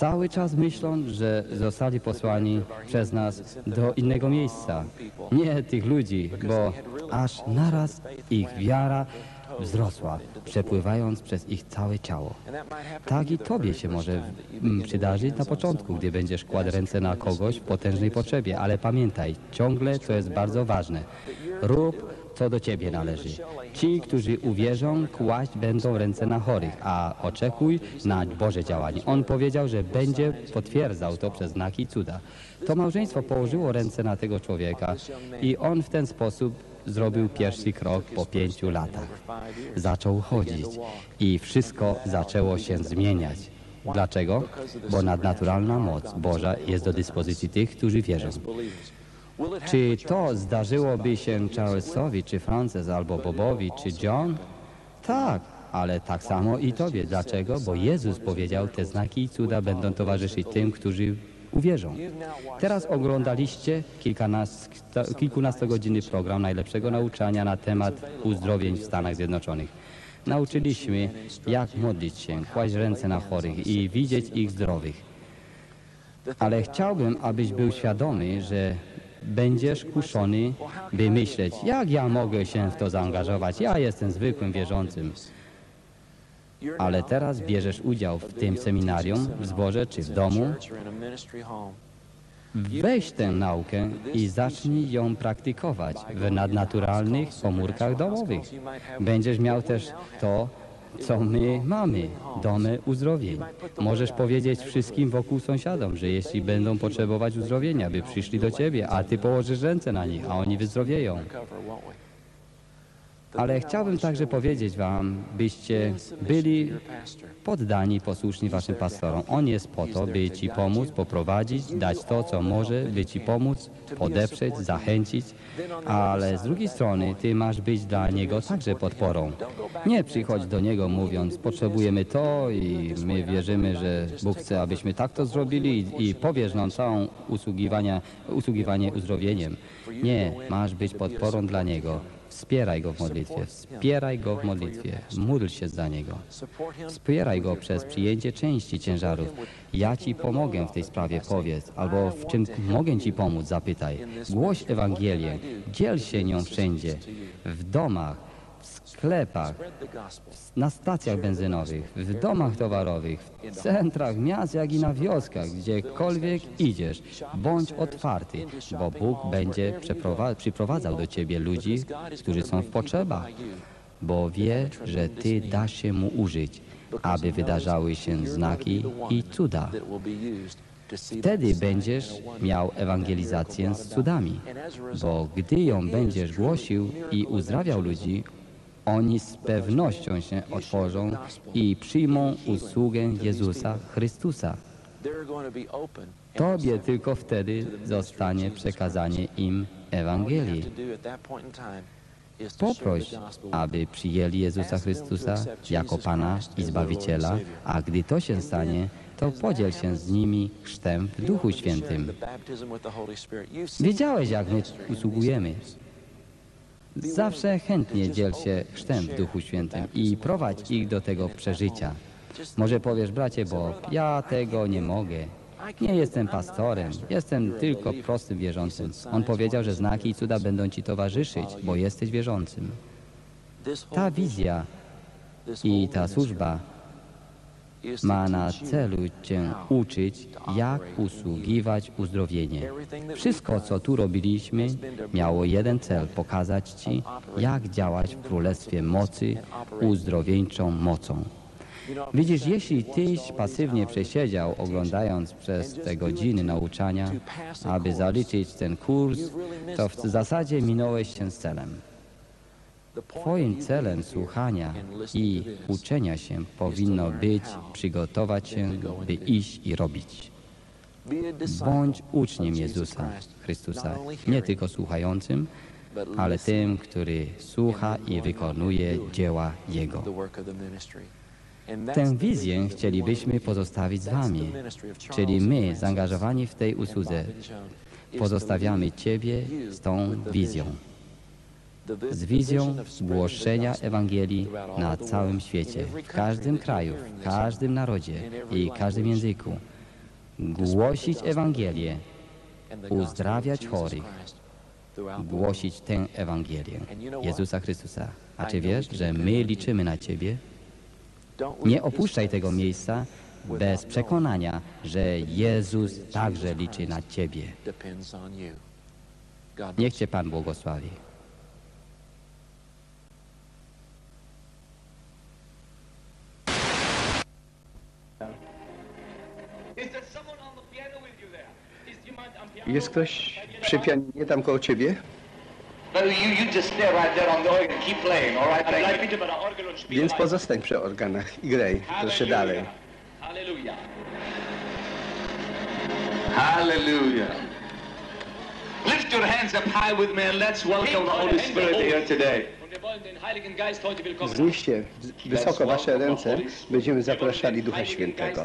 Speaker 3: cały czas myśląc, że zostali posłani przez nas do innego miejsca. Nie tych ludzi, bo aż naraz ich wiara wzrosła, przepływając przez ich całe ciało. Tak i Tobie się może mm, przydarzyć na początku, gdy będziesz kładł ręce na kogoś w potężnej potrzebie, ale pamiętaj, ciągle to jest bardzo ważne. Rób co do Ciebie należy. Ci, którzy uwierzą, kłaść będą ręce na chorych, a oczekuj na Boże działanie. On powiedział, że będzie potwierdzał to przez znaki cuda. To małżeństwo położyło ręce na tego człowieka i on w ten sposób zrobił pierwszy krok po pięciu latach. Zaczął chodzić i wszystko zaczęło się zmieniać. Dlaczego? Bo nadnaturalna moc Boża jest do dyspozycji tych, którzy wierzą. Czy to zdarzyłoby się Charlesowi, czy Frances, albo Bobowi, czy John? Tak, ale tak samo i tobie. Dlaczego? Bo Jezus powiedział, te znaki i cuda będą towarzyszyć tym, którzy uwierzą. Teraz oglądaliście kilkunasto- kilkunastogodzinny program najlepszego nauczania na temat uzdrowień w Stanach Zjednoczonych. Nauczyliśmy, jak modlić się, kłaść ręce na chorych i widzieć ich zdrowych. Ale chciałbym, abyś był świadomy, że będziesz kuszony, by myśleć, jak ja mogę się w to zaangażować. Ja jestem zwykłym wierzącym. Ale teraz bierzesz udział w tym seminarium, w zborze czy w domu. Weź tę naukę i zacznij ją praktykować w nadnaturalnych komórkach domowych. Będziesz miał też to, co my mamy, domy uzdrowień. Możesz powiedzieć wszystkim wokół sąsiadom, że jeśli będą potrzebować uzdrowienia, by przyszli do ciebie, a ty położysz ręce na nich, a oni wyzdrowieją. Ale chciałbym także powiedzieć wam, byście byli poddani, posłuszni waszym pastorom. On jest po to, by ci pomóc, poprowadzić, dać to, co może, by ci pomóc, podeprzeć, zachęcić, ale z drugiej strony ty masz być dla niego także podporą. Nie przychodź do niego mówiąc, potrzebujemy to i my wierzymy, że Bóg chce, abyśmy tak to zrobili i, powiesz nam całą usługiwanie uzdrowieniem. Nie, masz być podporą dla niego. Wspieraj go w modlitwie, wspieraj go w modlitwie, módl się za niego. Wspieraj go przez przyjęcie części ciężarów. Ja ci pomogę w tej sprawie, powiedz, albo w czym mogę ci pomóc, zapytaj. Głoś Ewangelię, dziel się nią wszędzie, w domach, sklepach, na stacjach benzynowych, w domach towarowych, w centrach miast, jak i na wioskach, gdziekolwiek idziesz. Bądź otwarty, bo Bóg będzie przyprowadzał do ciebie ludzi, którzy są w potrzebach, bo wie, że ty dasz się mu użyć, aby wydarzały się znaki i cuda. Wtedy będziesz miał ewangelizację z cudami, bo gdy ją będziesz głosił i uzdrawiał ludzi, oni z pewnością się otworzą i przyjmą usługę Jezusa Chrystusa. Tobie tylko wtedy zostanie przekazanie im Ewangelii. Poproś, aby przyjęli Jezusa Chrystusa jako Pana i Zbawiciela, a gdy to się stanie, to podziel się z nimi chrztem w Duchu Świętym. Wiedziałeś, jak my usługujemy. Zawsze chętnie dziel się chrztem w Duchu Świętym i prowadź ich do tego przeżycia. Może powiesz, bracie, bo ja tego nie mogę. Nie jestem pastorem, jestem tylko prostym wierzącym. On powiedział, że znaki i cuda będą ci towarzyszyć, bo jesteś wierzącym. Ta wizja i ta służba ma na celu Cię uczyć, jak usługiwać uzdrowienie. Wszystko, co tu robiliśmy, miało jeden cel – pokazać Ci, jak działać w Królestwie Mocy uzdrowieńczą mocą. Widzisz, jeśli Tyś pasywnie przesiedział, oglądając przez te godziny nauczania, aby zaliczyć ten kurs, to w zasadzie minąłeś się z celem. Twoim celem słuchania i uczenia się powinno być przygotować się, by iść i robić. Bądź uczniem Jezusa Chrystusa, nie tylko słuchającym, ale tym, który słucha i wykonuje dzieła Jego. Tę wizję chcielibyśmy pozostawić z Wami, czyli my, zaangażowani w tej usłudze, pozostawiamy Ciebie z tą wizją z wizją głoszenia Ewangelii na całym świecie, w każdym kraju, w każdym narodzie i każdym języku. Głosić Ewangelię, uzdrawiać chorych, głosić tę Ewangelię Jezusa Chrystusa. A czy wiesz, że my liczymy na Ciebie? Nie opuszczaj tego miejsca bez przekonania, że Jezus także liczy na Ciebie. Niech Cię Pan błogosławi.
Speaker 6: Jest ktoś przy pianinie tam koło ciebie?
Speaker 7: No,
Speaker 8: Więc pozostań przy organach i graj proszę dalej.
Speaker 9: Halleluja.
Speaker 7: Hallelujah. Lift your hands up high with me and let's welcome the Holy Spirit here today.
Speaker 8: Wznieście wysoko wasze ręce, będziemy zapraszali Ducha Świętego.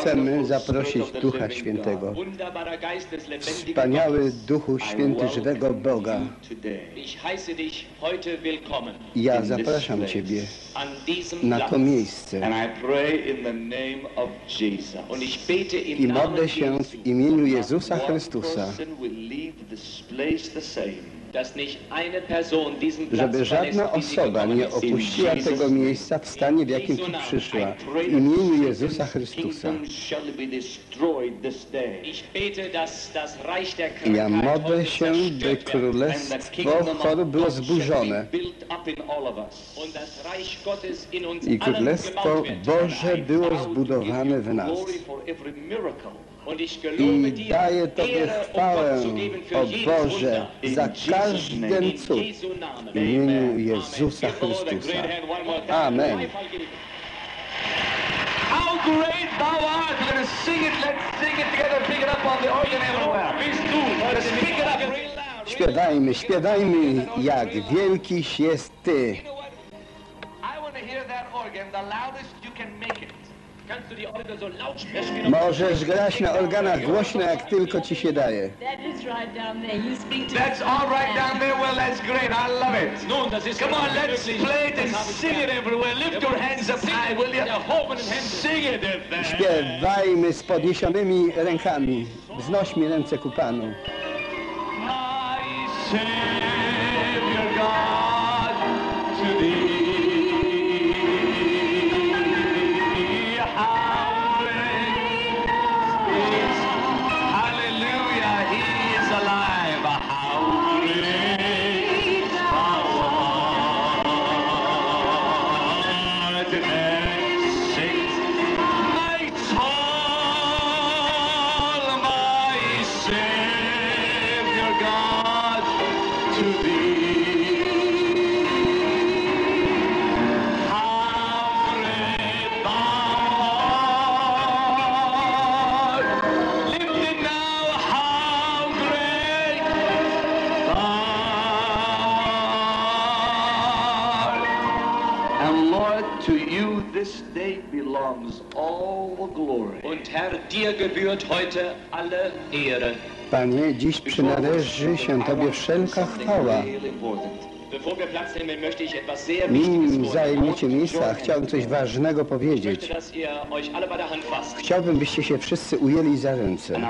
Speaker 8: Chcemy zaprosić Ducha Świętego. Wspaniały. Duchu Święty żywego Boga. Ja zapraszam Ciebie na to miejsce.
Speaker 7: I
Speaker 8: modlę się w imieniu Jezusa Chrystusa, żeby żadna osoba nie opuściła tego miejsca w stanie, w jakim tu przyszła. W imieniu Jezusa Chrystusa. Ja modlę się, by królestwo chorób było zburzone i królestwo. Boże było zbudowane w nas. I daję Tobie chwałę, o Boże, za
Speaker 7: In
Speaker 8: każdy
Speaker 7: Jesus' name.
Speaker 8: cud. W imieniu
Speaker 9: Amen.
Speaker 8: Jezusa Chrystusa. Amen.
Speaker 7: How great thou art! Let us sing it, let's sing it together, pick it up on the organ everywhere.
Speaker 9: Du heute
Speaker 7: Let's pick it up real
Speaker 9: loud.
Speaker 8: Śpiewajmy, śpiewajmy, jak wielkiś jest Ty.
Speaker 7: I want to hear that organ the loudest you can make it.
Speaker 8: Możesz grać na organach głośno, jak tylko Ci się daje.
Speaker 10: That is right down there. You speak to
Speaker 7: That's all right down there. Well, that's great. I love it.
Speaker 9: Ist
Speaker 7: Come on, let's play it and sing it everywhere. Lift your hands up high, will you? Sing it there.
Speaker 8: Śpiewajmy z podniesionymi rękami. Wznośmy ręce ku Panu.
Speaker 7: My Savior God, to Thee,
Speaker 9: Herr, dir gebührt heute alle Ehre.
Speaker 8: Panie, dziś przynależy się Tobie wszelka chwała. Nim zajmiecie miejsca, chciałbym coś ważnego powiedzieć. Chciałbym, byście się wszyscy ujęli za ręce.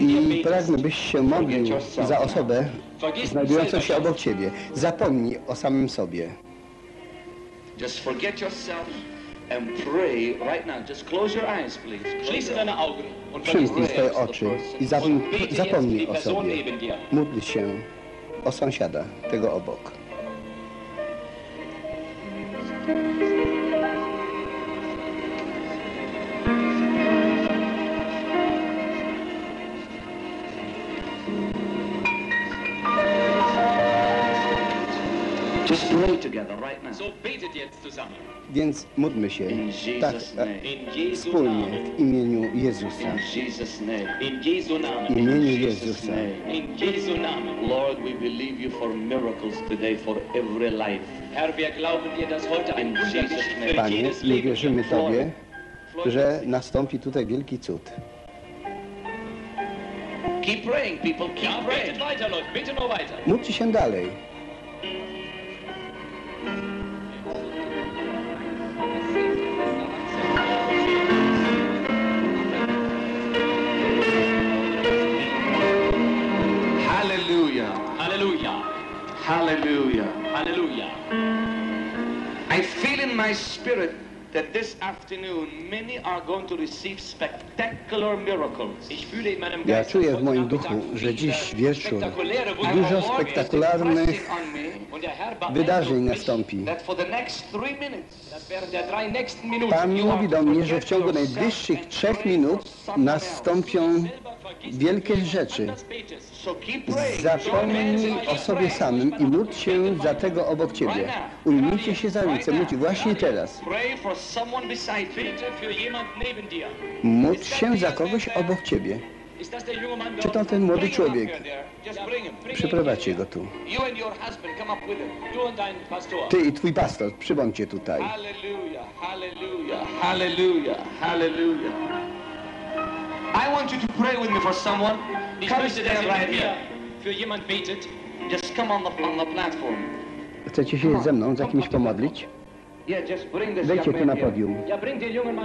Speaker 7: I
Speaker 8: pragnę, byś się modlił za osobę znajdującą się obok Ciebie. Zapomnij o samym sobie.
Speaker 7: Just forget yourself and pray right now. Just close your eyes, please. Close
Speaker 9: Schließe
Speaker 7: your
Speaker 9: deine Augen und
Speaker 8: Przymknij
Speaker 9: vergiss
Speaker 8: swoje oczy i zapomnij o sobie. Módl się o sąsiada, tego obok. Więc módlmy się tak
Speaker 9: Jesu
Speaker 8: wspólnie w imieniu Jezusa. W imieniu Jezusa.
Speaker 7: Lord, we believe you for miracles today for every life.
Speaker 9: Herr, wir glauben dir, dass heute ein
Speaker 7: In
Speaker 9: Wunder
Speaker 7: Jesus'
Speaker 9: geschieht
Speaker 7: name.
Speaker 9: für
Speaker 8: Panie, my wierzymy Tobie, że nastąpi tutaj wielki cud.
Speaker 7: Keep praying, people. Keep praying.
Speaker 8: Módlcie się dalej.
Speaker 7: Hallelujah.
Speaker 9: Halleluja.
Speaker 7: I feel in my spirit that this afternoon many are going to receive spectacular miracles.
Speaker 9: Ich fühle in meinem
Speaker 8: Ja czuję
Speaker 9: dass
Speaker 8: w moim duchu, że dziś
Speaker 9: viele
Speaker 8: wieczór dużo spektakularnych wydarzeń nastąpi. Pan mówi do mnie, że w ciągu najbliższych trzech minut nastąpią wielkie rzeczy. Zapomnij o sobie samym i módl się za tego obok ciebie. Ujmijcie się za ręce, módl właśnie teraz. Módl się za kogoś obok ciebie. Czy to ten młody człowiek? Przyprowadźcie go tu. Ty i twój pastor, przybądźcie tutaj.
Speaker 7: Hallelujah, hallelujah, hallelujah, hallelujah. I want you to pray with me for someone.
Speaker 9: Ich
Speaker 7: Come
Speaker 9: möchte,
Speaker 7: stand right here.
Speaker 9: für jemand betet.
Speaker 7: Just come on the, on the platform.
Speaker 8: Chcecie się ze mną za kimś pomodlić?
Speaker 7: Yeah, just bring this
Speaker 8: Wejdźcie
Speaker 7: young
Speaker 8: tu na podium.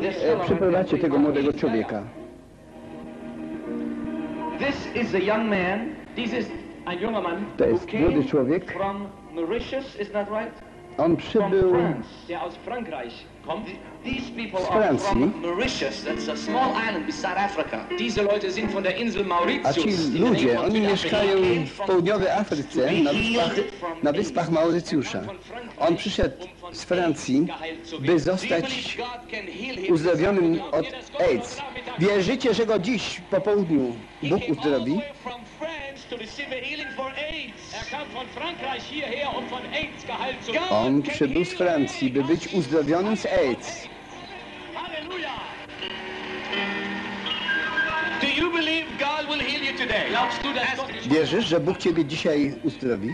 Speaker 7: This right
Speaker 8: Przyprowadźcie tego młodego człowieka.
Speaker 7: This is a young man
Speaker 9: ein junger Mann,
Speaker 8: To jest młody człowiek.
Speaker 7: from Mauritius, is that right?
Speaker 8: On
Speaker 7: From
Speaker 8: przybył
Speaker 7: France.
Speaker 9: der
Speaker 8: Z Francji.
Speaker 7: a
Speaker 8: ci ludzie, oni mieszkają w południowej Afryce, na wyspach, na wyspach Mauricjusza. On przyszedł z Francji, by zostać uzdrowionym od AIDS. Wierzycie, że go dziś po południu Bóg uzdrowi?
Speaker 7: From France to receive a healing for AIDS.
Speaker 9: Er kam von Frankreich hierher, um von AIDS geheilt zu werden.
Speaker 8: On przybył z Francji, by być uzdrowionym z AIDS.
Speaker 9: Halleluja!
Speaker 7: Do you believe God will heal you today?
Speaker 9: Glaubst du, dass Gott dich
Speaker 8: Wierzysz, że Bóg ciebie dzisiaj uzdrowi?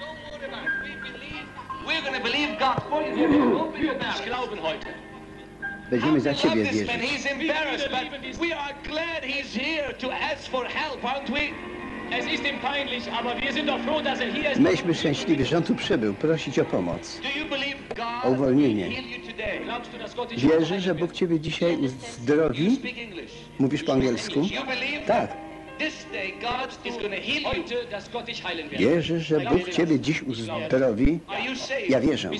Speaker 7: Don't worry about it. We believe. We're going to believe God for you.
Speaker 9: Wir werden dich glauben heute.
Speaker 8: Będziemy za ciebie
Speaker 7: this man.
Speaker 8: wierzyć.
Speaker 7: He's embarrassed, but we are glad he's here to ask for help, aren't we?
Speaker 9: Es ist ihm peinlich, aber wir sind doch froh, dass er.
Speaker 8: Myśmy szczęśliwi, że on tu przybył, prosić o pomoc. O uwolnienie. Wierzysz, że Bóg ciebie dzisiaj uzdrowi? Mówisz po angielsku? Tak. Wierzysz, że Bóg ciebie dziś uzdrowi?
Speaker 7: Are you saved?
Speaker 8: Ja wierzę.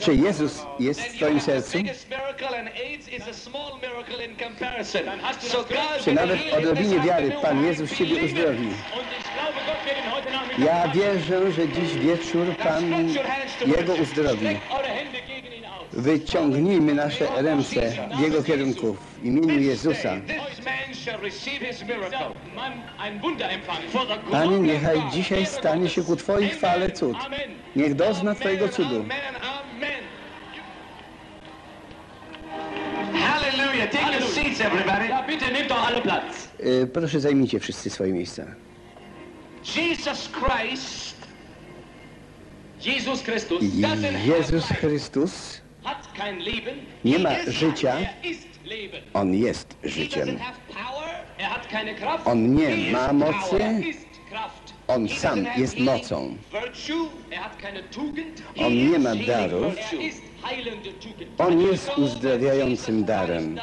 Speaker 8: Czy Jezus jest w twoim sercu? Czy nawet odrobinie wiary. Pan Jezus ciebie uzdrowi? Ja wierzę, że dziś wieczór Pan Jego uzdrowi. Wyciągnijmy nasze ręce w Jego kierunku w imieniu Jezusa. Panie, niechaj dzisiaj stanie się ku Twojej chwale cud. Niech dozna Twojego cudu.
Speaker 7: Amen, amen. Hallelujah. Take your
Speaker 9: Halleluja.
Speaker 7: seats, everybody.
Speaker 9: Ja, bitte nehmt doch alle Platz.
Speaker 8: Y, Proszę zajmijcie wszyscy swoje miejsca.
Speaker 7: Jesus Christ
Speaker 8: Jezus Chrystus
Speaker 9: kein Leben.
Speaker 8: Nie ma życia. On jest życiem.
Speaker 9: Er.
Speaker 8: On nie ma mocy.
Speaker 9: Er.
Speaker 8: On sam jest mocą.
Speaker 9: Er
Speaker 8: On nie ma darów. On jest uzdrawiającym darem.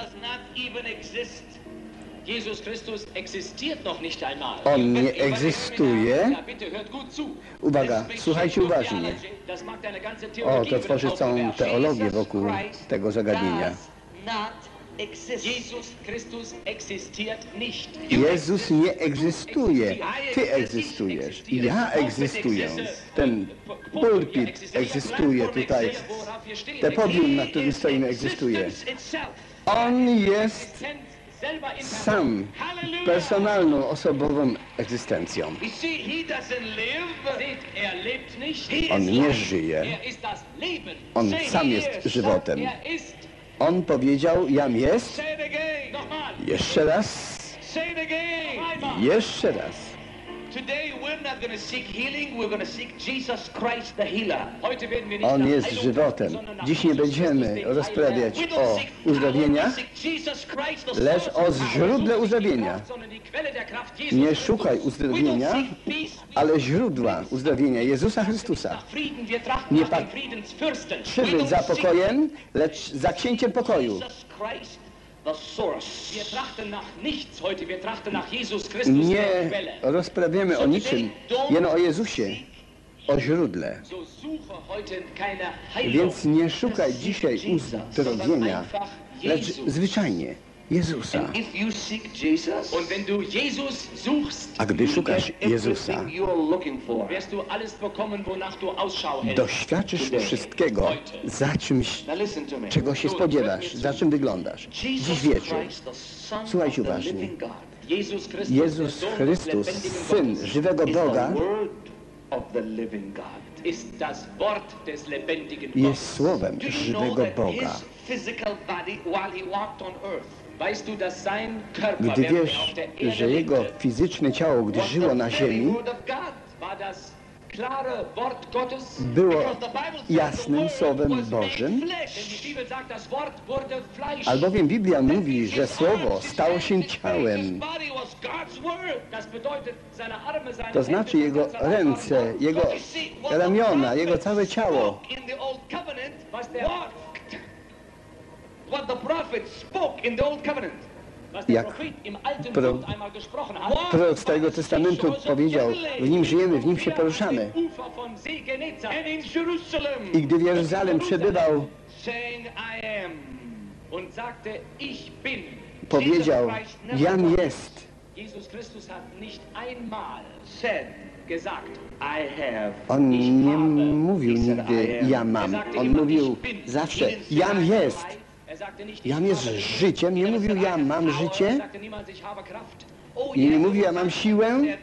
Speaker 8: On nie egzystuje. Uwaga, słuchajcie uważnie. O, to tworzy całą teologię wokół tego zagadnienia. Jezus nie egzystuje. Ty egzystujesz. Ja egzystuję. Ten pulpit egzystuje tutaj. Te podium, na którym stoimy, egzystuje. On jest sam personalną, osobową egzystencją.
Speaker 9: Er
Speaker 8: On nie żyje.
Speaker 9: Er.
Speaker 8: On sam jest żywotem.
Speaker 9: Er.
Speaker 8: On powiedział, jam jest. Jeszcze raz. Jeszcze raz. On jest żywotem. Dziś nie będziemy rozprawiać o
Speaker 7: the
Speaker 8: lecz o źródle uzdrowienia. Nie szukaj uzdrowienia, ale źródła uzdrowienia Jezusa Chrystusa. Nie
Speaker 9: nach dem
Speaker 8: pat-
Speaker 9: Friedensfürsten.
Speaker 8: Przybył za pokojem, lecz za księciem pokoju. Nie rozprawiamy o niczym, jeno o Jezusie. o źródle. Więc nie szukaj dzisiaj uzdrowienia, lecz zwyczajnie Jezusa. A gdy szukasz Jezusa, doświadczysz wszystkiego, za czymś, czego się spodziewasz, za czym wyglądasz. Dziś wieczór Słuchajcie uważnie. Jezus Chrystus, Syn żywego Boga, jest. Słowem żywego Boga. Gdy wiesz, że jego fizyczne ciało, gdy żyło na ziemi, było jasnym Słowem Bożym, albowiem Biblia mówi, że Słowo stało się ciałem. To znaczy jego ręce, jego ramiona, jego całe ciało. Jak pro-. Prorok Starego Testamentu powiedział, w nim żyjemy, w nim się poruszamy. I gdy w Jeruzalem przebywał, powiedział, Jam jest. On nie mówił nigdy, ja
Speaker 9: er
Speaker 8: mam.
Speaker 9: sagte
Speaker 8: On mówił zawsze, Jam jest.
Speaker 9: Ich
Speaker 8: jest życiem, nie mówił, ja mam życie. I nie
Speaker 7: yes,
Speaker 8: mówi, ja mam siłę.
Speaker 9: Er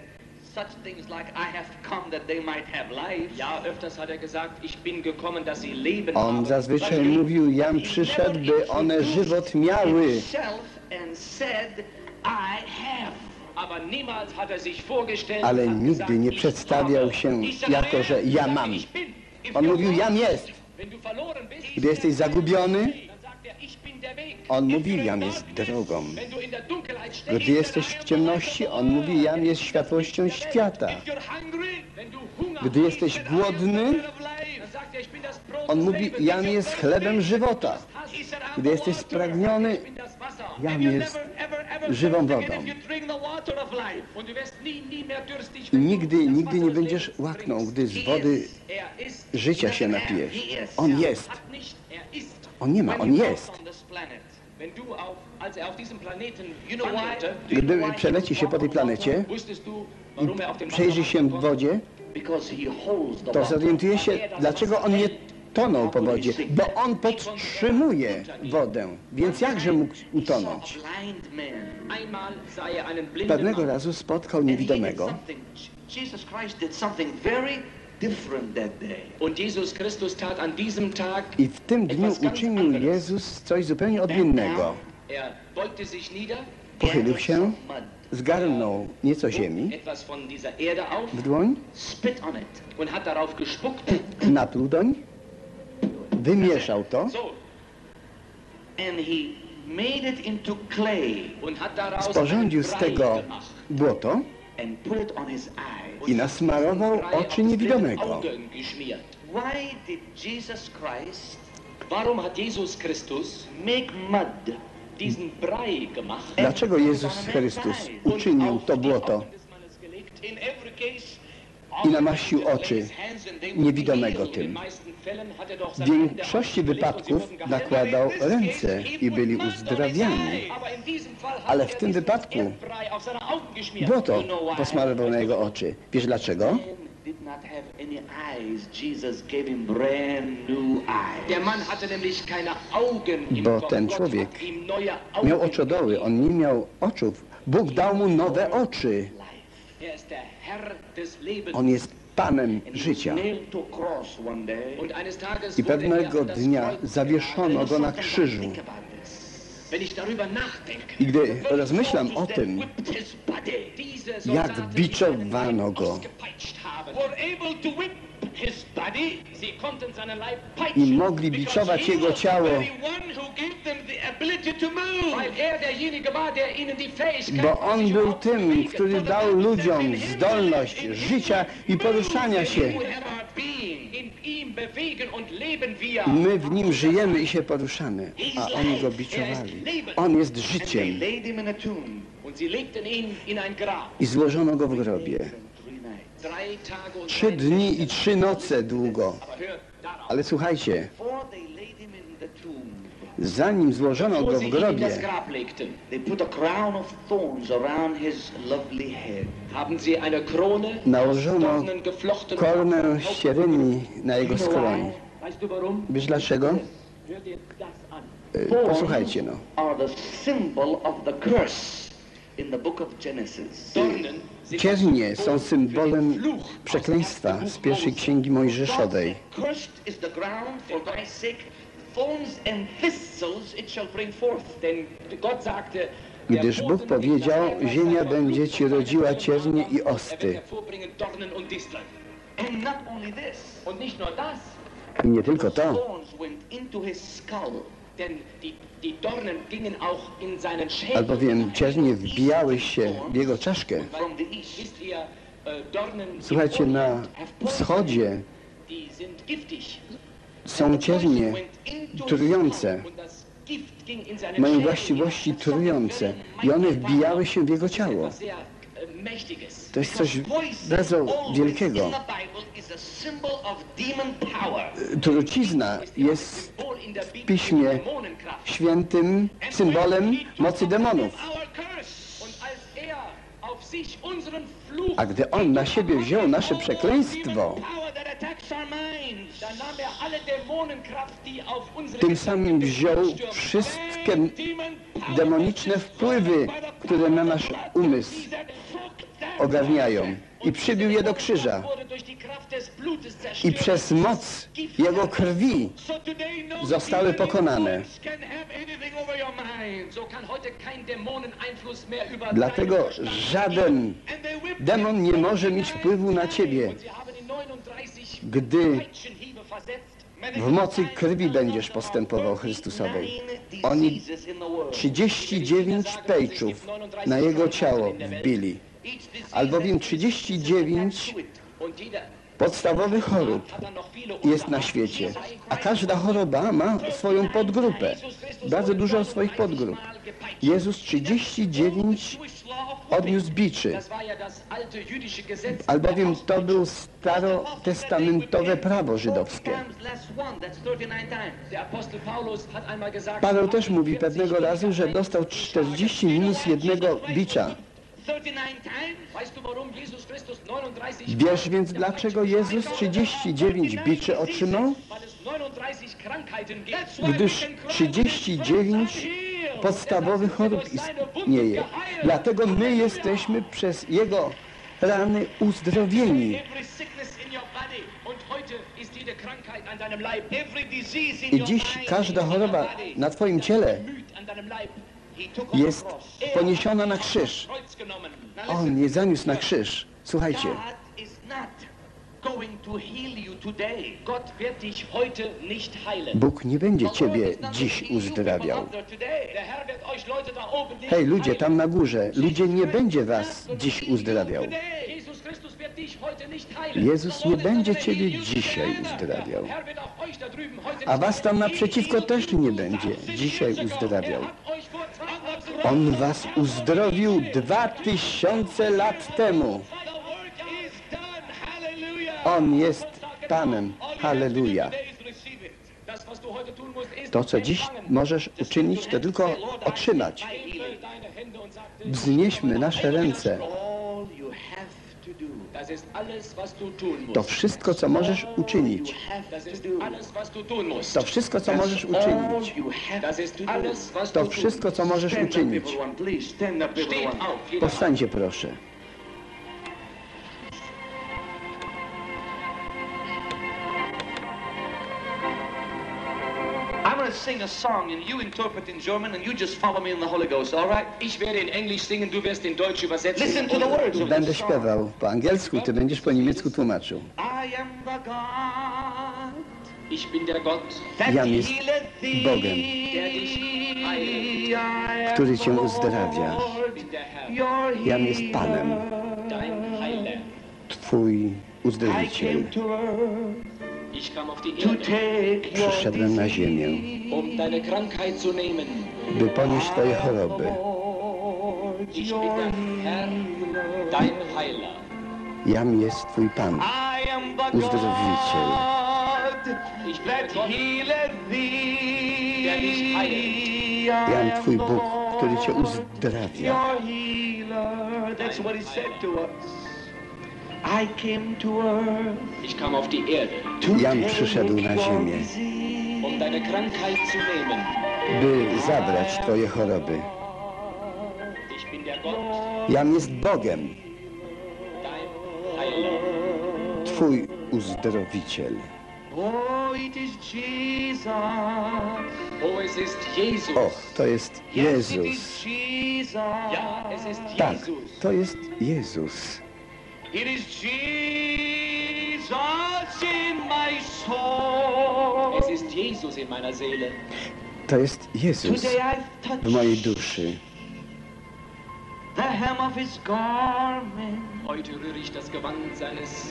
Speaker 8: On zazwyczaj mówił, Jam przyszedł, by one żywot miały.
Speaker 9: Er
Speaker 8: Ale nigdy nie przedstawiał się jako, że ja mam. On mówił, Jam jest. Gdy jesteś zagubiony, on mówi, Jam jest drogą. Gdy jesteś w ciemności, on mówi, Jam jest światłością świata. Gdy jesteś głodny, on mówi. Jam jest chlebem żywota. Gdy jesteś spragniony. Jam jest żywą wodą. I nigdy, nigdy nie będziesz łaknął, gdy z wody życia się napijesz. On jest. On nie ma, on jest.
Speaker 9: Er
Speaker 8: Gdy przeleci się po tej planecie
Speaker 9: warum er
Speaker 8: przejrzy się w wodzie, to zorientuje się, dlaczego on nie tonął po wodzie. Bo on podtrzymuje wodę. Więc jakże mógł utonąć?
Speaker 9: Er
Speaker 8: Pewnego razu spotkał niewidomego. I w tym dniu uczynił Jezus coś zupełnie odmiennego.
Speaker 9: er
Speaker 8: Pochylił się,
Speaker 7: Mud.
Speaker 8: zgarnął nieco ziemi w dłoń, napluł doń, wymieszał to, sporządził z tego błoto i nasmarował oczy niewidomego.
Speaker 9: Gemacht?
Speaker 8: Dlaczego Jezus Chrystus uczynił to błoto i namaścił oczy niewidomego tym? W większości wypadków nakładał ręce i byli uzdrawiani. Ale w tym wypadku. Błoto posmarował na jego oczy. Wiesz dlaczego? Bo ten człowiek Miał oczodoły, on nie miał oczów. Bóg dał mu nowe oczy. On jest Panem życia. I
Speaker 9: er
Speaker 8: pewnego
Speaker 9: das
Speaker 8: dnia zawieszono go na krzyżu. I gdy rozmyślam o tym, jak biczowano go i mogli biczować jego ciało, bo on był tym, który dał ludziom zdolność życia i poruszania się. My w nim żyjemy i się poruszamy, a oni go biczowali. On jest
Speaker 7: They
Speaker 8: życiem i złożono go w grobie.
Speaker 9: Trzy dni i trzy noce długo. Ale słuchajcie, zanim złożono go w grobie, nałożono kornę ścieryni na jego skroń. Wiesz dlaczego? Y, Posłuchajcie no.
Speaker 7: Are the symbol of the curse in the book of Genesis.
Speaker 9: Ciernie są symbolem przekleństwa z pierwszej księgi Mojżeszowej. Gdyż Bóg powiedział, ziemia będzie ci rodziła ciernie i
Speaker 8: Er
Speaker 9: osty. I nie tylko to, albowiem ciernie wbijały się w jego czaszkę.
Speaker 8: Äh,
Speaker 9: Słuchajcie, na wschodzie są ciernie trujące. Mają właściwości trujące i one wbijały się w jego ciało. To jest coś bardzo wielkiego. Trucizna jest
Speaker 8: Bibel
Speaker 9: piśmie świętym symbolem mocy demonów. A gdy on na siebie wziął nasze przekleństwo, tym samym wziął wszystkie demoniczne wpływy, które na nasz umysł ogarniają i przybił je do krzyża. I przez moc Jego krwi zostały pokonane. Dlatego żaden demon nie może mieć wpływu na ciebie, gdy w mocy krwi będziesz postępował Chrystusowej. Oni 39 pejczów na Jego ciało wbili, albowiem 39 podstawowych chorób jest na świecie, a każda choroba ma swoją podgrupę, bardzo dużo swoich podgrup. Jezus 39 odniósł biczy, albowiem to był starotestamentowe prawo żydowskie. Paweł też mówi pewnego razu, że dostał 40 minus jednego bicza. Wiesz więc dlaczego Jezus 39 biczy otrzymał? Gdyż 39 podstawowych chorób istnieje. Dlatego my jesteśmy przez Jego rany uzdrowieni. I dziś każda choroba na Twoim ciele jest poniesiona na krzyż. On je zaniósł na krzyż. Słuchajcie, Bóg nie będzie Ciebie dziś uzdrawiał. Hej, ludzie tam na górze, ludzie nie będzie Was dziś uzdrawiał. Jezus nie będzie Ciebie dzisiaj uzdrawiał. A Was tam naprzeciwko też nie będzie dzisiaj uzdrawiał. On Was uzdrowił dwa tysiące lat temu. On jest Panem. Halleluja. To, co dziś możesz uczynić, to tylko otrzymać. Wznieśmy nasze ręce. To wszystko, co możesz uczynić. To wszystko, co możesz uczynić. To wszystko, co możesz uczynić. Powstańcie, proszę.
Speaker 7: Sing a song and you interpret in German and you just follow me in the Holy Ghost, all right?
Speaker 8: Ich werde in Englisch singen, du wirst in Deutsch übersetzen.
Speaker 7: Listen to the words of
Speaker 9: Będę
Speaker 7: the song.
Speaker 9: śpiewał po angielsku, ty będziesz po niemiecku tłumaczył.
Speaker 7: I am the God
Speaker 8: Ich bin der Gott,
Speaker 7: that
Speaker 9: Jan jest. Bogiem,
Speaker 8: der dich heilt.
Speaker 7: I am
Speaker 9: który cię
Speaker 7: the
Speaker 9: uzdrawia.
Speaker 7: Lord,
Speaker 8: Ich bin der Herr,
Speaker 7: your
Speaker 9: Jan jest Panem. Twój uzdrowiciel. Przyszedłem na ziemię,
Speaker 8: um
Speaker 9: by ponieść Twoje choroby.
Speaker 7: Jam jest Twój Pan,
Speaker 8: I am the
Speaker 7: Uzdrowiciel. Jam
Speaker 8: I am
Speaker 7: Twój Bóg, który Cię uzdrawia.
Speaker 8: your healer. That's what he said to us.
Speaker 7: Jan przyszedł na ziemię.
Speaker 9: um deine Krankheit zu nehmen.
Speaker 7: by zabrać Twoje choroby.
Speaker 9: Ich bin der Gott,
Speaker 7: Jam jest Bogiem. Twój uzdrowiciel. O, to jest Jezus. Tak, to jest Jezus.
Speaker 8: It is Jesus in my soul.
Speaker 9: Es ist Jesus in meiner Seele.
Speaker 7: To jest Jezus w mojej duszy.
Speaker 8: the hem of his garment.
Speaker 9: Heute rühre ich das Gewand seines,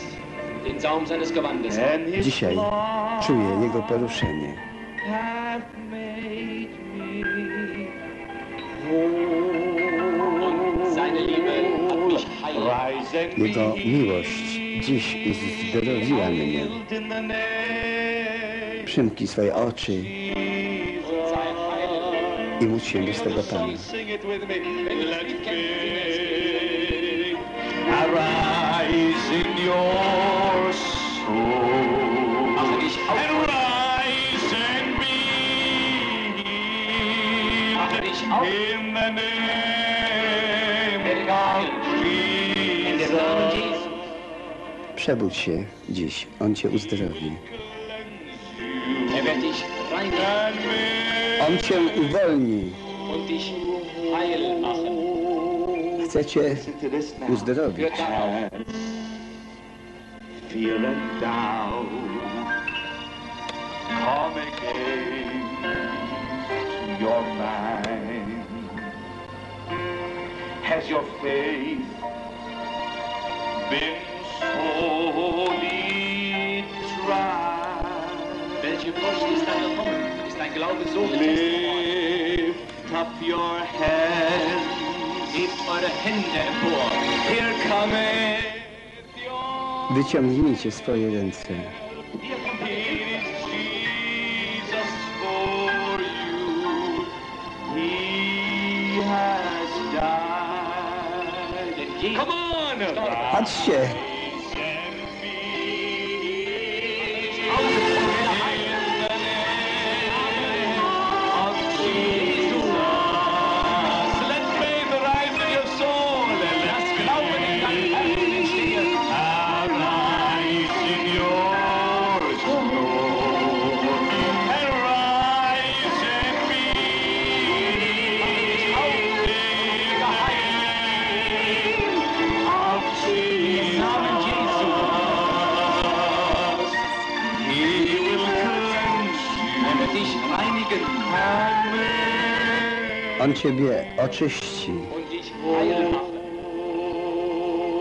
Speaker 9: den Saum seines Gewandes
Speaker 7: Dzisiaj czuję Jego poruszenie.
Speaker 9: Und seine Liebe
Speaker 7: Jego
Speaker 8: be
Speaker 7: miłość dziś uzdrowiła mnie.
Speaker 8: healed in the name
Speaker 7: Przymknij swoje oczy i módl się bez tego Pana.
Speaker 8: Arise in your soul. In the name of.
Speaker 7: Przebudź się dziś, On Cię uzdrowi. On Cię uwolni. Chce Cię uzdrowić.
Speaker 8: Come again your mind. Has your faith been sorely tried?
Speaker 9: Welche Furcht ist da gekommen? Ist dein Glaube so?
Speaker 8: Lift up your hands.
Speaker 9: Hebt eure Hände empor.
Speaker 8: Here cometh your
Speaker 7: Wyciągnijcie swoje ręce. Patrzcie, Ciebie oczyści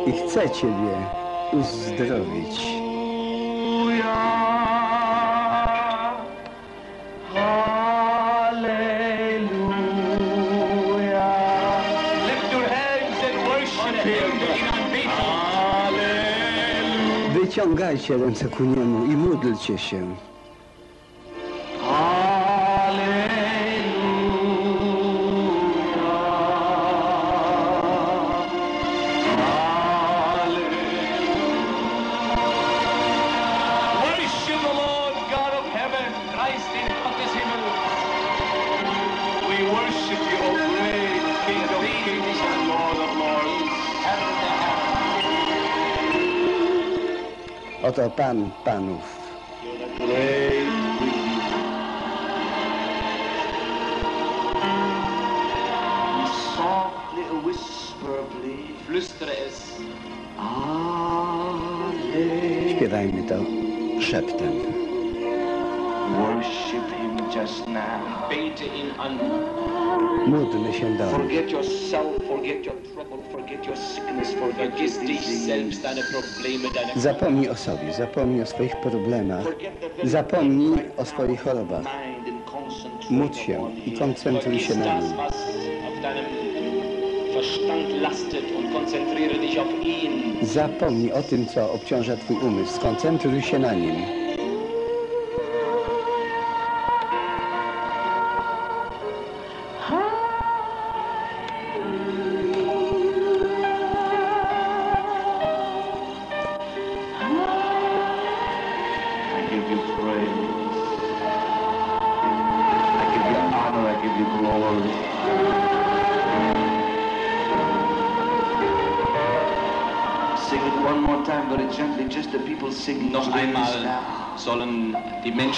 Speaker 7: i chce Ciebie uzdrowić. Wyciągajcie ręce ku Niemu i módlcie się.
Speaker 8: Alleluia.
Speaker 7: Śpiewajmy to szeptem.
Speaker 8: Worship him just now.
Speaker 9: Bete ihn an.
Speaker 7: Módlmy się do Niego.
Speaker 8: Forget yourself, forget your
Speaker 7: Zapomnij o sobie, zapomnij o swoich problemach, zapomnij o swoich chorobach. Módl się i koncentruj się na Nim.
Speaker 9: ihn.
Speaker 8: Zapomnij o tym, co obciąża Twój umysł. Skoncentruj się na nim.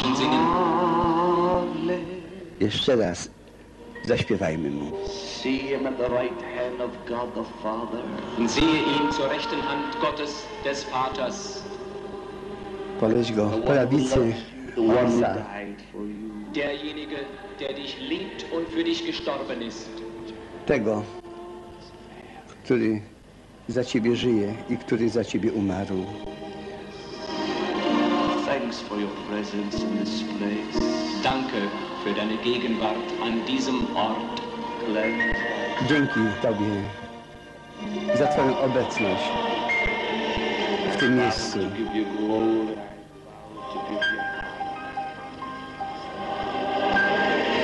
Speaker 9: Menschen singen.
Speaker 8: Jeszcze raz zaśpiewajmy mu.
Speaker 9: Sehe ihn zur rechten Hand Gottes, des Vaters,
Speaker 8: Poleć go po prawicy Ojca,
Speaker 9: derjenige, der dich liebt und für dich gestorben ist.
Speaker 8: tego, który za Ciebie żyje i który za Ciebie umarł.
Speaker 6: Thanks for your presence in this place.
Speaker 9: Danke für deine Gegenwart an diesem Ort.
Speaker 6: Cleanse
Speaker 8: Dzięki Tobie za Twoją obecność w tym miejscu.
Speaker 6: to give you glory. To give you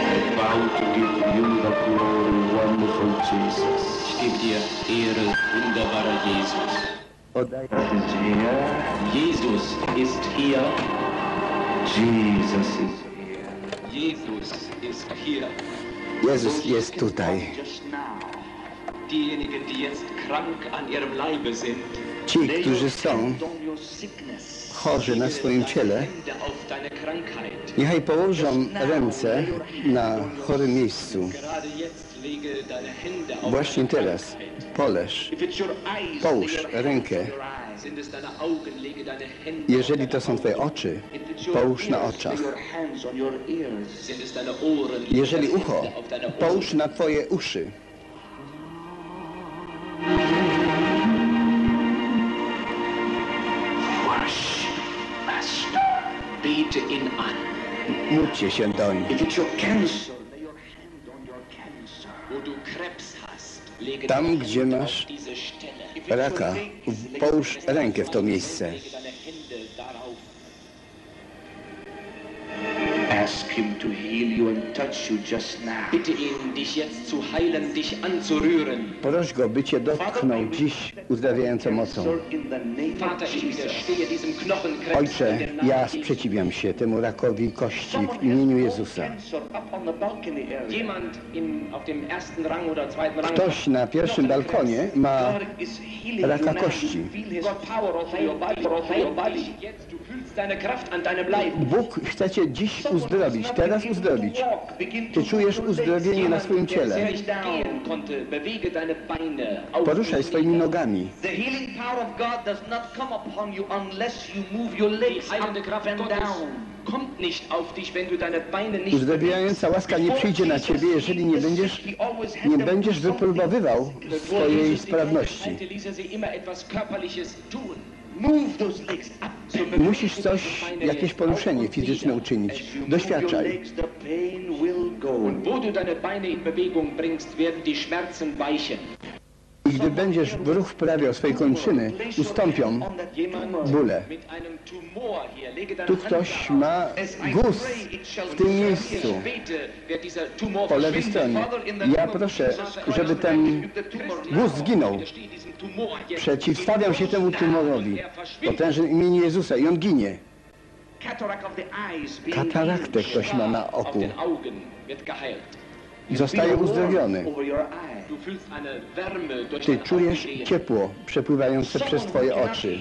Speaker 6: I vow to give you the glory, wonderful Jesus.
Speaker 9: Ich gebe dir Ehre, wunderbarer Jesus.
Speaker 6: Is here.
Speaker 9: Jesus ist hier.
Speaker 6: Jesus is here.
Speaker 9: Jesus ist hier.
Speaker 8: Jezus jest tutaj. Ci, którzy są chorzy na swoim ciele, niechaj położą ręce na chorym miejscu. Właśnie teraz poleż, połóż rękę. Jeżeli to są Twoje oczy, połóż na oczach. Jeżeli ucho, połóż na Twoje uszy. Módlcie się doń. Tam, gdzie masz Raka, połóż rękę w to miejsce.
Speaker 6: Ask him to heal you and touch you just now.
Speaker 9: Bitte ihn, dich jetzt zu heilen, dich anzurühren.
Speaker 8: Proś go, by Cię dotknął dziś uzdrawiającą mocą.
Speaker 9: Vater, ich widerstehe diesem Knochenkrebs
Speaker 8: Ojcze, ja sprzeciwiam się temu rakowi kości w imieniu Jezusa. Ktoś na pierwszym balkonie ma raka kości. Bóg chce Cię dziś uzdrowić, teraz uzdrowić. Ty czujesz uzdrowienie na swoim ciele. Poruszaj swoimi nogami. Uzdrawiająca łaska nie przyjdzie na Ciebie, jeżeli nie będziesz, nie będziesz wypróbowywał swojej sprawności. Musisz
Speaker 9: deine
Speaker 8: coś,
Speaker 9: Beine
Speaker 8: jakieś poruszenie fizyczne uczynić. Doświadczaj. I gdy będziesz w ruch wprawiał swojej kończyny, ustąpią bóle. Tu ktoś ma guz w tym miejscu, po lewej stronie. Ja proszę, żeby ten guz zginął. Przeciwstawiam się temu tumorowi. W potężnym imieniu Jezusa i on ginie. Kataraktę ktoś ma na oku. Zostaje uzdrowiony. Ty czujesz ciepło przepływające przez Twoje oczy.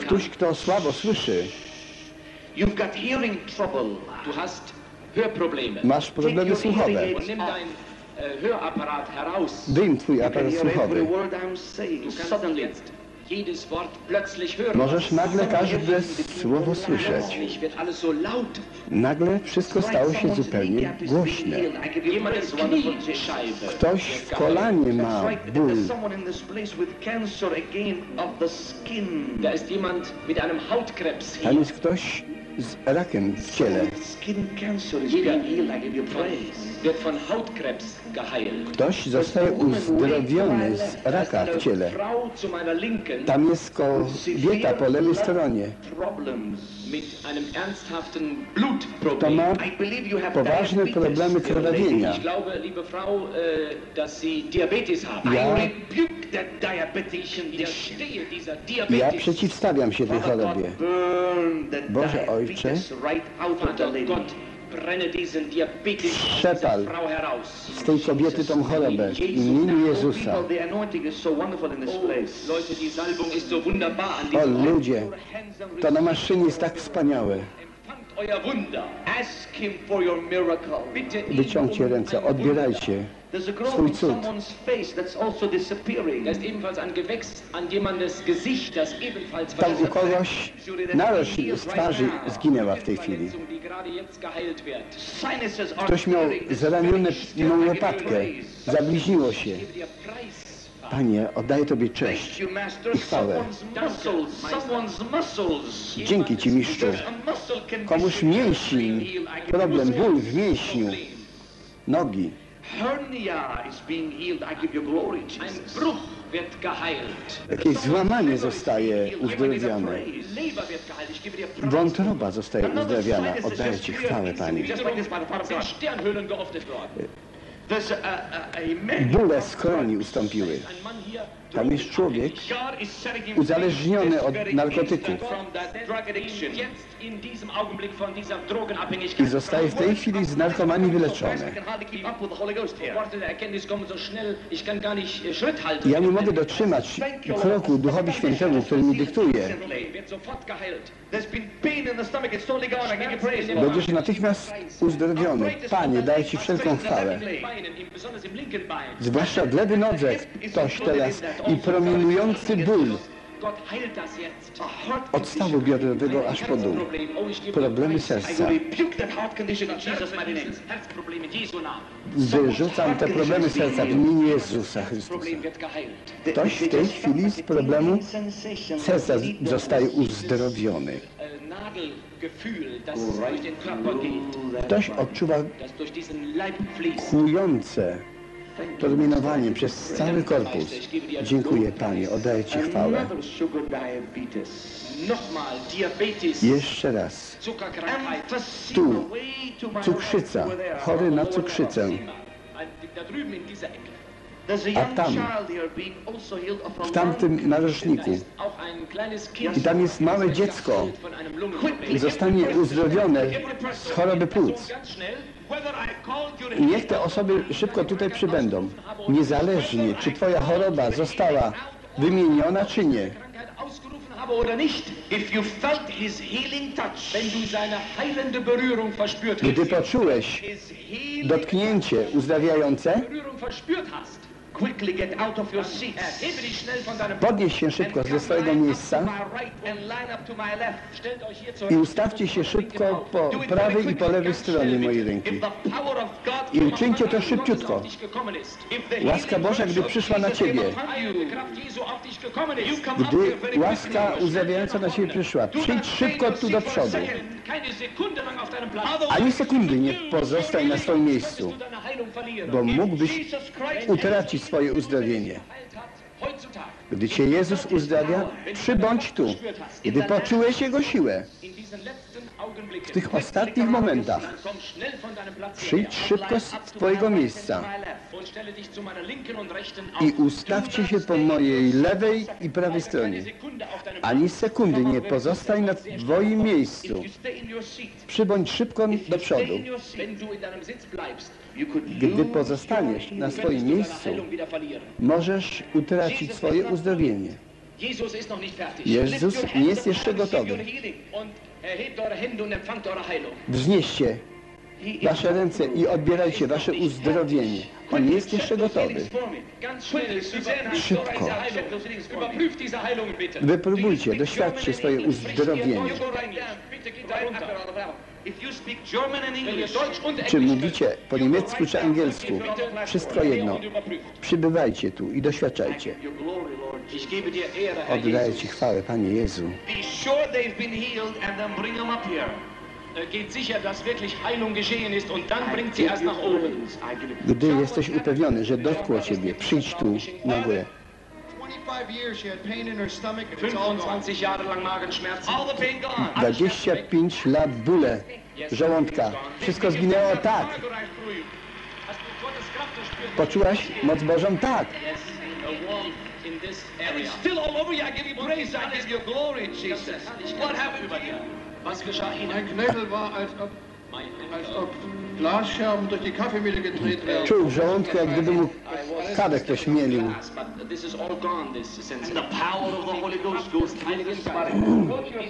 Speaker 8: Ktoś, kto słabo słyszy, masz problemy słuchowe.
Speaker 9: Heraus.
Speaker 8: Wyjm Twój aparat słuchowy. Możesz nagle każde słowo słyszeć. Nagle wszystko stało się zupełnie głośne. Ktoś w kolanie ma ból. Tam jest ktoś z rakiem w ciele. Ktoś zostaje uzdrowiony z raka w ciele. Tam jest kobieta po lewej stronie. To ma poważne problemy krwawienia.
Speaker 9: Äh.
Speaker 8: Ja. Ja przeciwstawiam się tej chorobie. Boże Ojcze, Przepal z tej kobiety tą chorobę. W imieniu Jezusa.
Speaker 9: Oh, an
Speaker 8: O ludzie, to na maszynie jest tak wspaniałe. Wyciągcie
Speaker 9: um
Speaker 8: ręce, odbierajcie.
Speaker 6: There's a growth
Speaker 8: Swój
Speaker 6: on
Speaker 8: cud.
Speaker 6: someone's face that's also disappearing.
Speaker 9: Da ist ebenfalls ein Gewächs an jemandes Gesicht, das ebenfalls
Speaker 8: Tam u kogoś narośl z twarzy zginęła w tej chwili. Ktoś miał
Speaker 6: still
Speaker 8: łopatkę, zabliźniło się. Panie, oddaję Tobie cześć. i chwałę. Dzięki Ci, mistrzu. Komuś mięsień, problem, ból w mięśniu, nogi.
Speaker 6: Hernia is being healed. I give you glory,
Speaker 9: Ein
Speaker 6: Jesus.
Speaker 9: Bruch wird geheilt.
Speaker 8: Jakieś złamanie zostaje uzdrowione. Wątroba zostaje uzdrawiana. Oddaję Ci chwałę, Panie. Bóle z kroni ustąpiły. Tam jest człowiek uzależniony od narkotyków i zostaje w tej chwili z narkomanii wyleczony. Ja nie mogę dotrzymać kroku Duchowi Świętemu, który mi dyktuje. Będziesz natychmiast uzdrowiony. Panie, daję Ci wszelką chwałę. Zwłaszcza w lewej nodze ktoś teraz i promienujący ból od stawu biodrowego aż po dół. Problemy serca. Wyrzucam te problemy serca w imieniu Jezusa Chrystusa. Ktoś w tej chwili z problemu serca zostaje uzdrowiony. Ktoś odczuwa
Speaker 9: das
Speaker 8: promienowanie przez cały korpus. Dziękuję Panie, oddaję Ci chwałę. Jeszcze raz. Tu.
Speaker 6: to
Speaker 8: Cukrzyca, chory na cukrzycę.
Speaker 6: A
Speaker 8: tam, W tamtym narożniku. I tam jest małe dziecko.
Speaker 9: Lungenproblem.
Speaker 8: zostanie uzdrowione z choroby płuc.
Speaker 6: I
Speaker 8: I niech te osoby szybko tutaj przybędą. Niezależnie, czy Twoja choroba została wymieniona, czy nie. Gdy poczułeś dotknięcie uzdrawiające, Podnieś się szybko ze swojego miejsca. i ustawcie się szybko po prawej i po lewej stronie mojej ręki. I uczyńcie to szybciutko. Łaska Boża, gdy przyszła na Ciebie, gdy łaska uzdrawiająca na Ciebie przyszła, przyjdź szybko tu do przodu. Ani sekundy nie pozostań na swoim miejscu, bo mógłbyś utracić swoje uzdrowienie. Gdy Cię Jezus uzdrawia, przybądź tu. Gdy poczułeś Jego siłę, w tych ostatnich momentach, przyjdź szybko z Twojego miejsca. I ustawcie się po mojej lewej i prawej stronie. Ani sekundy nie pozostań na Twoim miejscu. Przybądź szybko do przodu. Gdy pozostaniesz na swoim miejscu, możesz utracić swoje uzdrowienie. Jezus nie jest jeszcze gotowy. Wznieście Wasze ręce i odbierajcie Wasze uzdrowienie. On nie jest jeszcze gotowy. Szybko. Wypróbujcie, doświadczcie swoje uzdrowienie. Czy mówicie po niemiecku czy angielsku? Wszystko jedno. Przybywajcie tu i doświadczajcie. Oddaję. Ci chwałę, Panie Jezu.
Speaker 9: Äh.
Speaker 8: Gdy jesteś upewniony, że dotkło ciebie, przyjdź tu na górę.
Speaker 9: 25 Jahre lang Magenschmerzen. All the pain gone.
Speaker 8: 25 lat bóle żołądka. Wszystko zginęło tak. Poczułaś moc Bożą? Tak.
Speaker 9: Was geschah
Speaker 11: Knöchel war, als ob, als ob
Speaker 8: Czuł w żołądku, jak gdyby mu kawę ktoś mielił.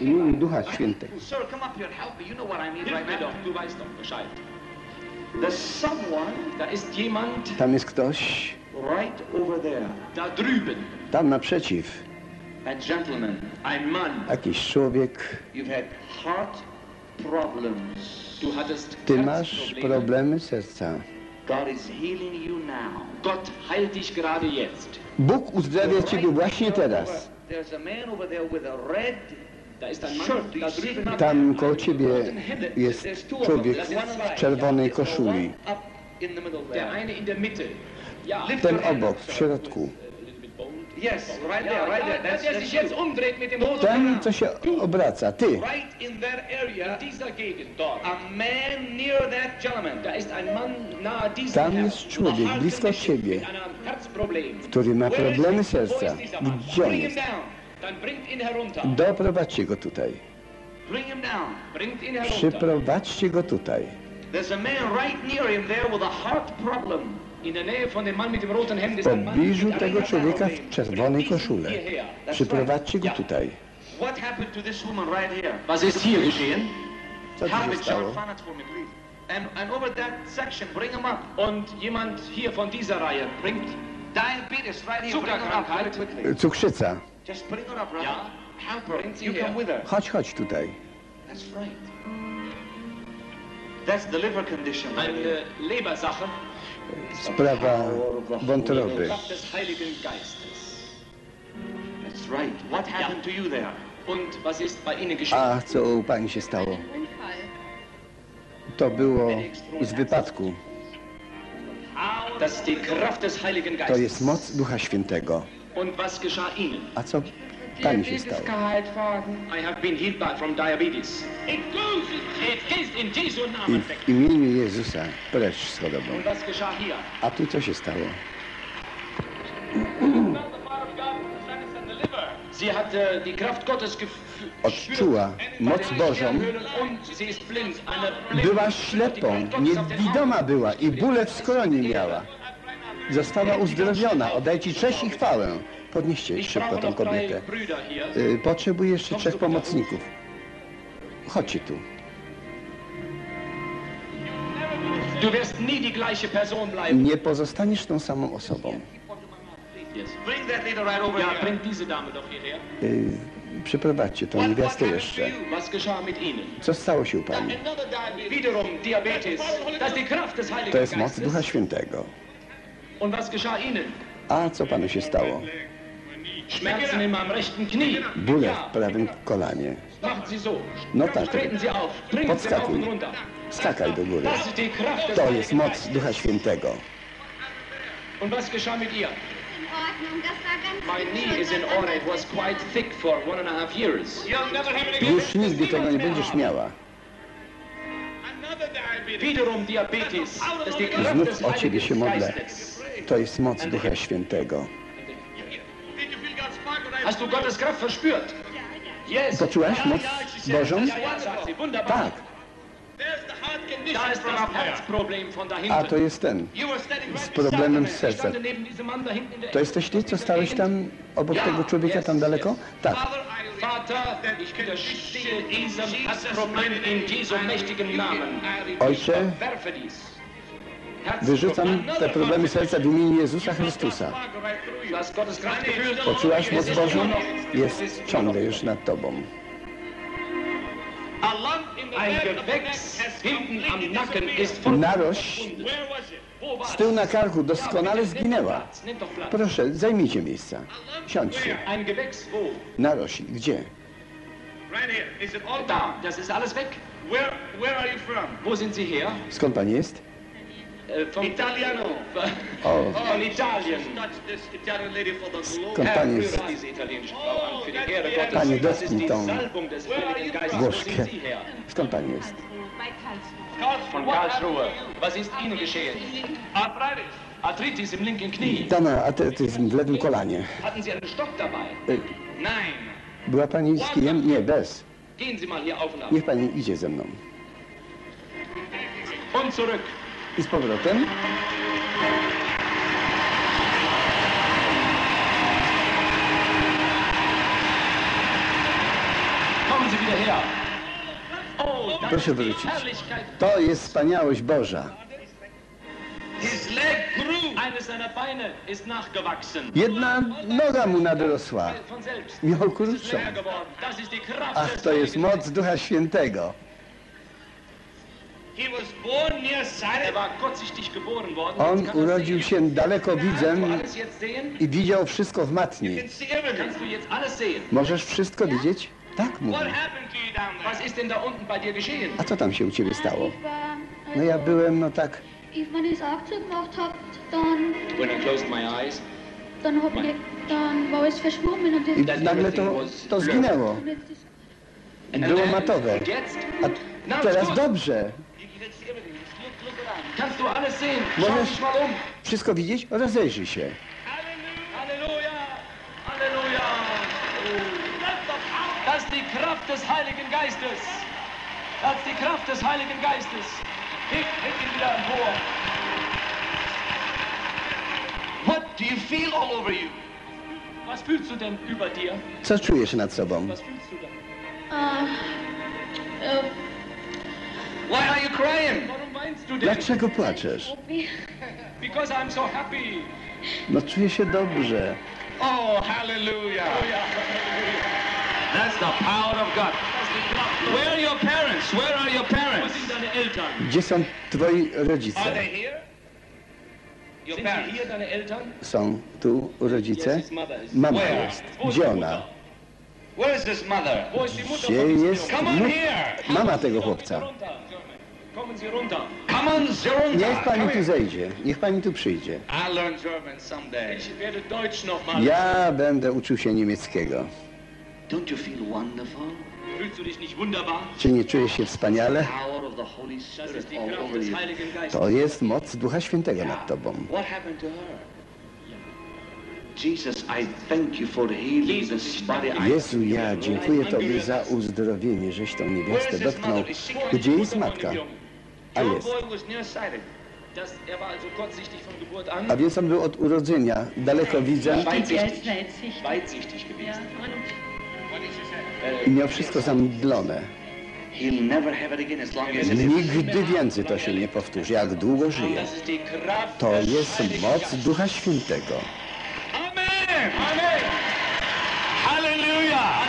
Speaker 8: Imieniu Ducha Świętego.
Speaker 7: Sir, come up here. Help me. You know what I mean
Speaker 9: Hilf
Speaker 7: right
Speaker 9: mir
Speaker 7: now.
Speaker 9: doch, du weißt doch Bescheid.
Speaker 7: There's someone
Speaker 9: Da ist jemand
Speaker 8: Tam jest ktoś,
Speaker 7: right over there.
Speaker 9: da drüben,
Speaker 8: tam naprzeciw. Jakiś człowiek.
Speaker 7: You've had heart problems.
Speaker 9: Du hattest
Speaker 8: Ty masz problemy serca. Bóg uzdrawia ciebie właśnie teraz. Tam koło ciebie jest człowiek w czerwonej koszuli. Ten obok, w środku.
Speaker 9: Der, sich jetzt
Speaker 7: you.
Speaker 9: umdreht mit dem roten
Speaker 8: Ten, co się obraca. Ty.
Speaker 7: Right in that area,
Speaker 9: In dieser Gegend dort.
Speaker 7: a man near that gentleman.
Speaker 9: Da ist ein Mann nahe diesem
Speaker 8: Tam jest człowiek blisko ciebie, który ma problemy serca. Gdzie on
Speaker 7: Bring him
Speaker 8: jest? Doprowadźcie go tutaj.
Speaker 7: Bring him down.
Speaker 9: Bringt ihn herunter.
Speaker 8: Przyprowadźcie go tutaj.
Speaker 7: There's a man right near him there with a heart problem.
Speaker 9: In der Nähe von dem Mann mit dem roten Hemd
Speaker 8: W pobliżu tego człowieka w czerwonej koszule. Przyprowadźcie go tutaj. Co tu się stało?
Speaker 7: And, and over that section, bring him up.
Speaker 9: Und jemand hier von dieser Reihe bringt
Speaker 7: Diabetes right here.
Speaker 8: Cukrzyca.
Speaker 7: Just bring her up, right?
Speaker 9: Ja.
Speaker 7: Help her. You
Speaker 9: her.
Speaker 7: come with her.
Speaker 8: Chodź, chodź tutaj.
Speaker 7: That's right. That's the liver condition. right
Speaker 9: eine Lebersache.
Speaker 8: Sprawa wątroby. A co u pani się stało? To było z wypadku. To jest moc Ducha Świętego. A co pani się stało?
Speaker 9: I have been healed by from diabetes. It goes, it goes in Jesu
Speaker 8: I
Speaker 9: Namen weg.
Speaker 8: w imieniu Jezusa precz z chorobą. A tu co się stało?
Speaker 9: Gef-
Speaker 8: Odczuła moc Bożą. Była ślepą, niewidoma była i bóle w skronie miała. Została uzdrowiona. Oddaj Ci cześć i chwałę. Podnieście szybko tą kobietę. Y, Potrzebuję jeszcze trzech pomocników. Chodźcie tu.
Speaker 9: Nie
Speaker 8: pozostaniesz tą samą osobą. Y, Przyprowadźcie tą niewiastę jeszcze. Co stało się u Pani? To jest moc Ducha. Świętego. A co Panu się stało?
Speaker 9: Schmerzen in meinem rechten Knie.
Speaker 8: Bóle w prawym kolanie.
Speaker 9: machen Sie so.
Speaker 8: No tak.
Speaker 9: Treten Sie auf. Bringen Sie auf
Speaker 8: Podskakuj.
Speaker 9: und runter.
Speaker 8: Skakaj do góry.
Speaker 9: Das ist die Kraft des
Speaker 8: To jest moc. Ducha Świętego.
Speaker 9: Und was geschah mit ihr? My knee is in order. It was quite thick for one and a half years.
Speaker 7: You'll never have it again.
Speaker 8: Już nigdy tego nie będziesz miała.
Speaker 9: Wiederum Diabetes.
Speaker 8: Znów o Ciebie się modlę. To jest moc Ducha Świętego.
Speaker 7: Hast du Gottes Kraft verspürt?
Speaker 8: Poczułeś moc Bożą? Tak. A to jest ten, z problemem z
Speaker 9: serca.
Speaker 8: To jesteś ty, co stałeś tam obok tego człowieka, tam daleko? Tak. Ojcze, wyrzucam te problemy serca w imieniu Jezusa Chrystusa. Poczułaś moc Bożą? Jest ciągle już nad tobą. Narość z tyłu na karku doskonale zginęła. Proszę, zajmijcie miejsca. Siądźcie. Narość, gdzie? Skąd pan jest?
Speaker 9: Vom
Speaker 7: Italiano.
Speaker 8: O,
Speaker 9: Von Italien.
Speaker 7: Touch this Italian lady for the glory.
Speaker 8: skąd pan jest?
Speaker 9: An.
Speaker 8: Panie, dotknij tą Włoszkę. Skąd pan jest?
Speaker 9: Von Karlsruhe. Was ist Ihnen geschehen?
Speaker 7: Arthritis.
Speaker 9: Arthritis im linken Knie.
Speaker 8: Atletyzm w lewym kolanie.
Speaker 9: Hatten Sie einen Stock dabei?
Speaker 8: Y,
Speaker 7: Nein.
Speaker 8: Była pani z kijem? Nie, bez. Niech pani idzie ze mną.
Speaker 9: Und zurück.
Speaker 8: I z powrotem. Proszę wrócić. To jest wspaniałość Boża. Jedna noga mu nadrosła. Miał krótszą. Ach, to jest moc Ducha Świętego. On urodził się daleko
Speaker 9: Kannst du
Speaker 8: widzem
Speaker 9: alles jetzt sehen?
Speaker 8: i widział wszystko w matni. Możesz wszystko widzieć? Tak, mówi. A co tam się u ciebie stało? No ja byłem, no tak,
Speaker 9: I
Speaker 8: nagle to, to zginęło. Było matowe. A teraz dobrze.
Speaker 9: Kannst du alles sehen? Schau
Speaker 8: Możesz-
Speaker 9: dich mal um.
Speaker 8: Wszystko widzieć? Rozejrzyj się.
Speaker 9: Halleluja! Halleluja! Das ist die Kraft des Heiligen Geistes. Das ist die Kraft des Heiligen Geistes. Heb, heb ihn wieder empor.
Speaker 7: What do you feel all over you?
Speaker 9: Was fühlst du denn über dir?
Speaker 8: Co czujesz nad sobą?
Speaker 9: Was fühlst du denn?
Speaker 10: äh, äh,
Speaker 7: Why are you crying?
Speaker 8: Dlaczego płaczesz? No czuję się dobrze.
Speaker 7: Oh, hallelujah. That's the power of God. Where are your parents? Where are your parents?
Speaker 8: Gdzie są twoi
Speaker 7: Are
Speaker 8: rodzice?
Speaker 7: they here? Your parents.
Speaker 8: Są tu rodzice? Mama jest. Gdzie ona? Gdzie jest mama tego chłopca? Niech pani tu zejdzie. Niech pani tu przyjdzie. Ja będę uczył się niemieckiego. Czy nie czujesz się wspaniale? To jest moc Ducha Świętego nad tobą. Jezu, ja dziękuję Tobie za uzdrowienie, żeś tą niewiastę dotknął. Gdzie jest matka?
Speaker 9: Er
Speaker 8: A więc on był od urodzenia daleko widzę i miał wszystko zamdlone. Nigdy więcej to się nie powtórzy, jak długo żyje. To jest moc. Ducha Świętego.
Speaker 7: Amen. Hallelujah.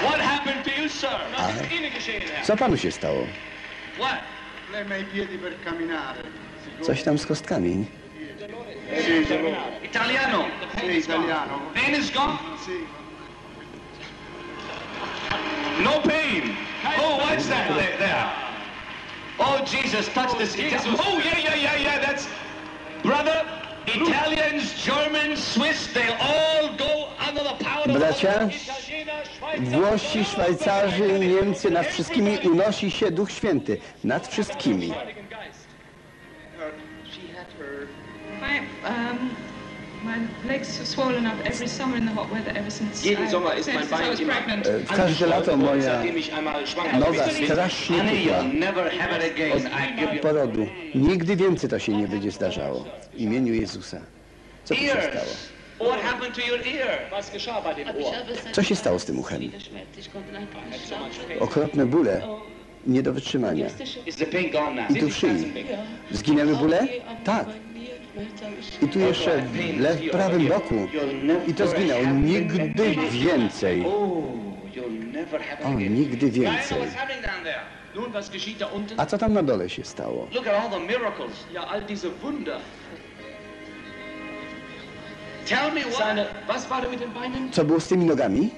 Speaker 7: What happened to you, sir?
Speaker 8: Co panu się stało?
Speaker 7: What?
Speaker 8: Coś tam z kostkami.
Speaker 7: Italiano. Pain is gone? No pain. Oh, what's that there? there? Oh, Jesus, touch this. Oh, yeah, yeah, yeah, yeah. That's brother. Italians, Germans, Swiss, they all go under the power of the
Speaker 8: Bracia, Włosi, Szwajcarzy, Niemcy, nad wszystkimi unosi się Duch Święty. Nad wszystkimi.
Speaker 9: Jeden
Speaker 12: I,
Speaker 9: Sommer ist mein Bein immer
Speaker 8: W każde lato moja noga strasznie
Speaker 6: give you
Speaker 8: Porodu. Nigdy więcej to się nie będzie zdarzało. W imieniu Jezusa. Co tu się stało? Co się stało z tym uchem? Okropne bóle. Nie do wytrzymania. I tu w szyi. Zginęły bóle? Tak. I tu jeszcze w le- w prawym boku. I to zginęło. Nigdy więcej.
Speaker 6: Oh,
Speaker 8: O, nigdy więcej. A co tam na dole się stało? Co było z tymi nogami?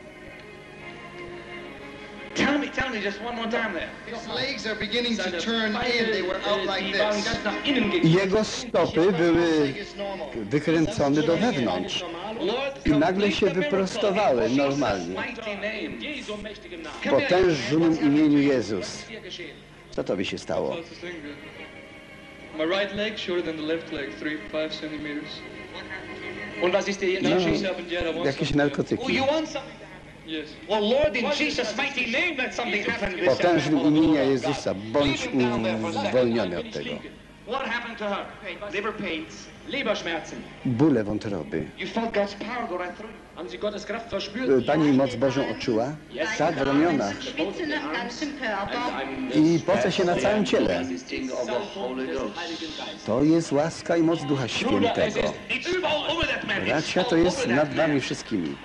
Speaker 7: Tell me just one more time there.
Speaker 11: His legs are beginning to turn in. They were out like this.
Speaker 8: Jego stopy były wykręcone do wewnątrz i nagle się wyprostowały normalnie. W potężnym imieniu Jezus. Co tobie się stało?
Speaker 13: My right leg shorter than the left leg, three, five centimeters.
Speaker 9: Und was ist dir
Speaker 8: No, jakieś
Speaker 13: something.
Speaker 7: Oh,
Speaker 8: narkotyki. Potężnym
Speaker 7: young man.
Speaker 8: imieniu Jezusa bądź uwolniony od tego.
Speaker 7: What happened to her? Liver pains.
Speaker 9: Leberschmerzen.
Speaker 8: Bóle wątroby.
Speaker 9: Verspürt?
Speaker 8: Pani moc Bożą odczuła? Tak, w ramionach. I poce się na całym ciele. To jest łaska i moc Ducha Świętego. Bracia, to jest nad wami wszystkimi.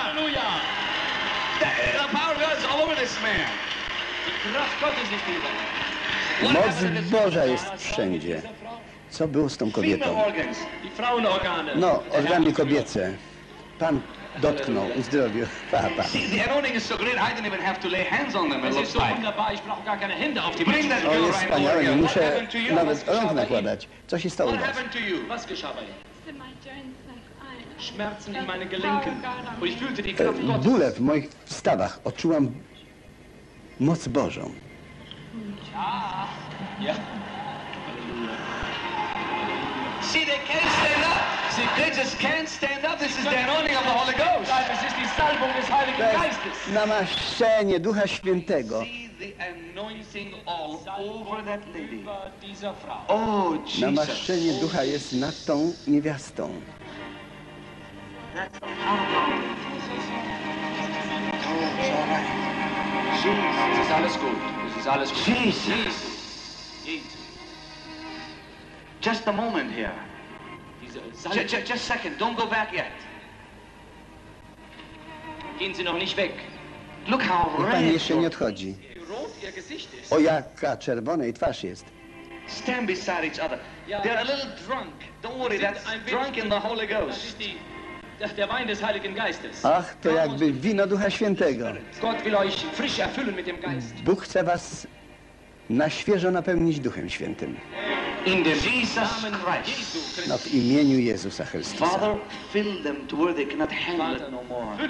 Speaker 7: Hallelujah! The, the power of God is all over this man.
Speaker 9: Die Kraft Gottes ist über.
Speaker 8: Moc Boża jest wszędzie. Co było z tą kobietą? No, organy kobiece. Pan dotknął, uzdrowił. *laughs* Pa, pa.
Speaker 7: See, the anointing is so great, I didn't even have to lay hands on
Speaker 8: jest wspaniałe, nie muszę nawet rąk nakładać. Co się stało u
Speaker 7: What
Speaker 8: was? Bóle w moich stawach. Odczułam moc Bożą.
Speaker 9: Ja.
Speaker 7: See, they can't stand up. See, they just can't stand up. This is the anointing of the Holy Ghost.
Speaker 9: Nein, es ist die Salbung des Heiligen
Speaker 8: To
Speaker 9: Geistes.
Speaker 8: jest namaszczenie Ducha Świętego.
Speaker 7: Oh,
Speaker 8: Namaszczenie. Ducha jest nad tą niewiastą.
Speaker 9: Es ist alles gut. Es ist alles gut.
Speaker 7: Jesus.
Speaker 9: Jesus.
Speaker 7: Just a moment here.
Speaker 9: Diese
Speaker 7: Just, just, just a second. Don't go back yet.
Speaker 9: Gehen Sie noch nicht weg.
Speaker 7: Look how
Speaker 8: Niech Pan
Speaker 7: red.
Speaker 8: jeszcze nie odchodzi. O jaka czerwona jej twarz jest.
Speaker 7: Stand beside each other. They're a little drunk. Don't worry, that's drunk in the Holy Ghost.
Speaker 8: Ach, to jakby wino Ducha Świętego. Bóg chce was na świeżo napełnić Duchem Świętym. No w imieniu Jezusa Chrystusa.
Speaker 7: Father, fill them to where they cannot handle it
Speaker 9: Vater,
Speaker 7: no more.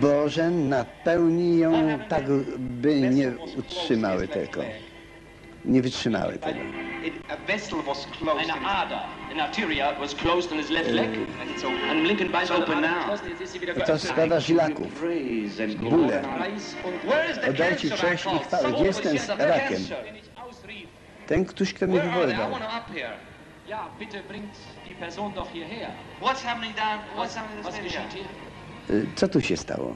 Speaker 8: Boże, napełnij ją tak, by nie utrzymały tego. Nie wytrzymały tego. To składa
Speaker 7: and
Speaker 8: Bóle.
Speaker 7: glory.
Speaker 9: Preis und
Speaker 7: Where is the
Speaker 8: Oddaj Ci
Speaker 7: cancer I
Speaker 8: cześć i chwałę. Gdzie jest ten z rakiem? Ten, ktoś, kto mnie wywoływał.
Speaker 7: want them up here.
Speaker 9: ja, bitte bringt die Person doch hierher.
Speaker 7: What's happening down? What's
Speaker 9: Was,
Speaker 7: happening to
Speaker 9: was
Speaker 7: this lady
Speaker 9: geschieht
Speaker 7: here?
Speaker 9: hier?
Speaker 8: Y, Co tu się stało?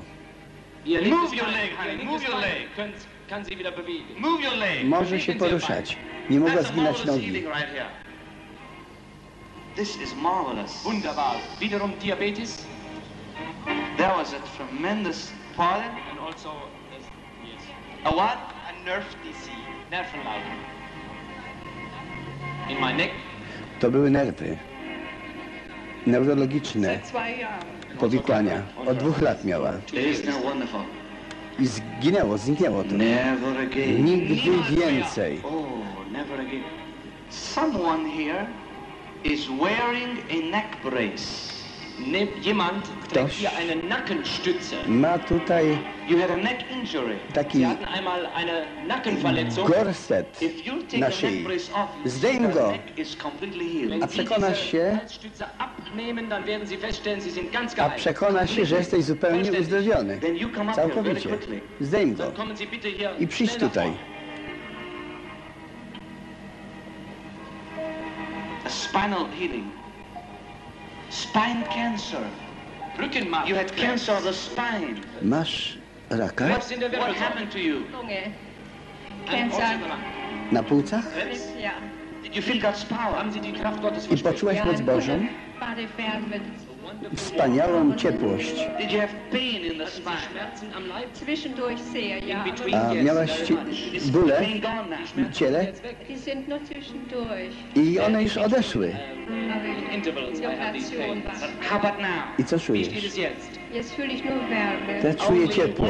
Speaker 7: Move your leg, honey, move your leg.
Speaker 8: Może się poruszać. Nie mogła zginać nogi.
Speaker 7: This is marvelous.
Speaker 9: Wunderbar. Wiederum Diabetes
Speaker 7: There was a tremendous pardon.
Speaker 9: and also yes,
Speaker 7: A what?
Speaker 9: a nerve disease, Nervenleiden. In my neck.
Speaker 8: To były nerwy. Neurologiczne powikłania. Od dwóch lat miała.
Speaker 7: Isn't that wonderful?
Speaker 8: I zginęło, zniknęło to.
Speaker 7: Never again.
Speaker 8: Nigdy więcej.
Speaker 7: Oh, never again. Someone here is wearing a neck brace.
Speaker 8: Ktoś ma tutaj taki gorset na szyi. Zdejm go. A
Speaker 9: diese
Speaker 8: się, a przekonasz się, że jesteś zupełnie uzdrowiony. Całkowicie. Zdejm go i przyjdź tutaj.
Speaker 7: spinal healing. Spine cancer.
Speaker 9: Rückenmark.
Speaker 7: You had cancer of the spine.
Speaker 8: Masz raka
Speaker 9: Krebs in der
Speaker 7: What happened to you?
Speaker 10: Lunge.
Speaker 9: Ein
Speaker 10: Cancer.
Speaker 9: Ohrschütterer.
Speaker 8: na płucach
Speaker 9: Krebs.
Speaker 10: Ja.
Speaker 7: Did you feel God's power?
Speaker 9: Haben Sie die Kraft Gottes
Speaker 8: i
Speaker 9: verspürt?
Speaker 8: poczułaś moc Bożą? Wspaniałą ciepłość. A miałaś bóle w ciele i one już odeszły.
Speaker 9: I
Speaker 8: co czujesz?
Speaker 9: steht es jetzt?
Speaker 10: Jetzt fühle ich nur Wärme.
Speaker 8: Te czuję ciepło.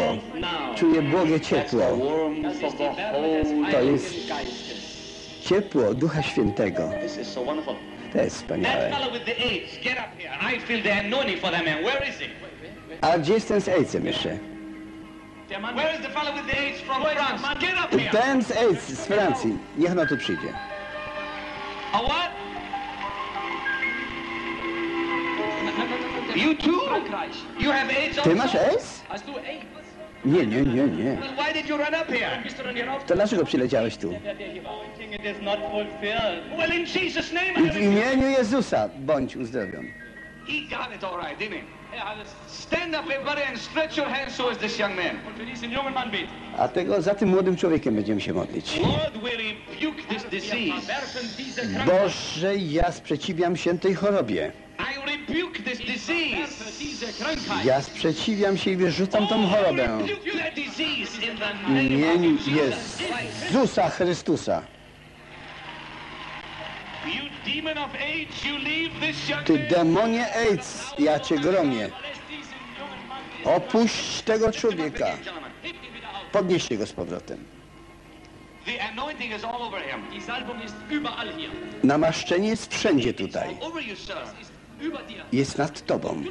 Speaker 8: Czuję błogie ciepło. To jest ciepło Ducha Świętego. To jest
Speaker 7: That
Speaker 8: wspaniałe.
Speaker 7: fellow with the AIDS, get up here. I feel the anointing for that man. Where is he?
Speaker 8: A gdzie jest ten z AIDS-em jeszcze?
Speaker 9: Der Mann,
Speaker 7: Where is the fellow with the AIDS from France? Get up here.
Speaker 8: Ten z AIDS z Francji. Niech ono tu przyjdzie.
Speaker 7: A what? You too? You have AIDS
Speaker 8: Ty masz? AIDS?
Speaker 9: Hast du AIDS?
Speaker 8: Nie, nie, nie, nie. To dlaczego przyleciałeś tu? W imieniu Jezusa bądź uzdrowiony.
Speaker 7: He got it all right, didn't he? Stand up, everybody, and stretch your hands towards this young man.
Speaker 8: A tego za tym młodym człowiekiem będziemy się modlić. Boże, ja sprzeciwiam się tej chorobie.
Speaker 7: I rebuke this disease.
Speaker 9: Verwerfe diese Krankheit.
Speaker 8: Ja sprzeciwiam się i wyrzucam tą chorobę. Imieniu. Jezusa Chrystusa. Ty demonie AIDS, ja cię gromię. Opuść tego człowieka. Podnieście go z powrotem. Namaszczenie jest wszędzie tutaj. Jest nad tobą.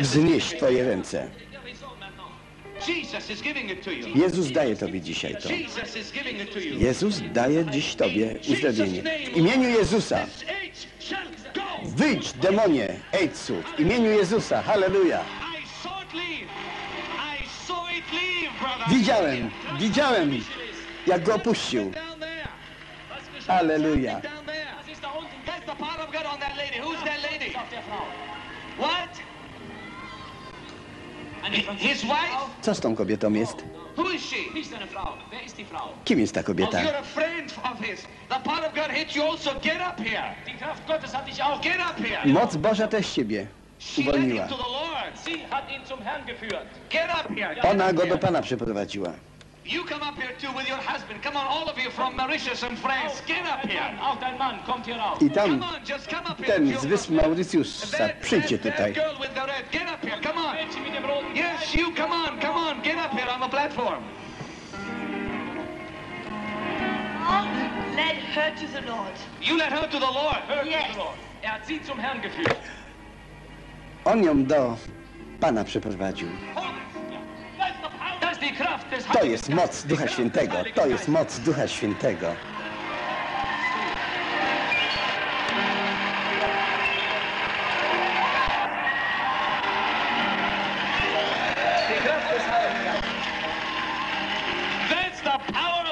Speaker 8: Wznieś twoje ręce. Jezus daje tobie dzisiaj to. Jezus daje dziś tobie uzdrowienie. W imieniu Jezusa. Wyjdź, demonie AIDSu. W imieniu Jezusa. Halleluja.
Speaker 7: I saw it leave. I saw it leave, brother.
Speaker 8: Widziałem, widziałem, jak go opuścił.
Speaker 7: Down That's the of God on that lady. Who's that lady? What? His wife?
Speaker 8: Co z tą kobietą jest?
Speaker 7: Who is she?
Speaker 8: Kim jest ta
Speaker 7: Oh,
Speaker 8: kobieta?
Speaker 7: you're a friend of his. The power of God hit you also. Get up here.
Speaker 9: Die Kraft Gottes hat dich auch.
Speaker 7: Get up here.
Speaker 8: Moc Boża też ciebie uwolniła. Ona go do Pana przyprowadziła.
Speaker 7: You come up here too with your husband. Come on, all of you from Mauritius and France. Get up here.
Speaker 9: Auch dein Mann, kommt hier rauf.
Speaker 8: I
Speaker 7: Come
Speaker 8: tam
Speaker 7: on, just come up here.
Speaker 8: ten z wysp. Mauritiusa,
Speaker 7: that,
Speaker 8: tutaj.
Speaker 7: that girl with the red. Get up here. Come on. Yes, you. Come on. Come on. Get up here on the platform.
Speaker 10: Let her to the Lord.
Speaker 7: You led her to the Lord.
Speaker 9: Hört
Speaker 10: Yes.
Speaker 9: yes. Lord. Er hat sie zum Herrn geführt.
Speaker 8: On ją do Pana przyprowadził. To jest moc Ducha Świętego. To jest moc Ducha Świętego.
Speaker 7: That's the power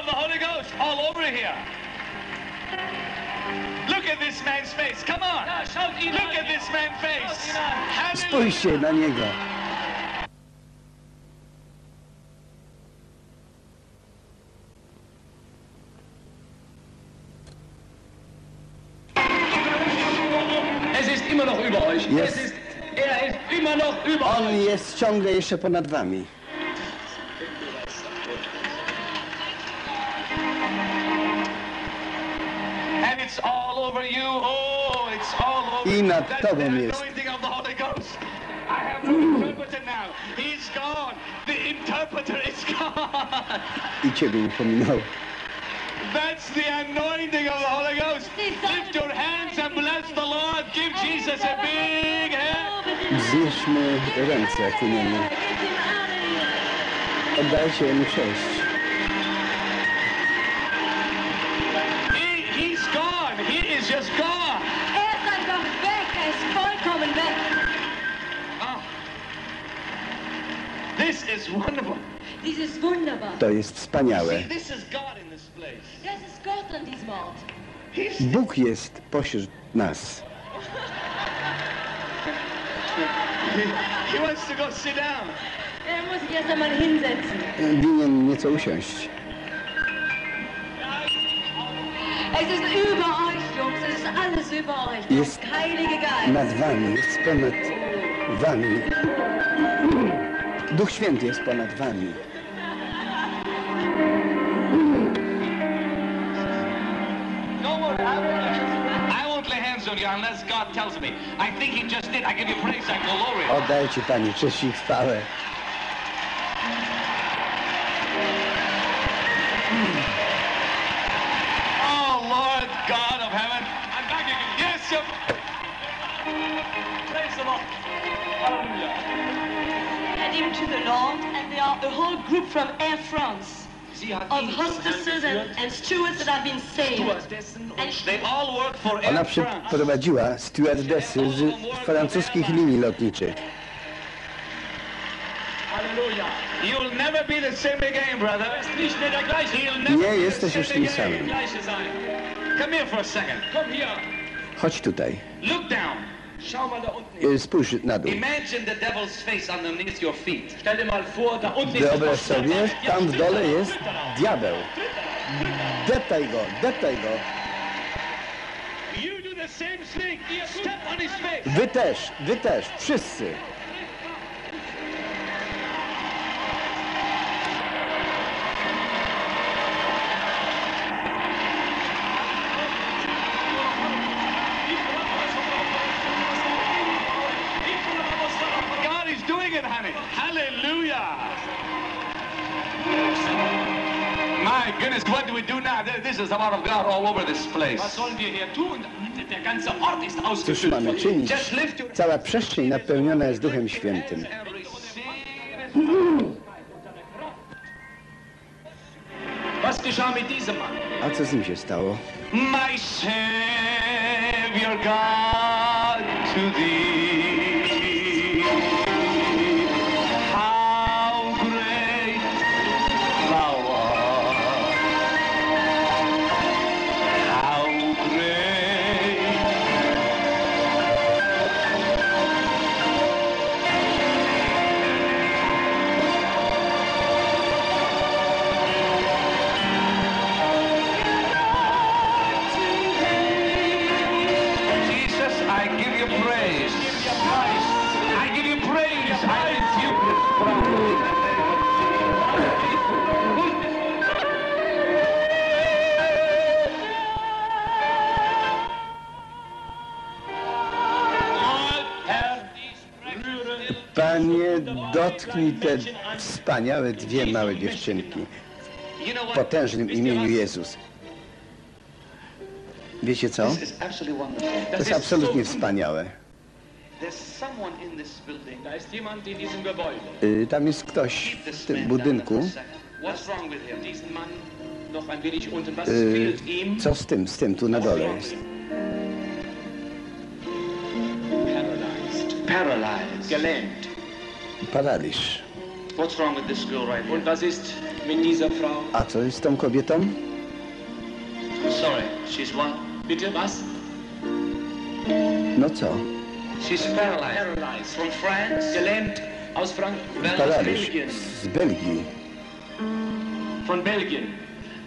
Speaker 9: immer noch über euch.
Speaker 8: Yes.
Speaker 9: Es ist, er ist immer noch über
Speaker 8: On
Speaker 9: euch.
Speaker 8: jest ciągle jeszcze ponad wami.
Speaker 7: And it's all over you. Oh, it's all over
Speaker 8: I
Speaker 7: you.
Speaker 8: nad
Speaker 7: That's
Speaker 8: tobą
Speaker 7: the
Speaker 8: jest.
Speaker 7: anointing of the Holy Ghost. I have no interpreter now. He's gone. The interpreter is gone.
Speaker 8: I ciebie nie pominął.
Speaker 7: That's the anointing of the Holy Ghost. Lift your
Speaker 8: Wznieśmy ręce ku niemu. Oddajcie mu cześć. To jest wspaniałe. Bóg jest pośród nas.
Speaker 7: He, wants to go sit down.
Speaker 10: Er muss sich erst einmal hinsetzen.
Speaker 8: Winien nieco usiąść.
Speaker 10: Es ist über euch, Jungs. Es ist alles über euch.
Speaker 8: Jest
Speaker 10: Heilige Geist.
Speaker 8: nad wami, jest ponad wami. Duch Święty jest ponad wami.
Speaker 7: Won't lay hands on unless God tells me. I think He just did. I give you praise and glory.
Speaker 8: Oddajcie Panie cześć i chwałę.
Speaker 7: Oh, Lord God of heaven. I'm back again. Yes, you. Praise the Lord. Hallelujah.
Speaker 10: Led him to the Lord, and they are a whole group from Air France
Speaker 8: Ona przeprowadziła stewardessy z francuskich linii lotniczych. Nie jesteś już tym samym. Chodź tutaj. Y, Spójrz na dół. Wyobraź sobie, tam w dole jest diabeł. Deptaj go, deptaj go. Wy też, wy też, wszyscy.
Speaker 7: God is doing it, honey. Hallelujah. Goodness, what do we do now? This is the word of God all over this place.
Speaker 9: Was sollen wir hier tun? Der ganze Ort ist
Speaker 8: Cóż mamy czynić?
Speaker 7: Just lift your
Speaker 8: Cała przestrzeń napełniona jest Duchem Świętym. A co z nim się stało?
Speaker 7: my Savior God to thee.
Speaker 8: Panie, dotknij te wspaniałe dwie małe dziewczynki. W potężnym imieniu Jezus. Wiecie co? To jest absolutnie wspaniałe. Y, Tam jest ktoś w tym budynku. Y? Co z tym, z tym tu na dole jest?
Speaker 9: Paralyzed.
Speaker 7: Paralyzed.
Speaker 9: Gelähmt.
Speaker 8: Paraliż.
Speaker 7: What's wrong with this girl right
Speaker 9: Und
Speaker 7: here?
Speaker 9: was ist mit dieser Frau?
Speaker 8: A co jest z tą kobietą?
Speaker 7: Sorry, she's what?
Speaker 9: Bitte was?
Speaker 8: No co?
Speaker 7: She's paralyzed.
Speaker 9: Paralyzed.
Speaker 7: From France?
Speaker 9: Gelähmt. Aus Frankreich.
Speaker 7: Well,
Speaker 8: Paraliż
Speaker 7: Belgium.
Speaker 8: z Belgii.
Speaker 9: Von Belgien.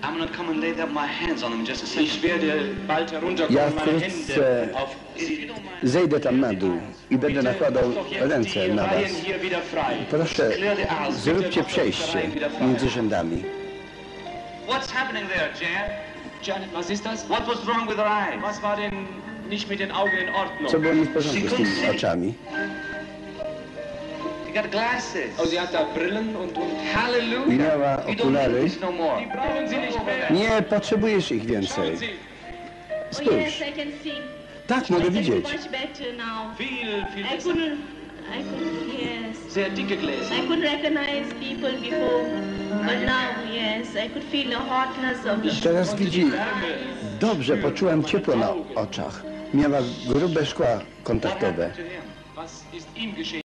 Speaker 7: I'm gonna come and lay down my hands on him just a second.
Speaker 9: Ich werde bald herunterkommen,
Speaker 8: Ja
Speaker 9: meine Hände auf.
Speaker 8: Zejdę tam na dół i będę nakładał ręce na was. Proszę, zróbcie przejście między rzędami.
Speaker 7: What's happening there, Jan?
Speaker 9: Janet, was ist das?
Speaker 7: What was wrong with her eyes?
Speaker 9: Was war denn nicht mit den Augen in Ordnung?
Speaker 8: Co było nie w porządku z tymi oczami?
Speaker 7: You got glasses.
Speaker 9: Oh, sie hat da Brillen und, und
Speaker 7: Hallelujah.
Speaker 8: I miała okulary.
Speaker 7: no more.
Speaker 9: die brauchen sie nicht mehr.
Speaker 8: Nie potrzebujesz ich więcej.
Speaker 9: Schauen
Speaker 8: Tak, mogę widzieć.
Speaker 10: much better now.
Speaker 9: viel, viel
Speaker 10: I
Speaker 9: besser.
Speaker 10: couldn't, I couldn't, yes.
Speaker 9: Sehr dicke Gläser.
Speaker 10: I couldn't recognize people before, but now, yes, I could feel the hotness of the
Speaker 8: Teraz widzi dobrze, poczułem ciepło na oczach. Miała grube szkła kontaktowe.
Speaker 9: Was ist ihm geschehen?